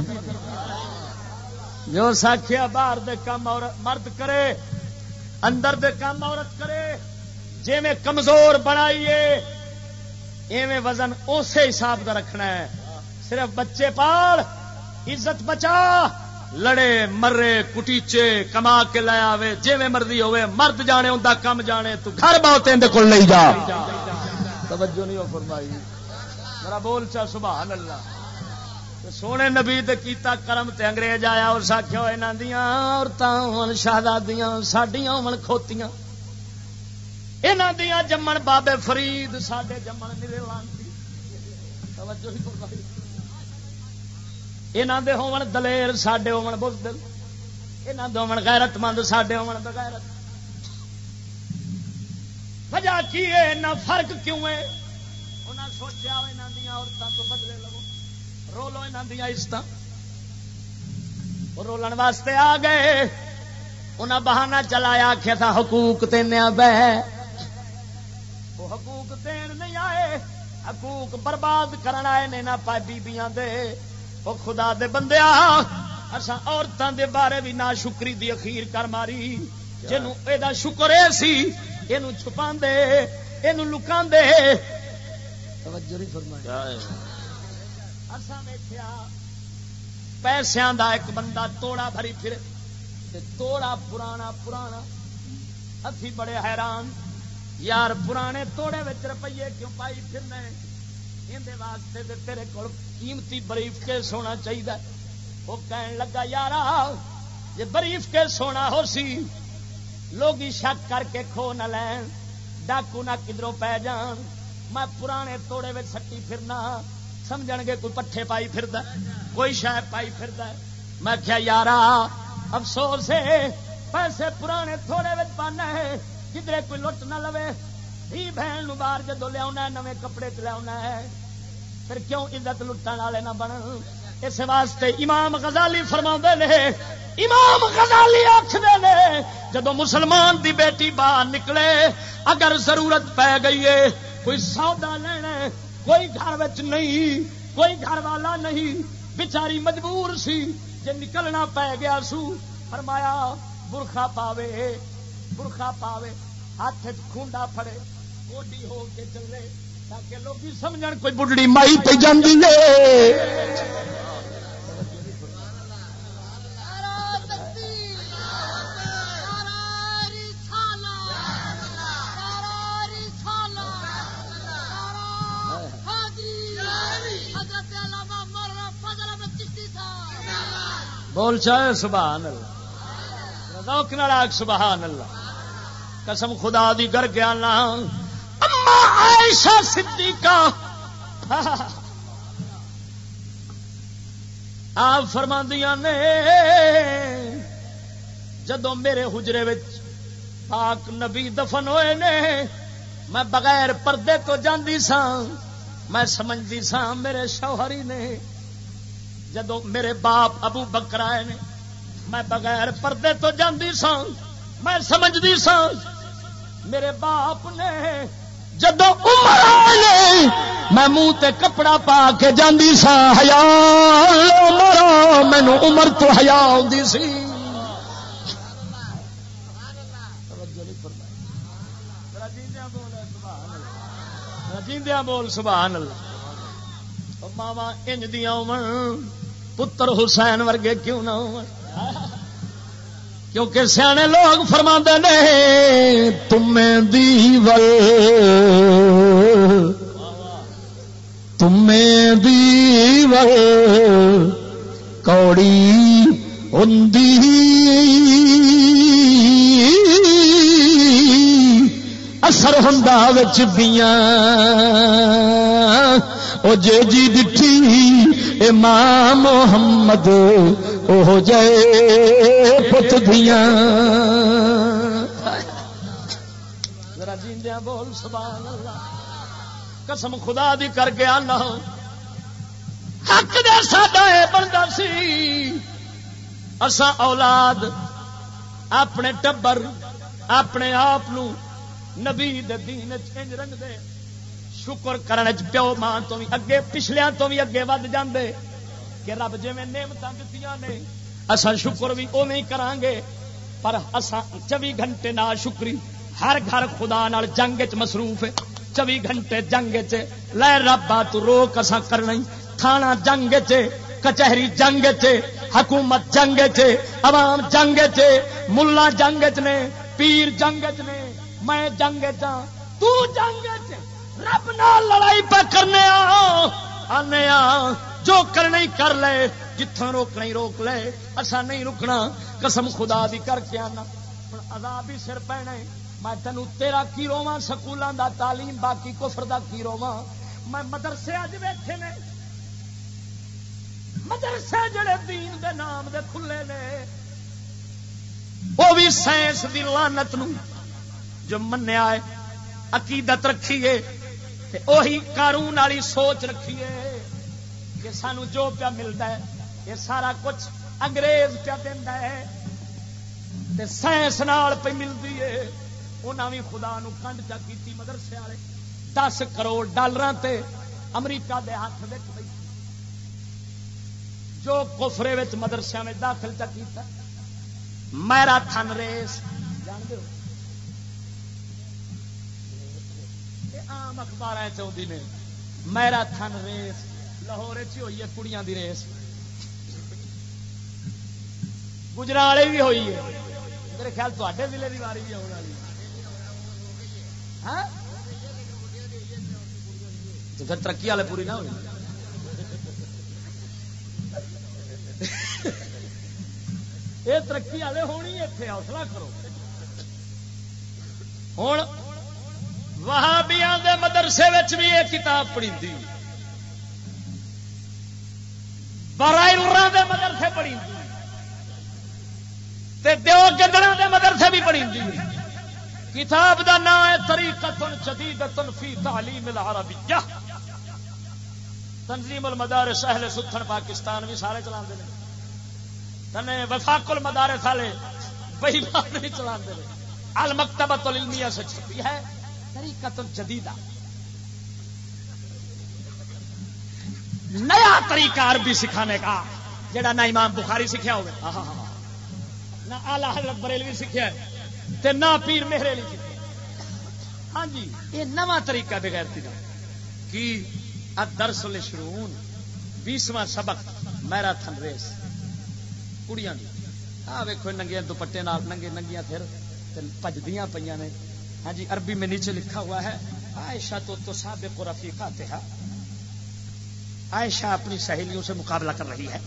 جو ساکھیا باہر دے کام عورت مرد کرے، اندر دے کام عورت کرے جی میں کمزور بنائیے، ایویں وزن اسی حساب کا رکھنا ہے۔ صرف بچے پال عزت بچا، لڑے، مرے، کٹیچے، کما کے لے آوے جی مرضی ہوئے مرد جانے، ان کم جانے، تو گھر بہت اندر کو لے جا۔ توجہ نہیں ہو فرمائی۔ میرا بول چا، سبحان اللہ۔ سونے نبی تے کیتا کرم تے انگریز آیا اور ساکھیا یہاں دیا عورتاں ہون شہزادیاں، ساڈیاں ہون کھوتیاں۔ یہاں دیا جمن بابے فرید، ساڈے جمن میرے لانتی توجہ ہی فرمائی۔ یہاں دے ہون دلیر، ساڈے ہون بزدل۔ یہاں دے ہون غیرت مند، ساڈے ہون بغیرت۔ وجہ کی ہے؟ نہ فرق کیوں ہے؟ انہیں سوچا یہاں دیا عورتوں تو بدلے لگو رولو یہاں دیا عزت رولن واسطے آ گئے۔ انہیں بہانا چلایا آخیا تھا حقوق دینا بہ۔ وہ حقوق دین نہیں آئے، حقوق برباد کرنا آئے نے نہ پائے بیبیاں دے۔ وہ خدا دے بندے اصا عورتوں دے بارے بھی نہ شکری دی اخیر کر ماری۔ جنوں یہ شکر اے سی یہ چھپا دے یہ لکا دے توجہ نہیں فرمائی۔ اصا ویخیا پیسوں دا ایک بندہ توڑا بھری پھر، تے توڑا پرانا پرانا، اتھی بڑے حیران، یار پرانے توڑے وچ روپیے کیوں پائی پھرنے؟ اندے واسطے تے تیرے کول قیمتی بریف کے سونا چاہیے وہ کہن لگا، یارا، یہ بریف کے سونا ہو سی لوگ شک کر کے کھو نہ لین، ڈاکو نہ کدروں پی جان، میں پرانے توڑے وچ سٹی پھرنا۔ سمجھ گے کوئی پٹھے پائی پھر کوئی شہ پائی پھر میں کیا یار افسوس ہے، پیسے پرانے تھوڑے بچ پانا ہے کدھر کوئی لٹ نہ لوے۔ دھی بہن باہر جدو لیا نویں کپڑے چ لیا ہے۔ پھر کیوں عزت لٹن والے نہ بن اس واسطے امام غزالی فرما نے، امام غزالی آخر نے جدو مسلمان دی بیٹی باہر نکلے، اگر ضرورت پی گئی ہے، کوئی سودا لینا کوئی گھر نہیں، کوئی گھر والا نہیں، بچاری مجبور سی جی نکلنا پی گیا سو۔ فرمایا، برخا پاوے برخا پاوے، ہاتھ خونڈا پھڑے، گوڈی ہو کے چلے، تاکہ لوگ سمجھ کوئی بڑھڑی مائی پہ جاندی بول چاہے سبحان اللہ۔ سبحان اللہ۔ قسم خدا دی گر گیا نا اما عائشہ صدیقہ۔ آپ فرماندیاں نے جدو میرے حجرے پاک نبی دفن ہوئے نے، میں بغیر پردے تو جاندی سا میں سمجھتی سا میرے شوہری نے۔ جدو میرے باپ ابو بکر آئے نے، میں بغیر پردے تو جاندی سا میں سمجھتی سا میرے باپ نے جدو عمر آئے میں منہ تے کپڑا پا کے جاندی سا ہیا مرا مینو عمر تو ہیا آتی سی۔ بول، سبحان اللہ۔ ماوا انج دیا پتر حسین ورگے کیوں نہ ہو کیونکہ سیانے لوگ فرما نے تمہیں دیول تمہیں دیول کوڑی ہوں اثر ہوں بیاں، او جے جی دھی امام محمد او جائے پت دیا۔ جیندیا بول، سبحان اللہ۔ قسم خدا دی کر کے آنا۔ حق دے ساڈا بنتا سی۔ اسا اولاد، اپنے ٹبر، اپنے آپ نبی دین چنج رنگ دے۔ شکر کرنے پیو ماں تو بھی اگے پچھلیا تو بھی اگے ود جاندے کہ رب جی نعمت دیتی نے اصا شکر بھی او نہیں کران گے پر اصا چوبی گھنٹے نہ شکری، ہر گھر خدا نال جنگ چ مصروف ہے چوبی گھنٹے جنگ چ لے ربا تو روک اسا کرنا ہی تھانہ جنگ چ کچہری جنگ چ حکومت جنگ چ عوام جنگ چ ملا جنگ چ نے، پیر جنگ چ نے، میں جنگ چ ہاں، تو جنگ چ رب نال لڑائی پہ کرنے آنے آ، جو کرنا ہی کر لے جتھوں روکنا ہی روک لے۔ اسا نہیں رکنا، قسم خدا دی کر کے آنا۔ ہن عذاب ہی سر پینا ہے۔ میں تینوں تیرا کی رواں سکولوں دا تعلیم، باقی کفر دا کی رواں میں مدرسے اج بیٹھے نے۔ مدرسے جڑے دین دے نام دے کھلے نے، وہ بھی سائنس دی لانت نو۔ جو منیا ہے، عقیدت رکھیے تے اوہی قانون والی سوچ رکھیے کہ سانو جو پیا ملتا ہے، یہ سارا کچھ انگریز پیا دینا ہے۔ تے سائنس نال پہ ملتی ہے۔ انہاں بھی خدا نو کنڈ چا کیتی مدرسے والے۔ دس کروڑ ڈالر تے امریکہ دے ہاتھ وچ پئی۔ جو کفرے وچ مدرسے میں داخل چا کیتا میرا تھن ریس۔ عام اخبار چاہتی نے میرا تھن ریس، لاہور چ ہوئی ہے کڑیاں دی ریس۔ گجرالے بھی ہوئی ہے۔ میرے خیال تے ضلع کی واری بھی آنے والی۔ ہاں؟ تو پھر ترقی والے پوری نہ ہوئی۔ یہ ترقی والے ہونی اتنے حوصلہ کرو۔ ہوں وہابیاں دے مدرسے وچ بھی یہ کتاب پڑھی تھی برائے دے مدرسے پڑھی تے دیو دے مدرسے بھی پڑھی تھی کتاب دا نام ہے طریقت جدیدت فی تعلیم العربیہ۔ تنظیم المدارس اہل ستھن پاکستان بھی سارے چلا دے تنے وفاق المدارس والے بہی بات نہیں چلا دے المکتبت العلمیہ سے چھپی ہے۔ طریقت جدیدہ نیا طریقہ عربی سکھانے کا، جڑا نہ امام بخاری سیکھا ہوگا نہ آلہ حضرت بریلوی سیکھا تے نہ پیر مہرے سیکھا ہاں جی یہ نواں طریقہ بغیر تھی کی؟ درس شرون بیسواں سبق میرا تھن ریس۔ کڑیاں آ ویکو ننگیا دوپٹے ننگے ننگیاں پھر پجدیاں پہ نے۔ ہاں جی عربی میں نیچے لکھا ہوا ہے، عائشہ تو تو سابق رفیقہ تھے ہاں۔ عائشہ اپنی سہیلیوں سے مقابلہ کر رہی ہے۔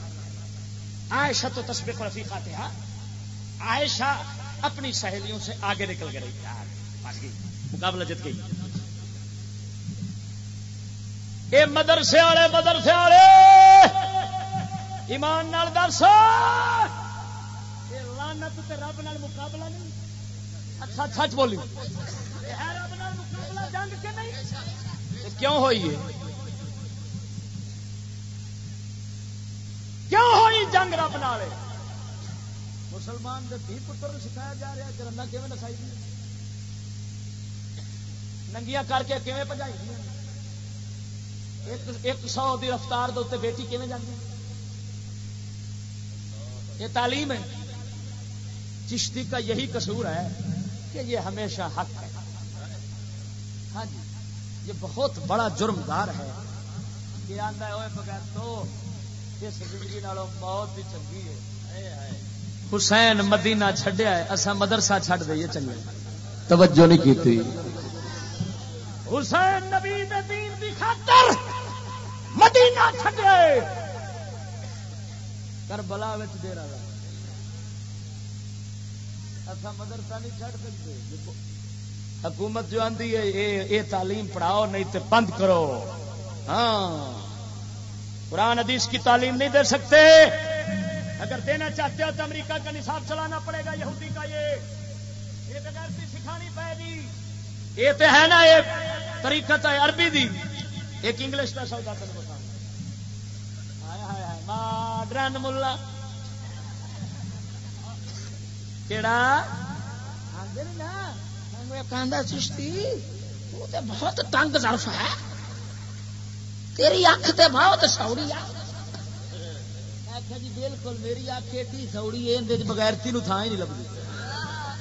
عائشہ تو تصبیق رفیقہ تھے ہاں۔ عائشہ اپنی سہیلیوں سے آگے نکل گئی۔ مقابلہ جت گئی۔ اے مدرسے والے مدرسے والے، ایمان نال دس۔ لانت رب نال مقابلہ نہیں۔ اچھا سچ بولی۔ کیوں ہوئی ہے کیوں ہوئی جنگ رب نال مسلمان کے دھی پتر سکھایا جا رہا کہ رنگا کیون نسائی دی؟ ننگیاں کر کے کیون پجائی دی؟ ایک سو دی رفتار دے بیٹی کیون جاتی یہ تعلیم ہے۔ چشتی کا یہی قصور ہے۔ کہ یہ ہمیشہ حق ہے۔ ہاں جی یہ بہت بڑا جرمدار ہے۔ یہ آتا ہے بغیر تو اس زندگی نالوں موت بھی چنگی ہے۔ حسین مدینہ چھڈیا ہے اصا مدرسہ چھڈ دئیے چنگے۔ توجہ نہیں کی حسین نبی دین دی خاطر مدینہ چھڈیا کربلا دے رہا اصا مدرسہ نہیں چھڈ سکتے۔ حکومت جو آتی ہے یہ تعلیم پڑھاؤ، نہیں تو بند کرو۔ ہاں۔ قرآن حدیث کی تعلیم نہیں دے سکتے۔ اگر دینا چاہتے ہو تو امریکہ کا نصاب چلانا پڑے گا، یہودی کا یہ۔ بغیر سکھانی پائے گی۔ یہ تو ہے نا یہ طریقت ہے عربی دی۔ ایک انگلش کا سودا کر بتا ماڈرن ملا۔ کہڑا چشتی وہ تو بہت تنگ ظرف ہے۔ تیری اکھ تے بہت سوڑی جی بالکل میری اکھ ایڈی سوڑی ہے بغیر تین تھان ہی نہیں لگتی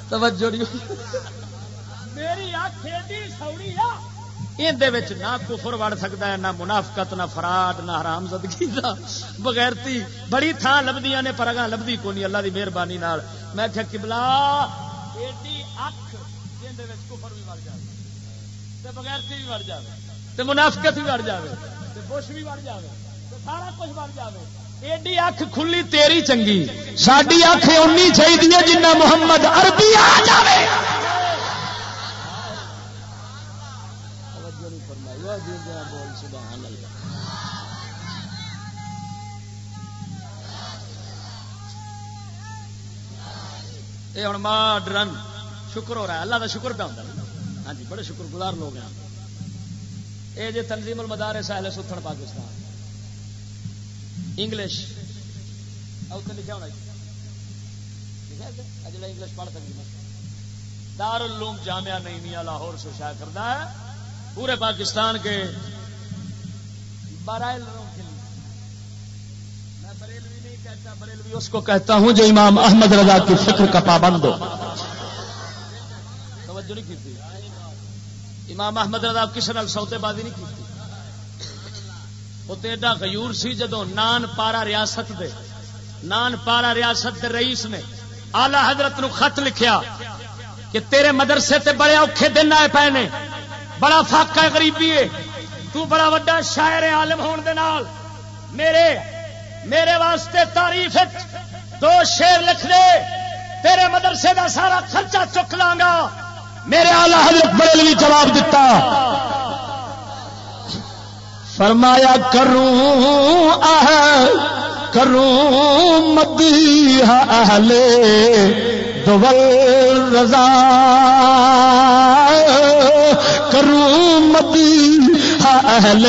توجہ نہیں۔ میری اکھ ایڈی سوڑی اندر نہ کفر وڑ سکتا ہے، نہ منافقت، نہ فراڈ، نہ حرام زدگی دا بغیرتی بڑی تھان لبدیاں نے، پر اگاں لبدی کو نہیں، اللہ دی مہربانی میں کہ قبلہ، ایڈی اکھ کفر بھی وڑ جاوے۔ بغیرتی بھی وڑ جاوے۔ منافقت بھی وڑ جاوے۔ تے بش بھی وڑ جاوے۔ سارا کچھ وڑ جاوے۔ ایڈی اکھ کھلی تیری چنگی۔ ساڈی اکھ اونی چاہیے جنہ محمد عربی آ جائے جاوے یہ ہوں ماڈرن، شکر ہو رہا ہے، اللہ کا شکر پہ ہوتا ہے۔ ہاں جی بڑے شکر گزار لوگ ہیں۔ یہ جی تنظیم المدار ہے سہل ستھن پاکستان۔ انگلش۔ اتنے لکھا ہونا جی انگلش پڑھ سکتی دار العلوم جامعہ نعیمیہ لاہور سے شائع کرتا ہے۔ پورے پاکستان کے لیے۔ میں بریلوی نہیں کہتا، بریلوی اس کو کہتا ہوں جو امام احمد رضا کی فکر کا پابند ہو۔ توجہ نہیں کی امام احمد رضا کسی نال سوتے بازی نہیں کی وہ تو ایڈا غیور سی جدو نان پارا ریاست دے، نان پارا ریاست دے رئیس نے آلہ حضرت نو خط لکھیا کہ تیرے مدرسے تے بڑے اوکھے دن آئے پے نے۔ بڑا فاقہ غریبی ہے۔ تو بڑا وڈا شاعر عالم ہون دے نال۔ میرے میرے واسطے تعریف دو شیر لکھ دے۔ تیرے مدرسے دا سارا خرچہ چک لاں گا۔ میرے آلہ حضرت بریلوی جواب دیتا فرمایا، کروں آہ کروں مدی اہل دول رضا۔ کروں مدی اہل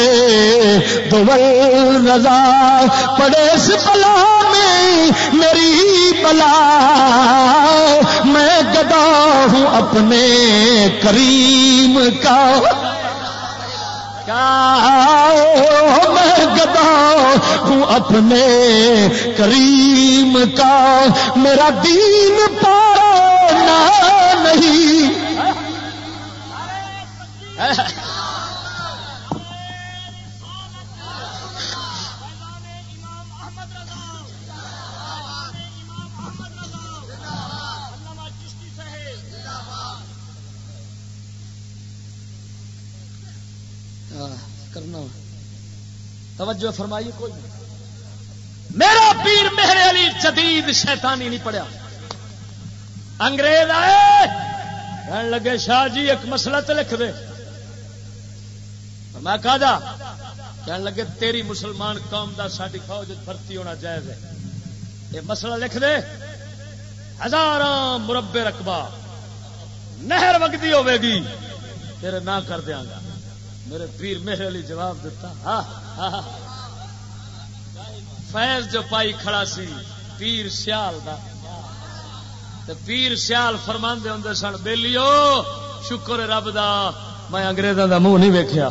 دول رضا۔ پڑے بلا میں میری بلا۔ میں گدا ہوں اپنے کریم کا۔ میں گدا ہوں اپنے کریم کا۔ میرا دین پانا نہیں۔ کرنا۔ توجہ فرمائیے، کوئی میرا پیر میرے علی جدید شیطانی نہیں پڑیا انگریز آئے کہنے لگے، شاہ جی ایک مسئلہ تو لکھ دے۔ میں کہا جا کہنے لگے، تیری مسلمان قوم دا ساری فوج بھرتی ہونا جائز ہے۔ یہ مسئلہ لکھ دے۔ ہزار مربے رقبہ نہر وگتی ہوے گی۔ تیرے نہ کر دیا گا۔ میرے پیر میرے لیے جواب دیتا فیض جو پائی کھڑا سی، پیر سیال دا۔ پیر سیال فرما ہوں سن بےلیو شکر رب دا، میں انگریزوں دا منہ نہیں ویکیا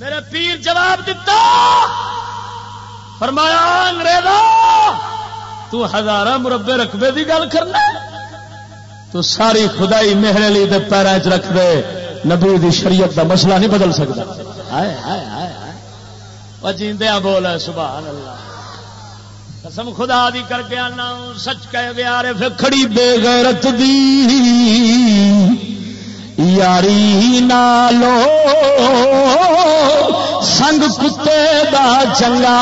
میرے پیر جواب دیتا فرمایا انگریزا تو ہزار مربے رقبے دی گل کرنا تو ساری خدائی میرے لیے پیروں چ رکھ دے۔ نبی دی شریعت دا مسئلہ نہیں بدل سکتا۔ جیندیا بول سبحان اللہ قسم خدا دی کر کے آنا سچ کہہ گیا رے پھر کھڑی بے غیرت دی۔ یاری نالو، سنگ کتے دا چنگا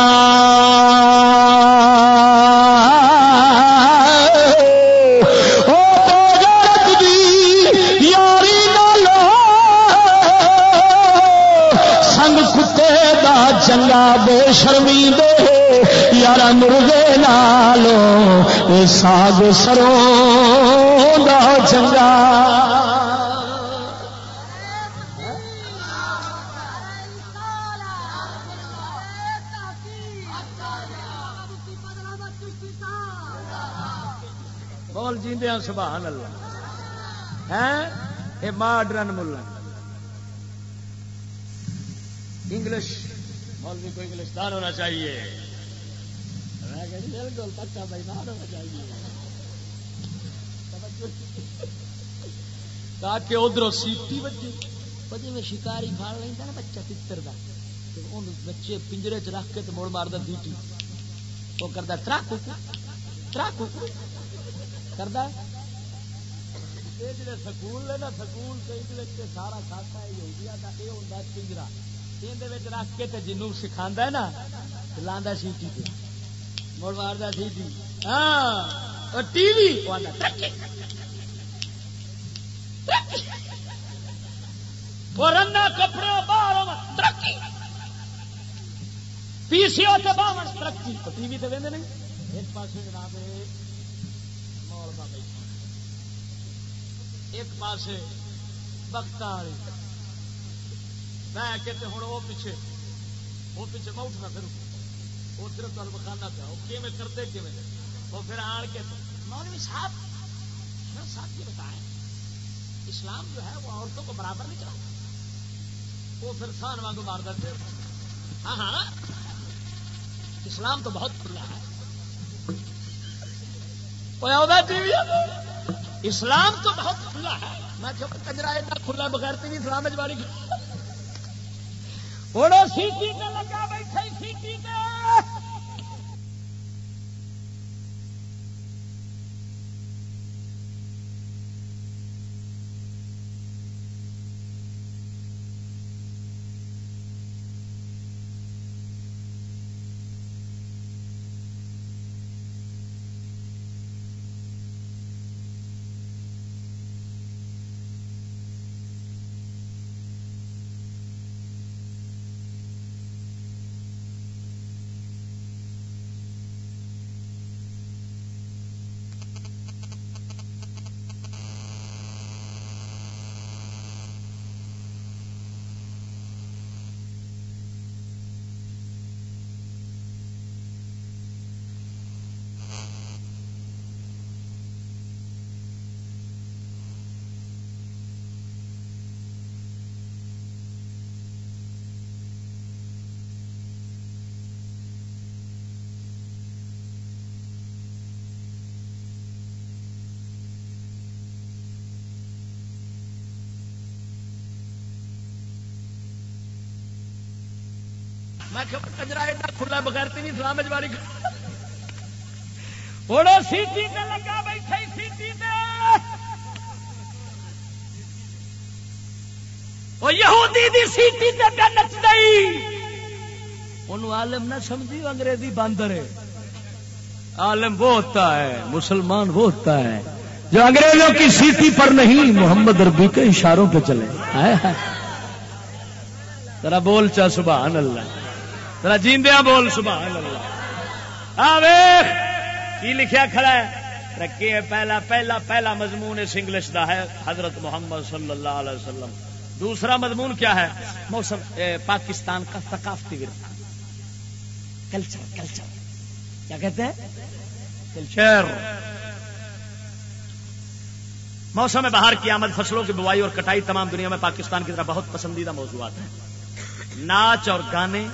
چنگا بے شرمی دے یار مرغے نالو ساگ سروں دا چنگا بول جی سبحان اللہ۔ ہے ماڈرن ملن۔ انگلش۔ مولوی کو انگلشدان ہونا چاہیے۔ بالکل پکا بھائی ہونا چاہیے۔ تاکہ ادھر سیٹی بچے بجے میں شکاری کھا لینا نا بچہ پتر کا بچے پنجرے چ رکھ کے مڑ مارتا سیٹی وہ کرتا کرتا سکول نا، سکول سارا کھاتا ہے پنجرا جنوب سکھا لا سیٹی مڑ مارتا سیٹی۔ ہاں ٹی کپڑے باہر ترقی۔ پی سی او باہر ترقی۔ ٹی وی تو نہیں ایک پاس جناب ایک پاس بخت والی میں کہتے ہوں وہ پیچھے وہ پیچھے میں اٹھنا پھر۔ وہ صرف تمہیں بخانا پیا وہ کیون کرتے کیون وہ پھر آن کے مولوی صاحب صاحب یہ بتائیں اسلام جو ہے وہ عورتوں کو برابر نہیں چلاتا۔ وہ پھر سان وانگو مارتا تھے ہاں ہاں۔ اسلام تو بہت کھلا ہے۔ اسلام تو بہت کھلا ہے۔ میں کجرا اتنا کھلا بغیر تھی اسلام باری سیٹی لگا بیٹھے سیٹی میں کہ کجرا ایڈا کھلا بغیر تین اسلام باری ہوں سیٹی تے لگا بیٹھے سیٹی تے۔ وہ یہودی دی سیٹی تے نچ گئی ان عالم نہ سمجھی انگریزی باندر ہے۔ عالم وہ ہوتا ہے، مسلمان وہ ہوتا ہے۔ جو انگریزوں کی سیٹی پر نہیں، محمد ربی کے اشاروں پہ چلے۔ ذرا بول چا، سبحان اللہ۔ ذرا جیندیا بول، سبحان اللہ۔ کی لکھیا کھڑا ہے؟ رکھے ہے، پہلا پہلا پہلا مضمون اس انگلش دا ہے، حضرت محمد صلی اللہ علیہ وسلم۔ دوسرا مضمون کیا ہے؟ موسم پاکستان کا ثقافتی ورثہ۔ Culture culture. کیا کہتے ہیں؟ کلچر۔ موسم بہار کی آمد، فصلوں کی بوائی اور کٹائی تمام دنیا میں پاکستان کی طرح بہت پسندیدہ موضوعات ہیں۔ ناچ اور گانے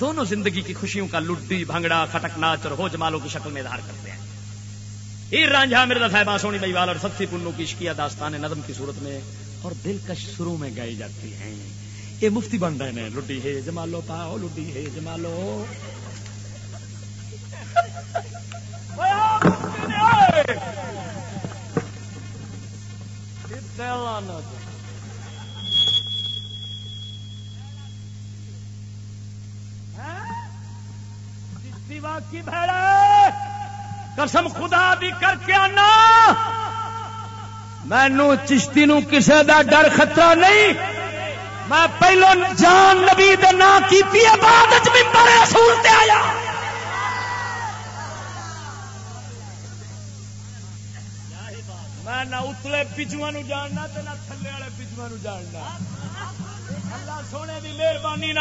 دونوں زندگی کی خوشیوں کا لڈی بھنگڑا کھٹک ناچ اور ہو جمالوں کی شکل میں اظہار کرتے ہیں۔ ہیر رانجھا مرزا صاحبہ سونی بھائی اور ستھی پنو کی شکیا داستان نظم کی صورت میں اور دلکش سروں میں گائی جاتی ہیں۔ یہ مفتی بن رہے ہیں۔ لڈی ہے جمالو پاؤ لڈی ہے جمالو۔ کی بھڑے؟ قسم خدا دی کر کے آنا۔ مینو چشتی نو کسے دا ڈر خطرہ نہیں۔ میں پہلو جان نبی دے نا کی بعد ممبر رسول تے آیا۔ میں نہ اتلے پچوا نو جاننا تے نہ تھلے والے پچوا نو جاننا۔ اللہ سونے دی مہربانی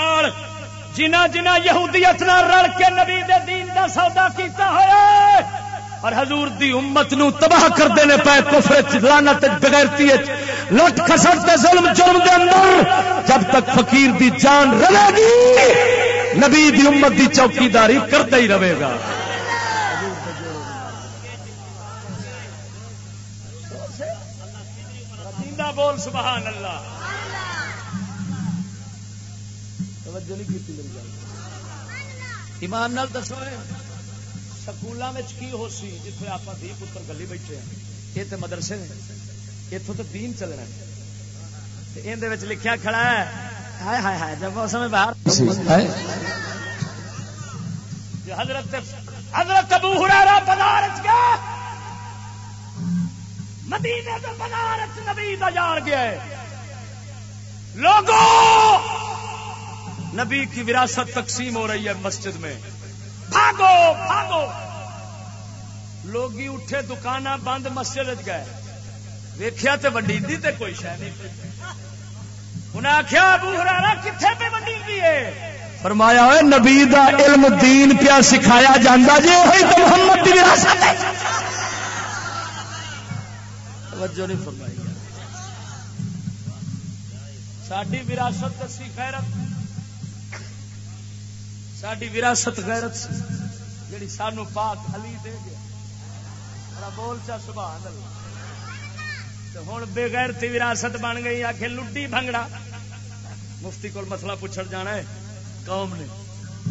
جنا جنا یہودیت نہ رل کے نبی دے دین دا سودا کیتا ہوا اور حضور دی امت نو تباہ کر دینے پائے کفر لانت بغیرتی لٹ کسٹ ظلم، جرم دے اندر۔ جب تک فقیر دی جان رہے گی، نبی دی امت دی چوکی داری کرتا ہی رہے گا۔ بول سبحان اللہ۔ توجہ نہیں کی میری گل۔ ایمان نال دسو سکولوں میں کی ہو سی جتنے آپ دھی پتر گلی بیٹھے ہیں؟ یہ تو مدرسے نے۔ اتوں تو دین چلنا لکھیا کھڑا ہے۔ ہائے ہائے ہائے جب موسم باہر۔ جو حضرت حضرت ابو بنارس مدینے تو بنارس نبی دا گیا ہے۔ لوگوں نبی کی وراثت تقسیم ہو رہی ہے مسجد میں۔ بھاگو بھاگو۔ لوگ اٹھے دکان بند، مسجد گئے۔ ویخیا تو ونڈی تے کوئی شہ نہیں۔ انہیں آخیا ابو ہرارا کتنے پہ ونڈی ہے؟ فرمایا ہوئے نبی دا علم دین پیا سکھایا جاندہ جی وہی تو محمد دی وراثت ہے۔ توجہ نہیں فرمائی۔ ساری وراثت دسی خیرت۔ ساری وراثت غیرت سی جڑی سانو پاک علی دے گیا بول چا سبحان اللہ ہوں بےغیرتی وراثت بن گئی آ کے لڈی بھنگڑا مفتی کو مسئلہ پوچھڑ جانا ہے قوم نے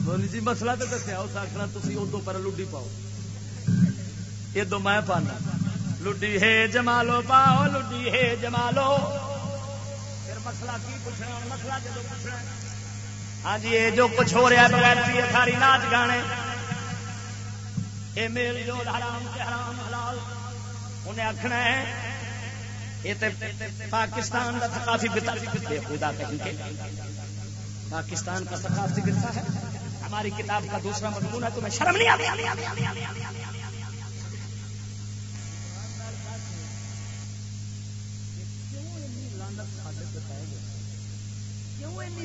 بولی جی مسئلہ تو دسیا اس آخنا تھی ادو پر لڈی پاؤ یہ دو میں پانا لڈی ہے جمالو پاؤ لڈی ہے جمالو پھر مسئلہ کی پوچھنا مسئلہ جدو پوچھنا ہاں جی یہ جو کچھ ہو رہا ہے بغیر ساری ناچ گانے۔ یہ میل جو حرام سے حرام حلال۔ انہیں آخنا ہے، یہ تو پاکستان کا ثقافتی خدا کہیں کے۔ پاکستان کا ثقافتی گرتا ہے۔ ہماری کتاب کا دوسرا مضمون ہے، تمہیں شرم نہیں آتی؟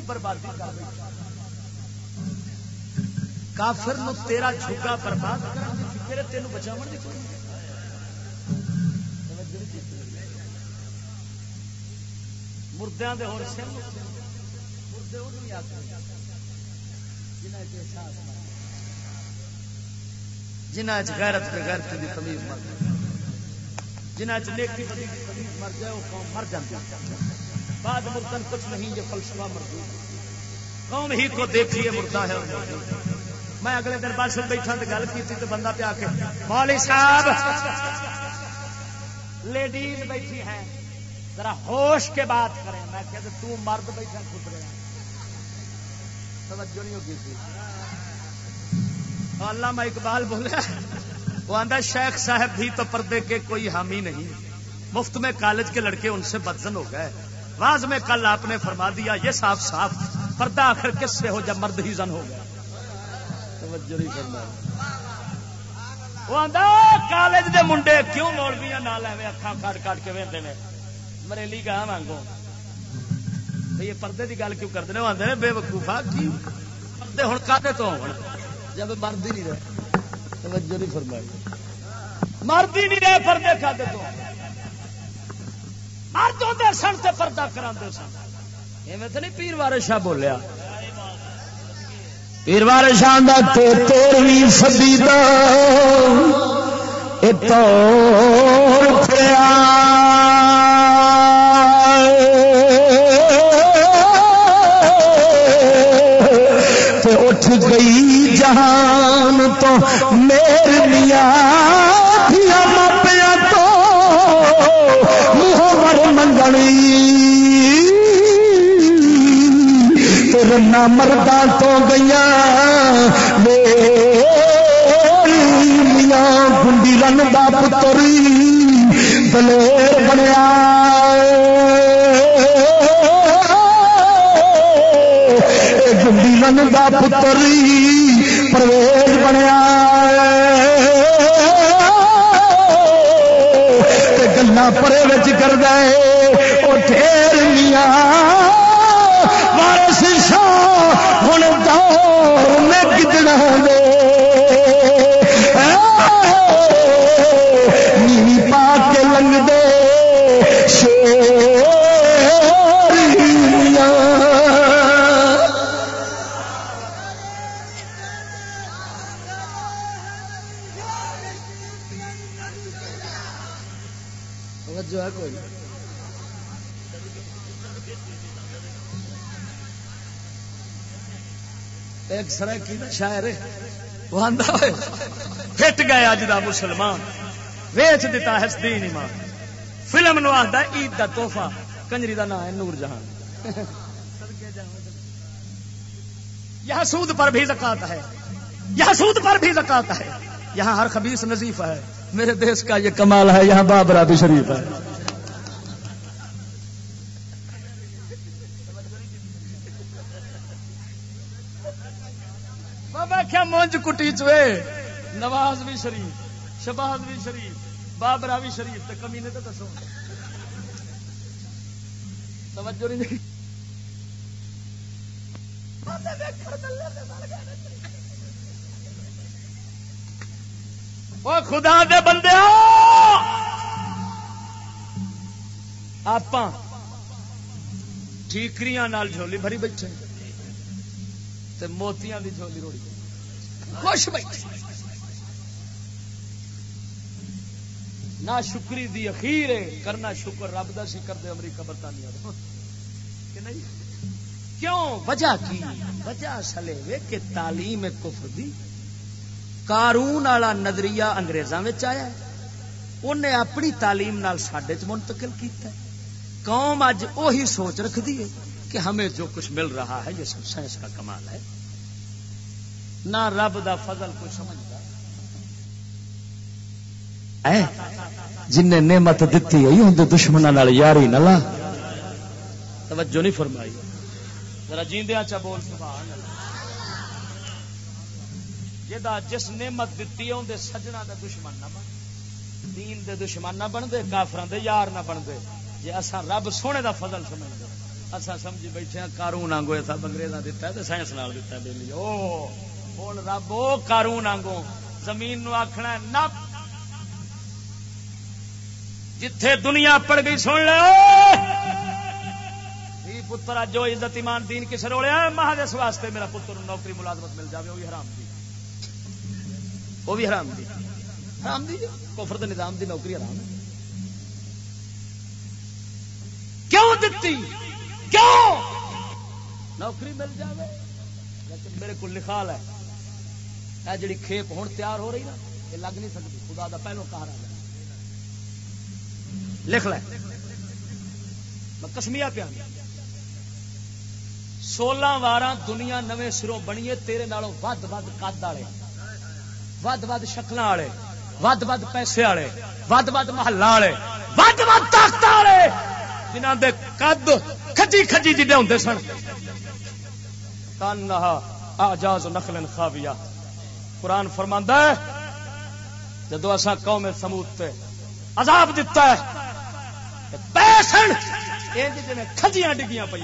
بربادی کر کافر نو تیرا جھگا برباد کر تین بچاؤ مردوں کے ہو جنہ غیرت غیرت کی تمیز مر جنہ نیکی مر جائے وہ قوم مر جاتی بعد مردن کچھ نہیں، یہ فلسفہ مردود قوم ہی کو دیکھیے مردہ ہے میں اگلے دن بس بیٹھا تو گل کی تو بندہ پیا کے مولوی صاحب لیڈیز بیٹھی ہیں، ذرا ہوش کے بات کریں۔ میں کہ تو مرد بیٹھا خود رہا توجہ نہیں ہوگی تھی اللہ میں اقبال بولے، وہ آدھا شیخ صاحب بھی تو پردے کے کوئی حامی نہیں۔ مفت میں کالج کے لڑکے ان سے بدزن ہو گئے۔ راز میں کل آپ نے فرما دیا، یہ صاف صاف، پردہ آخر کس سے ہو جب مرد ہی زن ہو گیا؟ کالج دے منڈے کیوں مولویا نہ لے اکھان کاٹ کاٹ کے وہدے نے؟ مریلی گاہ مانگو یہ پردے کی گل کیوں کرتے ہیں آدھے بے وقوفا کی پردے ہوں کھاتے تو جب مرد ہی نہیں رہے۔ توجہ نہیں فرمائی۔ مرد ہی نہیں رہے، پردے کھاتے تو مرد ہوتے سن سے پردہ کرا سن۔ ایویں تو نہیں پیر وار شاہ بولیا۔ پیر وار شاہ تیرویں سدی اٹھ گئی جہان تو میرے میاں۔ تیرنا مردہ تو گیا میاں گنڈی رن کا پتری دلیر بنیا گنڈی رن کا پتری پرویز بنیا گلا پرے کر دے وہ ٹھیر میاں ایک سرکی نا شاعر وہ آندا ہوئے پھٹ گئے اج دا مسلمان، ویچ دیتا ہے دین ایمان۔ فلم نو آندا عید دا تحفہ، کنجری دا نام ہے نور جہان۔ یہاں سود پر بھی زکات ہے۔ یہاں سود پر بھی زکات ہے۔ یہاں ہر خبیص نظیف ہے۔ میرے دیش کا یہ کمال ہے، یہاں بابرا بھی شریف ہے بابا کیا مونج کٹی چوے نواز بھی شریف شباز بھی شریف بابرا بھی شریف تے کمی نے تو دسو۔ توجہ نہیں وہ خدا دے بندے آپ ٹھیکریاں نال جھولی بھری بیٹھے تے موتیاں دی جھولی روڑی۔ خوش بیٹھے نہ شکری دی اخیر ہے، کرنا شکر، رب دا سی کردے امریکہ برطانیہ کہ نہیں؟ کیوں؟ وجہ کی؟ وجہ سلے وے کہ تعلیم کفر دی۔ قارون والا نظریہ انگریزاں وچ آیا انہیں اپنی تعلیم نال ساڈے چ منتقل کیتا ہے۔ قوم اج وہی سوچ رکھ دی ہے کہ ہمیں جو کچھ مل رہا ہے، یہ سب سائنس کا کمال ہے۔ نہ رب دا فضل کوئی سمجھتا جن نے نعمت دیتی ہے ہوں دشمنوں یاری نہ لا۔ توجہ نہیں فرمائی۔ ذرا جیندیا چا بول سبحان جدا جس نعمت دیتی ہے اندر سجنا دا دشمن نہ بن۔ دین دے دشمن نہ بن دے کافران دے یار نہ بن دے۔ جی اصا رب سونے دا فضل سمجھ دے۔ اصا سمجھی بیٹھے کارون آنگو ایسا انگریزاں دیتا ہے تو سائنس نال دیتا ہے بیلی۔ او بول رب او کارون آنگو زمین نو آکھنا نپ جتھے دنیا پڑ گئی سن لو پتر جو عزت ایمان دین کس روڑے مہادس واسطے میرا پتر نوکری ملازمت مل جائے وہ بھی حرام دی وہ بھی حرام دی حرام دی کفر دے نظام دی نوکری حرام ہے کیوں دتی کیوں نوکری مل جائے لیکن میرے کو لکھا ہے اے جڑی کھیپ ہوں تیار ہو رہی نا، یہ لگ نہیں سکتی۔ خدا دا پہلو کہا رہا لکھ لے۔ میں کسمیا پیا۔ سولہ وار دنیا نویں سروں بنیے، تیرے نالوں ود ود کد والے ود ود شکل والے ود ود پیسے والے ود ود محلہ والے ود ود طاقت والے جنہ دے قد کھجی کھجی جڈے ہوں سن۔ کان آجاز نخل خاویہ۔ قرآن فرماندا ہے، جدو اصا قوم سمود تے عذاب دتا ہے پیسن کھجیاں ڈگیاں پہ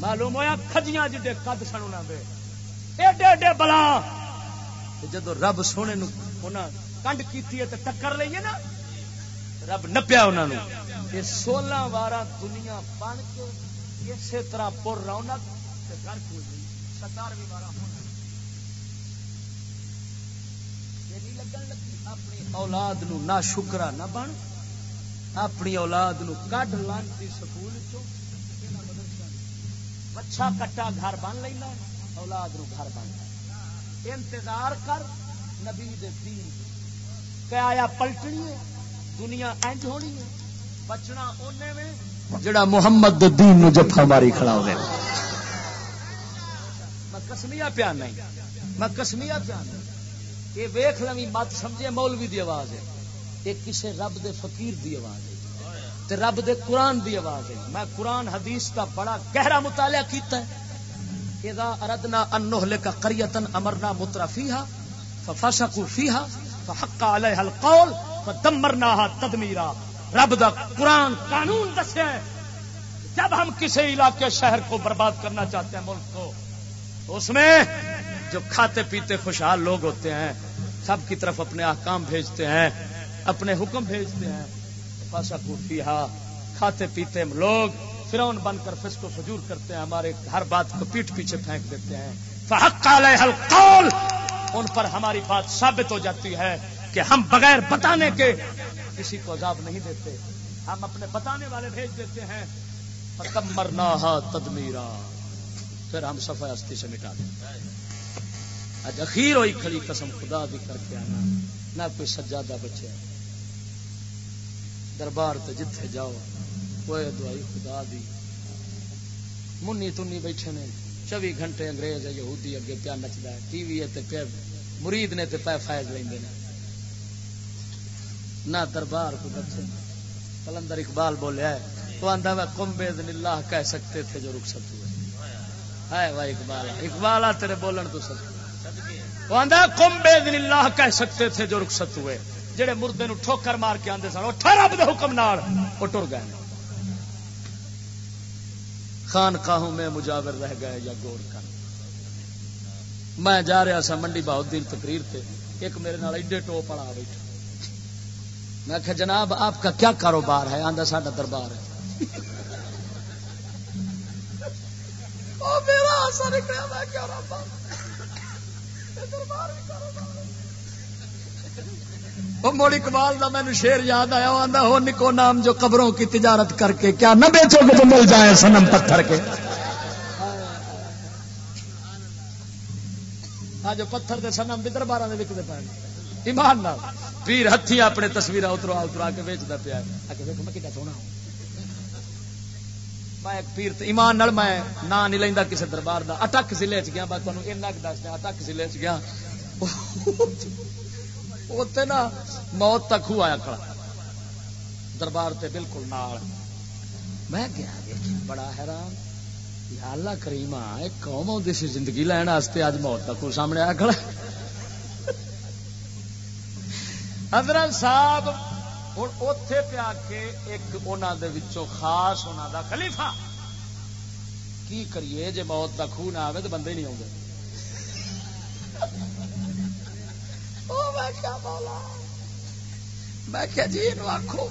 معلوم ہوا کھجیاں جی جڈے قد سن انہوں دے۔ ایڈے ایڈے بلا۔ جدو رب سونے کنڈ کی ٹکر لیے نا، رب نپیا انہوں نے یہ سولہ وارہ دنیا بن کے اسی طرح پور رونق ستارویں وارہ ہونا لگن لگی اپنی اولاد نو نہ شکرا نہ بن، اپنی اولاد نو کڈ لانتی سکول بچا کٹا گھر بن لینا، اولاد نو گھر بن انتظار کر، نبی دے دین۔ کہ آیا پلٹنی ہے، دنیا انج ہونی ہے۔ بچنا اونے میں، جڑا محمد دے دین نو جفا ماری کھڑا ہوے میں کسمیا پیا نہیں، میں کسمیا پیا نہیں۔ یہ ویخ لوی مت سمجھے، مولوی دی آواز ہے۔ یہ کسے رب دے فقیر دی آواز ہے تے رب دے قرآن دی آواز ہے۔ میں قرآن حدیث کا بڑا گہرا مطالعہ کیتا ہے۔ اذا اردنا ان نهلك قريه امرنا مترفيها ففسقوا فيها فحق عليها القول فدمرناها تدميرا رب دا قرآن قانون دسیا ہے۔ جب ہم کسی علاقے شہر کو برباد کرنا چاہتے ہیں، ملک کو، تو اس میں جو کھاتے پیتے خوشحال لوگ ہوتے ہیں، سب کی طرف اپنے احکام بھیجتے ہیں، اپنے حکم بھیجتے ہیں۔ پاسا کوفیہ کھاتے پیتے لوگ فرون بن کر فس کو فجور کرتے ہیں، ہمارے ہر بات کو پیٹ پیچھے پھینک دیتے ہیں۔ فحق علیہ القول، ان پر ہماری بات ثابت ہو جاتی ہے کہ ہم بغیر بتانے کے کسی کو عذاب نہیں دیتے۔ ہم اپنے بتانے والے بھیج دیتے ہیں۔ تدمیرا پھر ہم صفحہ ہستی سے مٹا دیں اج اخیر ہوئی کھڑی قسم خدا بھی کر کے آنا۔ نہ کوئی سجادہ بچے۔ دربار تے جتھے جاؤ۔ کوئی دعائی خدا دی۔ منی تنی بیٹھے نے۔ چوبی گھنٹے انگریز یہودی اگے پیا نچتا ہے۔ ٹی وی تے پیا مرید نے تے پیا فائد لیندے نے۔ نہ دربار کو بچے۔ کلندر اقبال بولیا ہے۔ تو آندہ میں کم بے اللہ کہہ سکتے تھے جو رخصت ہوئے۔ ہے بھائی اقبال اقبال تیرے بولن تو سب وہ آندہ کم بے اللہ کہہ سکتے تھے جو رخصت ہوئے۔ جڑے مردے نو ٹھوکر مار کے آندے سن، وہ رب دے حکم نال، وہ ٹر گئے۔ خان کاہوں میں مجاور رہ گئے یا گور کر میں جا رہا سا منڈی بہت دن تقریر تے، ایک میرے نال ایڈے ٹوپ والا بیٹھا۔ میں کہ جناب، آپ کا کیا کاروبار ہے؟ آندہ ساڈا دربار ہے۔ او میرا اثر نکلا میں کیا رب ہاں۔ وہ موڑی کمال کا مینو شیر یاد آیا، وہ آدھا ہو نکو نام جو قبروں کی تجارت کر کے، کیا نہ بیچو گے تو مل جائے سنم پتھر کے۔ ہاں جو پتھر دے سنم بھی دربار کے وکتے پے ایمان نال۔ پیر ہاتھی اپنے تصویر اترا اترا کے ویچتا پیا میں کتا سونا ہوں۔ میں پیر ایمان نال میں نا نہیں لینا کسی دربار دا۔ اٹک ضلع چ گیا بس تمہیں ایسا دس دیا، اٹک ضلع چ گیا۔ اتنے نا موت تک ہوا آیا کھڑا۔ دربار تے بالکل نال۔ میں گیا بڑا حیران۔ یا اللہ کریم ایک قوم آتی سی زندگی لین واسطے اج موت تک سامنے آیا کھڑا۔ حضرت صاحب ہوں اتے پیا کے ایک دے وچوں خاص انہوں دا خلیفہ کی کریے جے موت کا خون آئے تو بندے نہیں آؤ میں کیا جی یہ آخو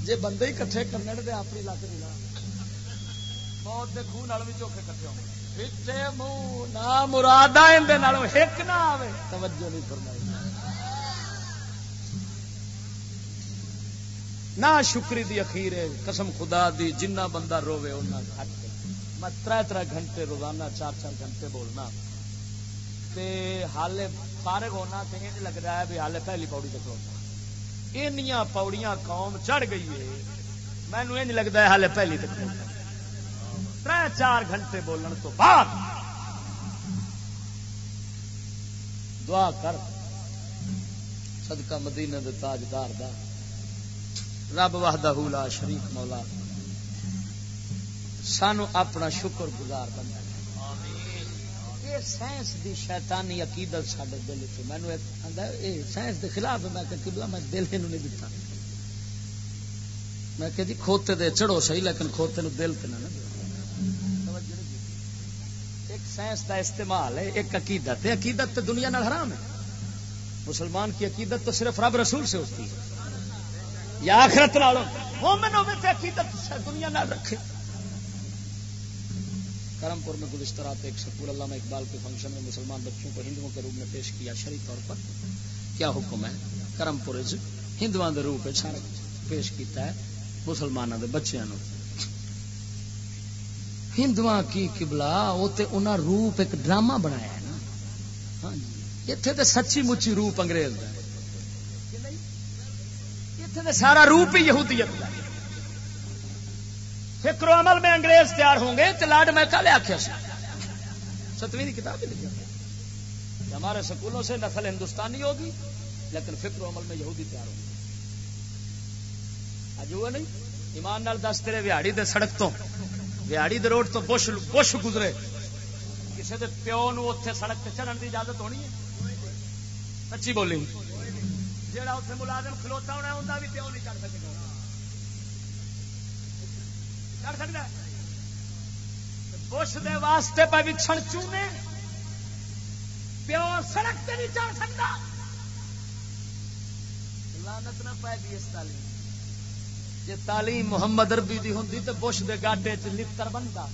جی بندے کٹھے کرنے دے اپنی لت ملا موت کے خون بھی چوکھے کٹھے ہو پچھے منہ نہ مراد ایک نہ آئے توجہ نہیں فرمائی نہ شکری دی اخیر قسم خدا دی، جنہ بندہ روے انہیں گھٹ میں تر تر گھنٹے روزانہ چار چار گھنٹے بولنا۔ تے حالے فارغ ہونا تے یہ لگ رہا ہے بھی حالے پہلی پوڑی تک ہونا اینیاں پوڑیاں قوم چڑھ گئی ہے۔ مینو یہ لگتا ہے حالے پہلی تک تر چار گھنٹے بولن تو بعد۔ دعا کر۔ صدقہ مدینہ دے تاجدار دا۔ رب وحدہ لا شریف مولا۔ سانو اپنا شکر گزار بننا یہ سائنس دی شیطانی عقیدت سارے دل چ مینو سائنس دے خلاف میں کہ قبلہ میں دل ہی نہیں میں کہ جی کھوتے دے چڑھو صحیح لیکن کھوتے نو دل تے نہ ایک سائنس دا استعمال ہے ایک عقیدت ہے۔ عقیدت تو دنیا نہ حرام ہے۔ مسلمان کی عقیدت تو صرف رب رسول سے ہوتی ہے۔ یا آخرت لالو مومن ہوئے تے عقیدت دنیا نہ رکھے۔ کرم پور میں گزشتہ رات ایک سکول علامہ اقبال کے فنکشن میں مسلمان بچوں کو ہندوؤں کے روپ میں پیش کیا۔ شری طور پر کیا حکم ہے؟ کرم پور ہندو کے روپ سارا پیش کیتا ہے مسلمانوں کے بچوں ہندو کی کبلا وہ انہیں روپ ایک ڈرامہ بنایا ہے نا۔ ہاں جی۔ اتنے تو سچی مچی روپ انگریز کا سارا روپ ہی یہودیت کا فکر و عمل میں انگریز تیار ہوں گے تو لاڈ میں کالے آخیا ستویں کتاب ہی ہمارے سکولوں سے نسل ہندوستانی ہوگی، لیکن فکر و عمل میں یہودی تیار ہوگی اج وہ نہیں؟ ایمان نال دس تیرے وہاڑی دے سڑک تو وہاڑی دے روڈ تو بش بش گزرے۔ کسی دے پیو نو اتنے سڑک تے چڑھن کی اجازت ہونی ہے؟ سچی بولی۔ جہاں اتنے ملازم کھلوتا ہونا ان کا بھی پیو نہیں چڑھ سکے چڑھ سکتا بش دے واسطے پہ بچھڑ چونے۔ پیو سڑک سے نہیں چڑھ سکتا لانت نہ پائے گی اس تعلیم۔ جی تعلیم محمد اربی دی ہوں تو بش دے گاڈے چ لتر بنتا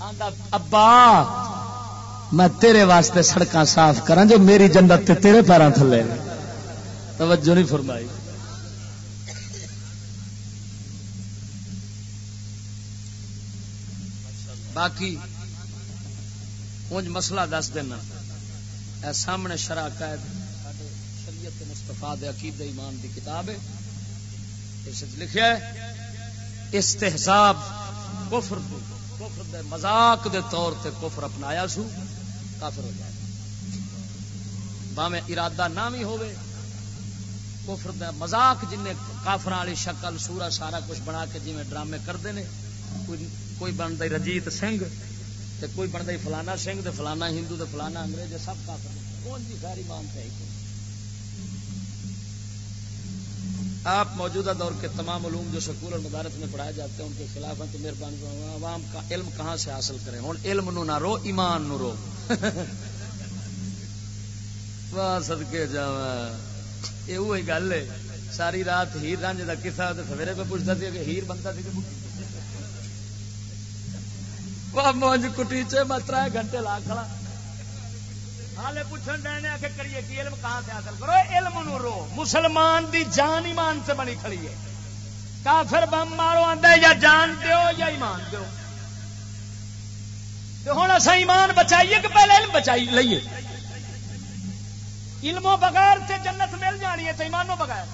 آندا، ابا، میں تیرے واسطے سڑک صاف کرا جو میری جنت تے تیرے پیروں تھلے۔ توجہ نہیں فرمائی۔ باقی اونج مسئلہ دس دینا۔ اے سامنے شرع قائد شریعت مصطفیٰ دے عقید ایمان دی کتاب ہے۔ اس وچ لکھیا ہے، استحزاب کفر کفر دے مذاق دے طور تے کفر اپنایا سو، کافر ہو جائے۔ باویں ارادہ نہ بھی ہوئے کفر دا مذاق، جن کافر والی شکل سورا سارا کچھ بنا کے جی ڈرامے کرتے ہیں کوئی بنتا رجیت سنگھ تے کوئی بنتا فلانا سنگھ تے فلانا ہندو تے فلانا انگریز سب کافر کون جی ساری مانتا ہے؟ آپ موجودہ دور کے تمام علوم جو سکول اور مدارت میں پڑھائے جاتے ہیں، ان کے خلاف ہیں، تو مہربانی عوام کا علم کہاں سے حاصل کریں؟ ہوں علم نو نہ رو، ایمان نو رو۔ واہ صدقے جاوا یہ وہی گل ہے۔ ساری رات ہیر رانج کا کسا تو سویرے پہ پوچھتا تھی کہ ہیر بنتا تھی مونج کٹی چ میں تر گھنٹے لا کھڑا۔ حالے پوچھن ڈے کہ کریے کہ علم کہاں سے حاصل کرو؟ علم نو رو۔ مسلمان دی جان ایمان سے بنی کھڑی ہے۔ کافر بم مارو آندا ہے یا جان دیو یا ایمان دیو؟ تو ہوں اصا ایمان بچائیے کہ پہلے علم بچائی لئیے۔ علموں بغیر تے جنت مل جانی ہے تو ایمانوں بغیر۔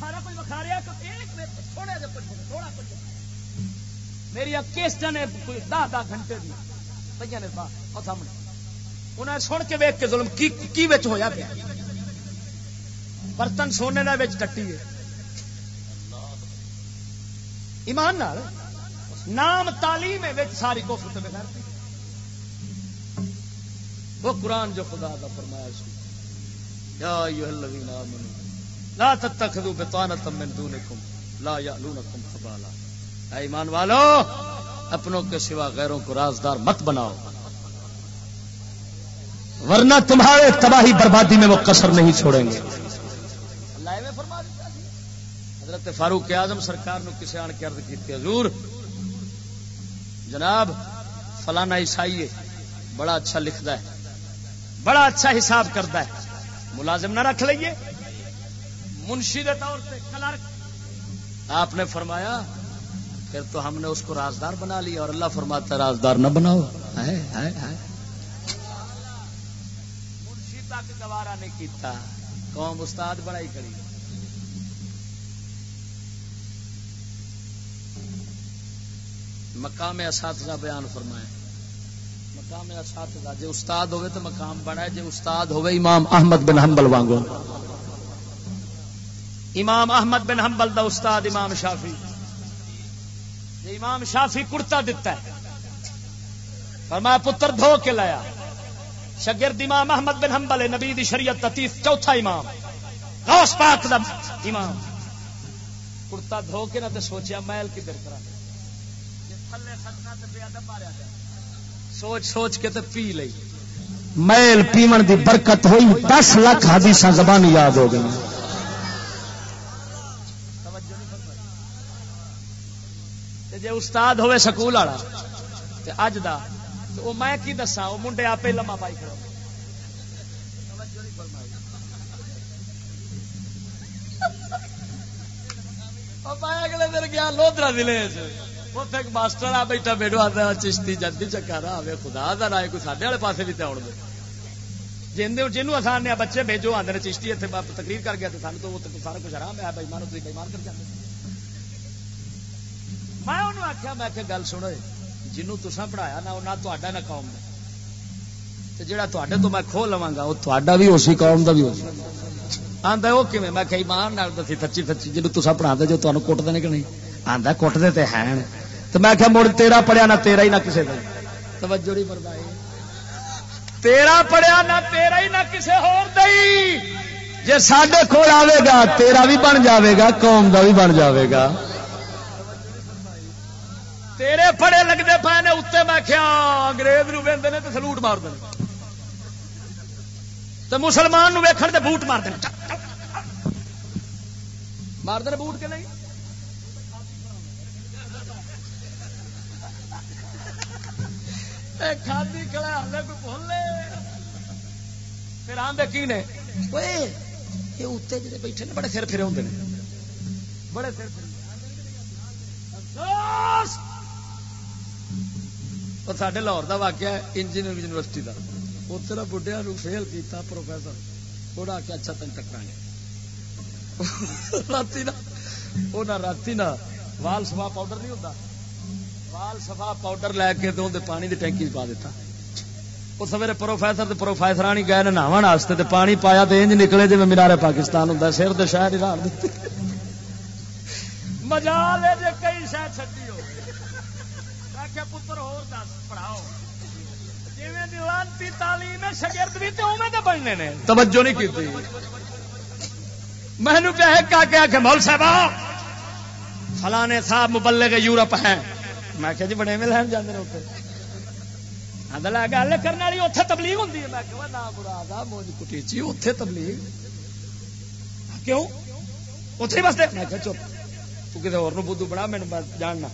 سارا کچھ کہ ایک میں تھوڑا کچھ تھوڑا کچھ میری کیسٹ نے دہ دہ گھنٹے دی۔ پہ نے سامنے۔ انہیں سن کے ویک کے ظلم کی کی وچ ہویا پیا۔ برتن سونے کا وچ ٹٹی ہے۔ ایمان نال، نام تعلیم ہے وچ ساری کوفر تے بغیر۔ وہ قرآن جو خدا دا فرمایا سی۔ یا الذین آمنوا، لا تتخذوا بطانة من دونکم، لا یعلونکم خبالا اے ایمان والو، اپنوں کے سوا غیروں کو رازدار مت بناؤ۔ ورنہ تمہارے تباہی بربادی میں وہ کسر نہیں چھوڑیں گے۔ حضرت فاروق اعظم سرکار نو کسے آن کے عرض کی حضور، جناب فلانا عیسائی بڑا اچھا لکھتا ہے۔ بڑا اچھا حساب کرتا ہے۔ ملازم نہ رکھ لئیے۔ منشی کے طور پہ کلرک۔ آپ نے فرمایا، پھر تو ہم نے اس کو رازدار بنا لیا اور اللہ فرماتا ہے، رازدار نہ بناؤ۔ منشی تک گوارا نہیں کیتا۔ قوم استاد بڑا ہی کری۔ مقام اساتذہ بیان فرمائے۔ مقام اساتذہ جے استاد ہوئے تو مقام بڑا ہے، جے استاد ہوئے امام احمد بن حنبل وانگو۔ امام احمد بن حنبل دا استاد امام شافی جے امام شافی کرتا دیتا ہے، فرمایا پتر دھو کے لایا۔ شگرد امام احمد بن حنبل ہے نبی دی شریعت تیس چوتھا امام۔ غوث پاک دا امام۔ کرتا دھو کے نہ تے سوچیا محل کدھر کرا۔ تھلے سکنا تے بے ادب ماریا گیا سوچ سوچ کے تے پی لئی۔ میل پیمن دی برکت ہوئی دس لاکھ حدیث زبان یاد ہو گئی۔ جی استاد ہوئے سکول والا اج دا وہ میں کی دسا وہ منڈے آپ لما پائی کرو اگلے دن گیا لودرا ضلع اتنے ایک ماسٹر آ بیٹھا بیٹھو آتا چشتی جلدی چکا رہا آئے خدا دا رائے کوئی سارے والے پاسے بھی آن دے جن جنوب آسان نے بچے بھیجو آدھے چشتی اتنے تقریر کر گیا تو سانو تو سارا کچھ آرام ہے بےمان تھی بےمان کر جاتے میں انہوں آخیا میں آخیا گل سنو جنوں تسا پڑھایا نہ نہ تا نہ قوم کا جڑا تے تو میں کھو لوا گا وہ تا بھی اسی قوم کا بھی ہو آتا وہ کھے میں کئی مان دسی سچی سچی جنوب تسا پڑھا جو تمہیں کٹ دیں کہ نہیں آتا کٹتے تو ہیں تو میں آخیا مڑ تیرا پڑھیا نہ تیرا ہی نہ کسی کا توجہ نہیں فرمائی۔ تیرا پڑھیا نہ تیرا ہی نہ کسی ہور دئی جی سڈے کول آئے گا تیرا بھی بن جاوے گا قوم کا بھی بن جاوے گا۔ تیرے پڑے لگتے پے نے اتنے میں کیا انگریز نو وہدے نے تو سلوٹ مار دیں تو مسلمان نو ویکھن تے بوٹ مار دیں مار دیں بوٹ کے نہیں؟ کھادی کلا ہلے کوئی بولے پھر آدھے کی نے؟ یہ جڑے بیٹھے نے بڑے سر پھرے ہیں بڑے سر پھرے۔ لاہور کا واقعہ ہے یونیورسٹی کا اتنے نہ بڑھیا فیل کیتا پروفیسر۔ تھوڑا کے اچھا تین ٹکرا گے۔ رات نہ رات نہ وال سفا پاؤڈر نہیں ہوتا وال سفا پاؤڈر لے کے تو پانی کی ٹینکی پا دیتا وہ سویرے پروفیسر پروفیسر گئے نہاو واسطے پانی پایا تو انج نکلے جی مینارے پاکستان ہوں سر تو شاید ہی رال دیتے مزا لے جی کئی شاید چڈی ہو پتر ہو دس پڑھاؤ جی تعلیم شگرد بھی تو بننے نے توجہ نہیں کی میں کیا کیا کہ مول صاحب فلانے صاحب مبلے کے یورپ ہیں میں کہ جی بڑے میں لین جانے اتنے گل کرنے والی اتنے تبلیغ ہوں میں کہ نام مراد موج کٹیچی اتنے تبلیغ۔ کیوں؟ اتنے بس میں کہ چپ، تو کسی اور بدھو بڑا میں جاننا۔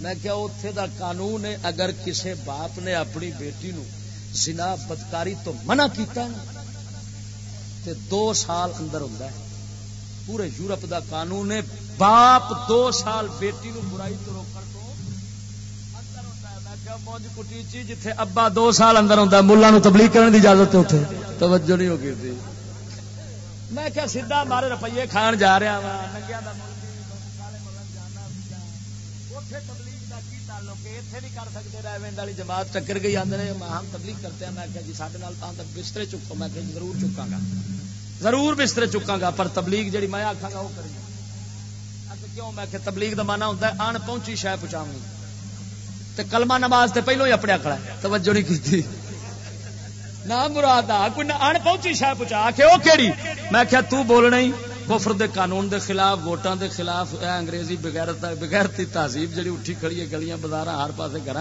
میں کیا اتے دا قانون ہے، اگر کسی باپ نے اپنی بیٹی نو زنا بدکاری تو منع کیتا نا، تے دو سال اندر ہوں پورے یورپ دا قانون ہے، باپ دو سال بیٹی نو برائی تو روکن مونج کٹیچی جتھے ابا دو سال اندر ہوں ملا نو تبلیغ کرنے دی اجازت ہے توجہ نہیں ہوگی تھی۔ میں کیا سیدھا مارے روپیے کھان جا رہا وا ننگیا کر سکتے ریونڈ والی جماعت۔ ٹکر گئی آدھے ہم تبلیغ کرتے ہیں۔ میں کہ جی بسترے چکو میں کہ ضرور چکا گا۔ ضرور بسترے چکا گا پر تبلیغ جی میں آخا گا وہ کری کیوں؟ میں کہ تبلیغ کا مانا ہوتا ہے ان پہنچی شہ پہنچاؤں تے کلمہ نماز تے پہلو ہی اپنے کھڑا ہے۔ توجہ نہیں کی نہ مراد آ، کوئی ان پہنچی شہ پہنچا کے وہ کہڑی میں کیا تو بولنا ہی۔ کفر دے قانون دے خلاف، ووٹاں دے خلاف، اے انگریزی بغیرت بغیرتی تہذیب جڑی اٹھی کھڑی ہے، گلیاں بازار ہر پاسے گھر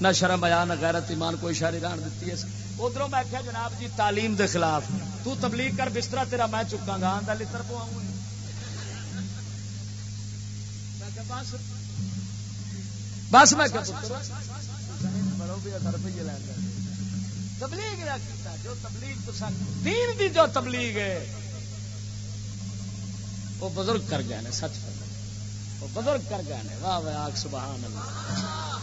نہ شرم آیا، نہ غیرت ایمان کوئی شاری ران دیتی ہے۔ ادھر میں کیا جناب جی تعلیم دے خلاف۔ تو تبلیغ کر بستر تیرا میں چکا گا آندا لتر پو آؤں بس۔ بس میں تبلیغ جو تبلیغ دین دی جو تبلیغ ہے، وہ بزرگ کر گئے سچ کر وہ بزرگ کر گئے واہ واہ، آگ، سبحان اللہ۔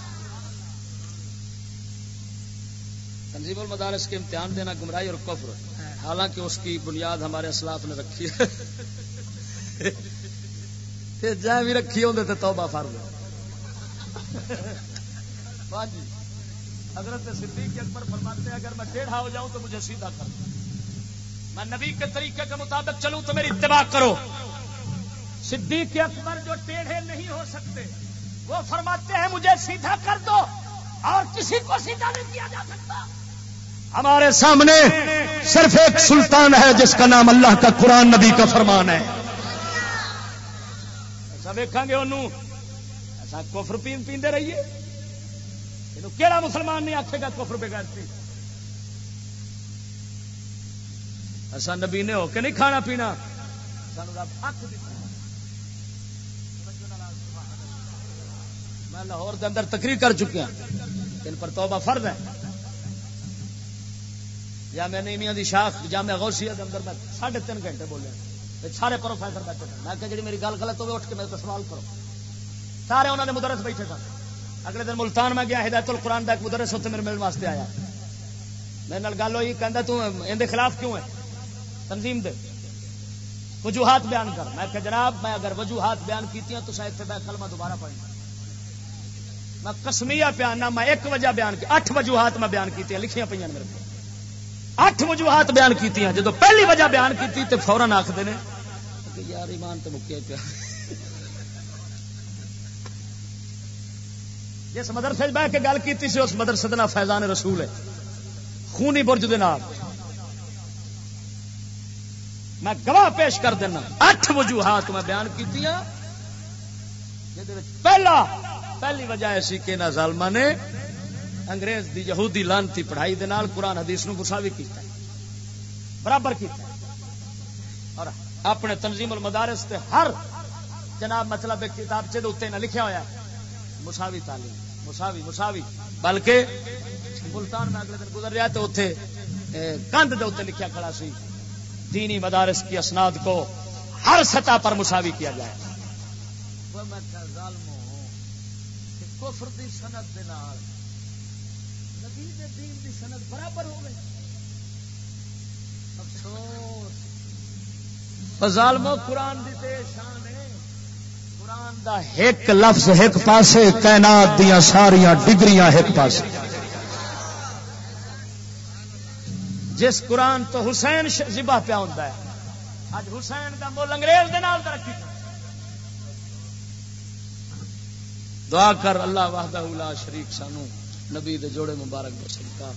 تنظیم المدارس کے امتحان دینا گمراہی اور کفر۔ حالانکہ اس کی بنیاد ہمارے اسلاف نے رکھی ہے۔ جائیں بھی رکھی ہوں تو توبہ فرض ہے۔ جی۔ حضرت صدیق اکبر فرماتے ہیں، اگر میں ٹیڑھا ہو جاؤں تو مجھے سیدھا کر۔ میں نبی کے طریقے کے مطابق چلوں تو میری اتباع کرو۔ صدیق اکبر جو ٹیڑھے نہیں ہو سکتے، وہ فرماتے ہیں، مجھے سیدھا کر دو اور کسی کو سیدھا نہیں کیا جا سکتا۔ ہمارے سامنے صرف ایک سلطان ہے، جس کا نام اللہ کا قرآن نبی کا فرمان ہے۔ ایسا ویکا گے انہوں ایسا کوفر پین پیندے رہیے۔ کہڑا مسلمان نہیں آخے گا کوفر بغیر ایسا نبی نے ہو کے نہیں کھانا پینا۔ سانو رب حق دیتا میں لاہور کے اندر تقریر کر چکیا ہاں۔ ان پر توبہ فرض ہے۔ یا میں نے میاں دی شاخ جا میں غوثیہ کے اندر میں ساڑھے تین گھنٹے بولے۔ سارے پروفیسر بیٹھے میں کہ جی میری گل غلط ہوگی اٹھ کے میرے سوال کرو۔ سارے انہوں نے مدرس بیٹھے سن۔ اگلے دن ملتان میں گیا، ہدایت القرآن کا ایک مدرس ہوتے میرے ملنے واسطے آیا۔ میرے گل ہوئی کہ تو ان خلاف کیوں ہے؟ تنظیم دے۔ وجوہات بیان کر۔ میں کہ جناب، میں اگر وجوہات بیان کی تو شاید میں کلمہ دوبارہ پڑھی میں کسمیا پیانا میں ایک وجہ بیان کی، اٹھ وجوہات میں بیان کی لکھیاں پہ میرے کو اٹھ وجوہات بیان کی جب پہلی وجہ بیان کی تو فورن آخر نے یار ایمان تو مکیا پیا۔ جس مدرسے بہ کے گل کی اس مدرسے کا فیضان رسول ہے۔ خونی برج دے نام۔ میں گواہ پیش کر دینا، اٹھ وجوہات میں بیان کی پہلا، پہلی وجہ ایسی کہ نہ ظالما نے انگریز دی یہودی لانتی پڑھائی دے نال قرآن حدیث نو مساوی کیتا ہے۔ برابر کیتا ہے۔ اور اپنے تنظیم المدارس تے ہر جناب مطلب کتاب چے دے نہ لکھیا ہوا ہے۔ مساوی تعلیم مساوی مساوی۔ بلکہ ملتان میں اگلے دن گزر رہا تو اتنے کندھ دے اتنے لکھیا کھڑا سی۔ دینی مدارس کی اسناد کو ہر سطح پر مساوی کیا جائے۔ کفر دی سنت دے نال نبی دے دین دی سند برابر ہو گئی افسوس۔ ظالمو قرآن دی تے شان ہے قرآن دا ایک لفظ ایک پاسے، کائنات دیا ساریا ڈگریاں ایک پاسے۔ جس قرآن تو حسین ذبح پیا ہوتا ہے اج حسین کا مول انگریز دے نال ترقی۔ دعا کر اللہ وحدہ لا شریک سانو، نبی دے جوڑے مبارک دے صدقہ۔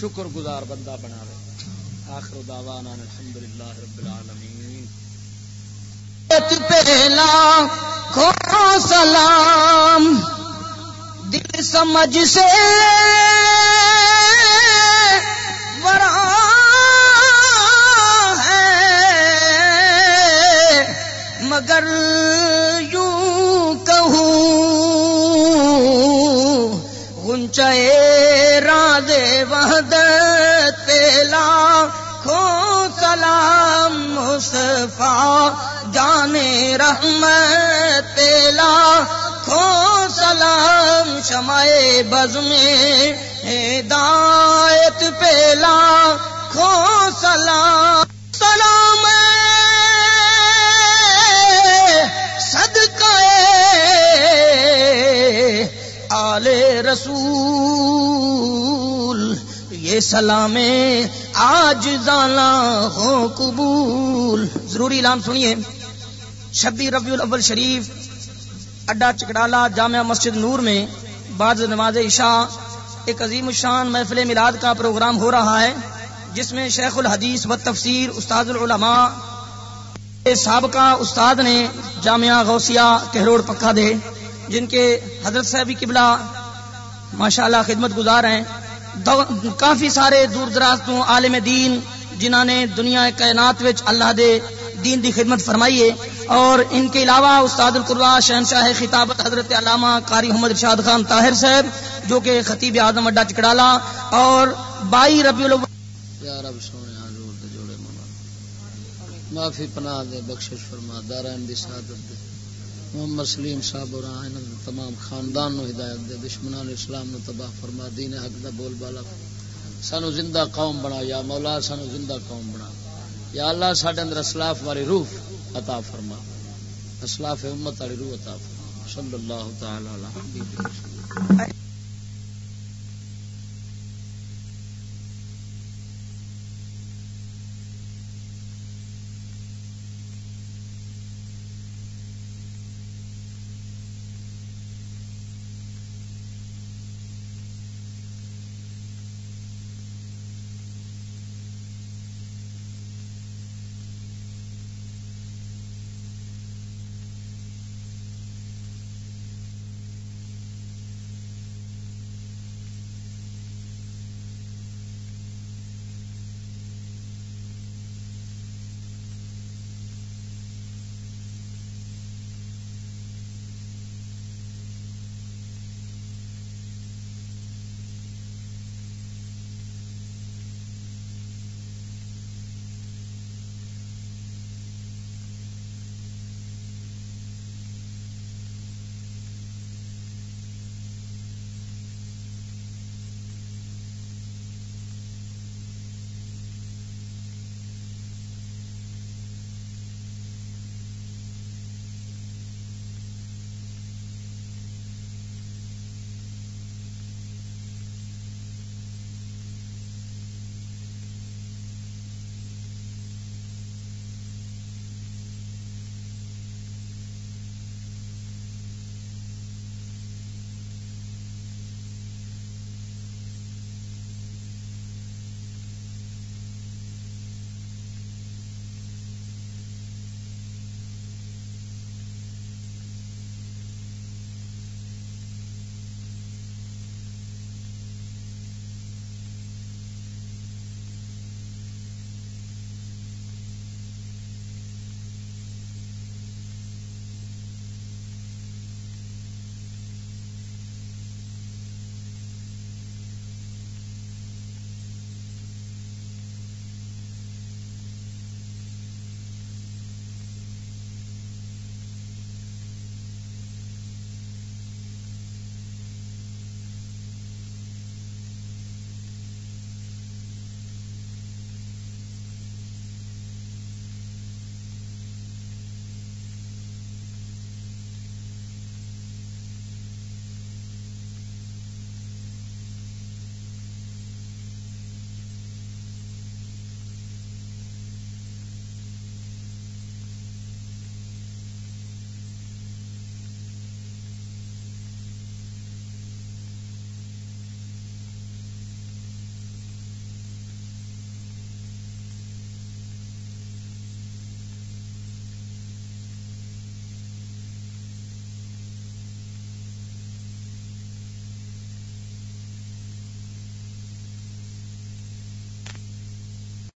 شکر گزار بندہ بنا رہے آخر دعوانا الحمدللہ رب العالمین۔ پہلا کھو سلام، دل سمجھ سے۔ ورا ہے، مگر یوں کہوں گنچے رادے وحدت پہلا کھو سلام مصطفیٰ۔ جانے رحمت تیلا کھو سلام شمائے بز میں ہدایت پیلا کھو سلام سلام صدقہ آل رسول، یہ سلام آج زانا ہو قبول۔ ضروری اعلان سنیے۔ چھبی ربیع الاول شریف، اڈا چکڑالا جامعہ مسجد نور میں بعد نماز عشاء، ایک عظیم الشان محفل میلاد کا پروگرام ہو رہا ہے، جس میں شیخ الحدیث و تفسیر استاد العلماء سابقہ استاد نے جامعہ غوثیہ کہروڑ پکا دے، جن کے حضرت صاحبی قبلہ ماشاء اللہ خدمت گزار ہیں۔ کافی سارے دور دراز تو عالم دین، جنہوں نے دنیا کائنات وچ اللہ دے دین دی خدمت فرمائی ہے اور ان کے علاوہ استاد القرا شہنشاہ خطابت حضرت علامہ قاری محمد ارشاد خان طاہر صاحب جو کہ خطیب اعظم اڈا چکڑالا اور بائی ربیع الاول رب سونے حضور دے جوڑے منا معافی پناہ دے، بخشش فرما دارین دی سعادت دے۔ محمد سلیم صاحب اور آئین تمام خاندان نو ہدایت دے، دشمنان اسلام نو تباہ فرما، دین حق دا بول بالا۔ سانو زندہ قوم بنا، یا مولا، سانو زندہ قوم بنا۔ یا اللہ ساڈے اندر اسلاف والی روح عطا فرما۔ اسلاف امت والی روح عطا فرما۔ صلی اللہ تعالی علیہ وسلم۔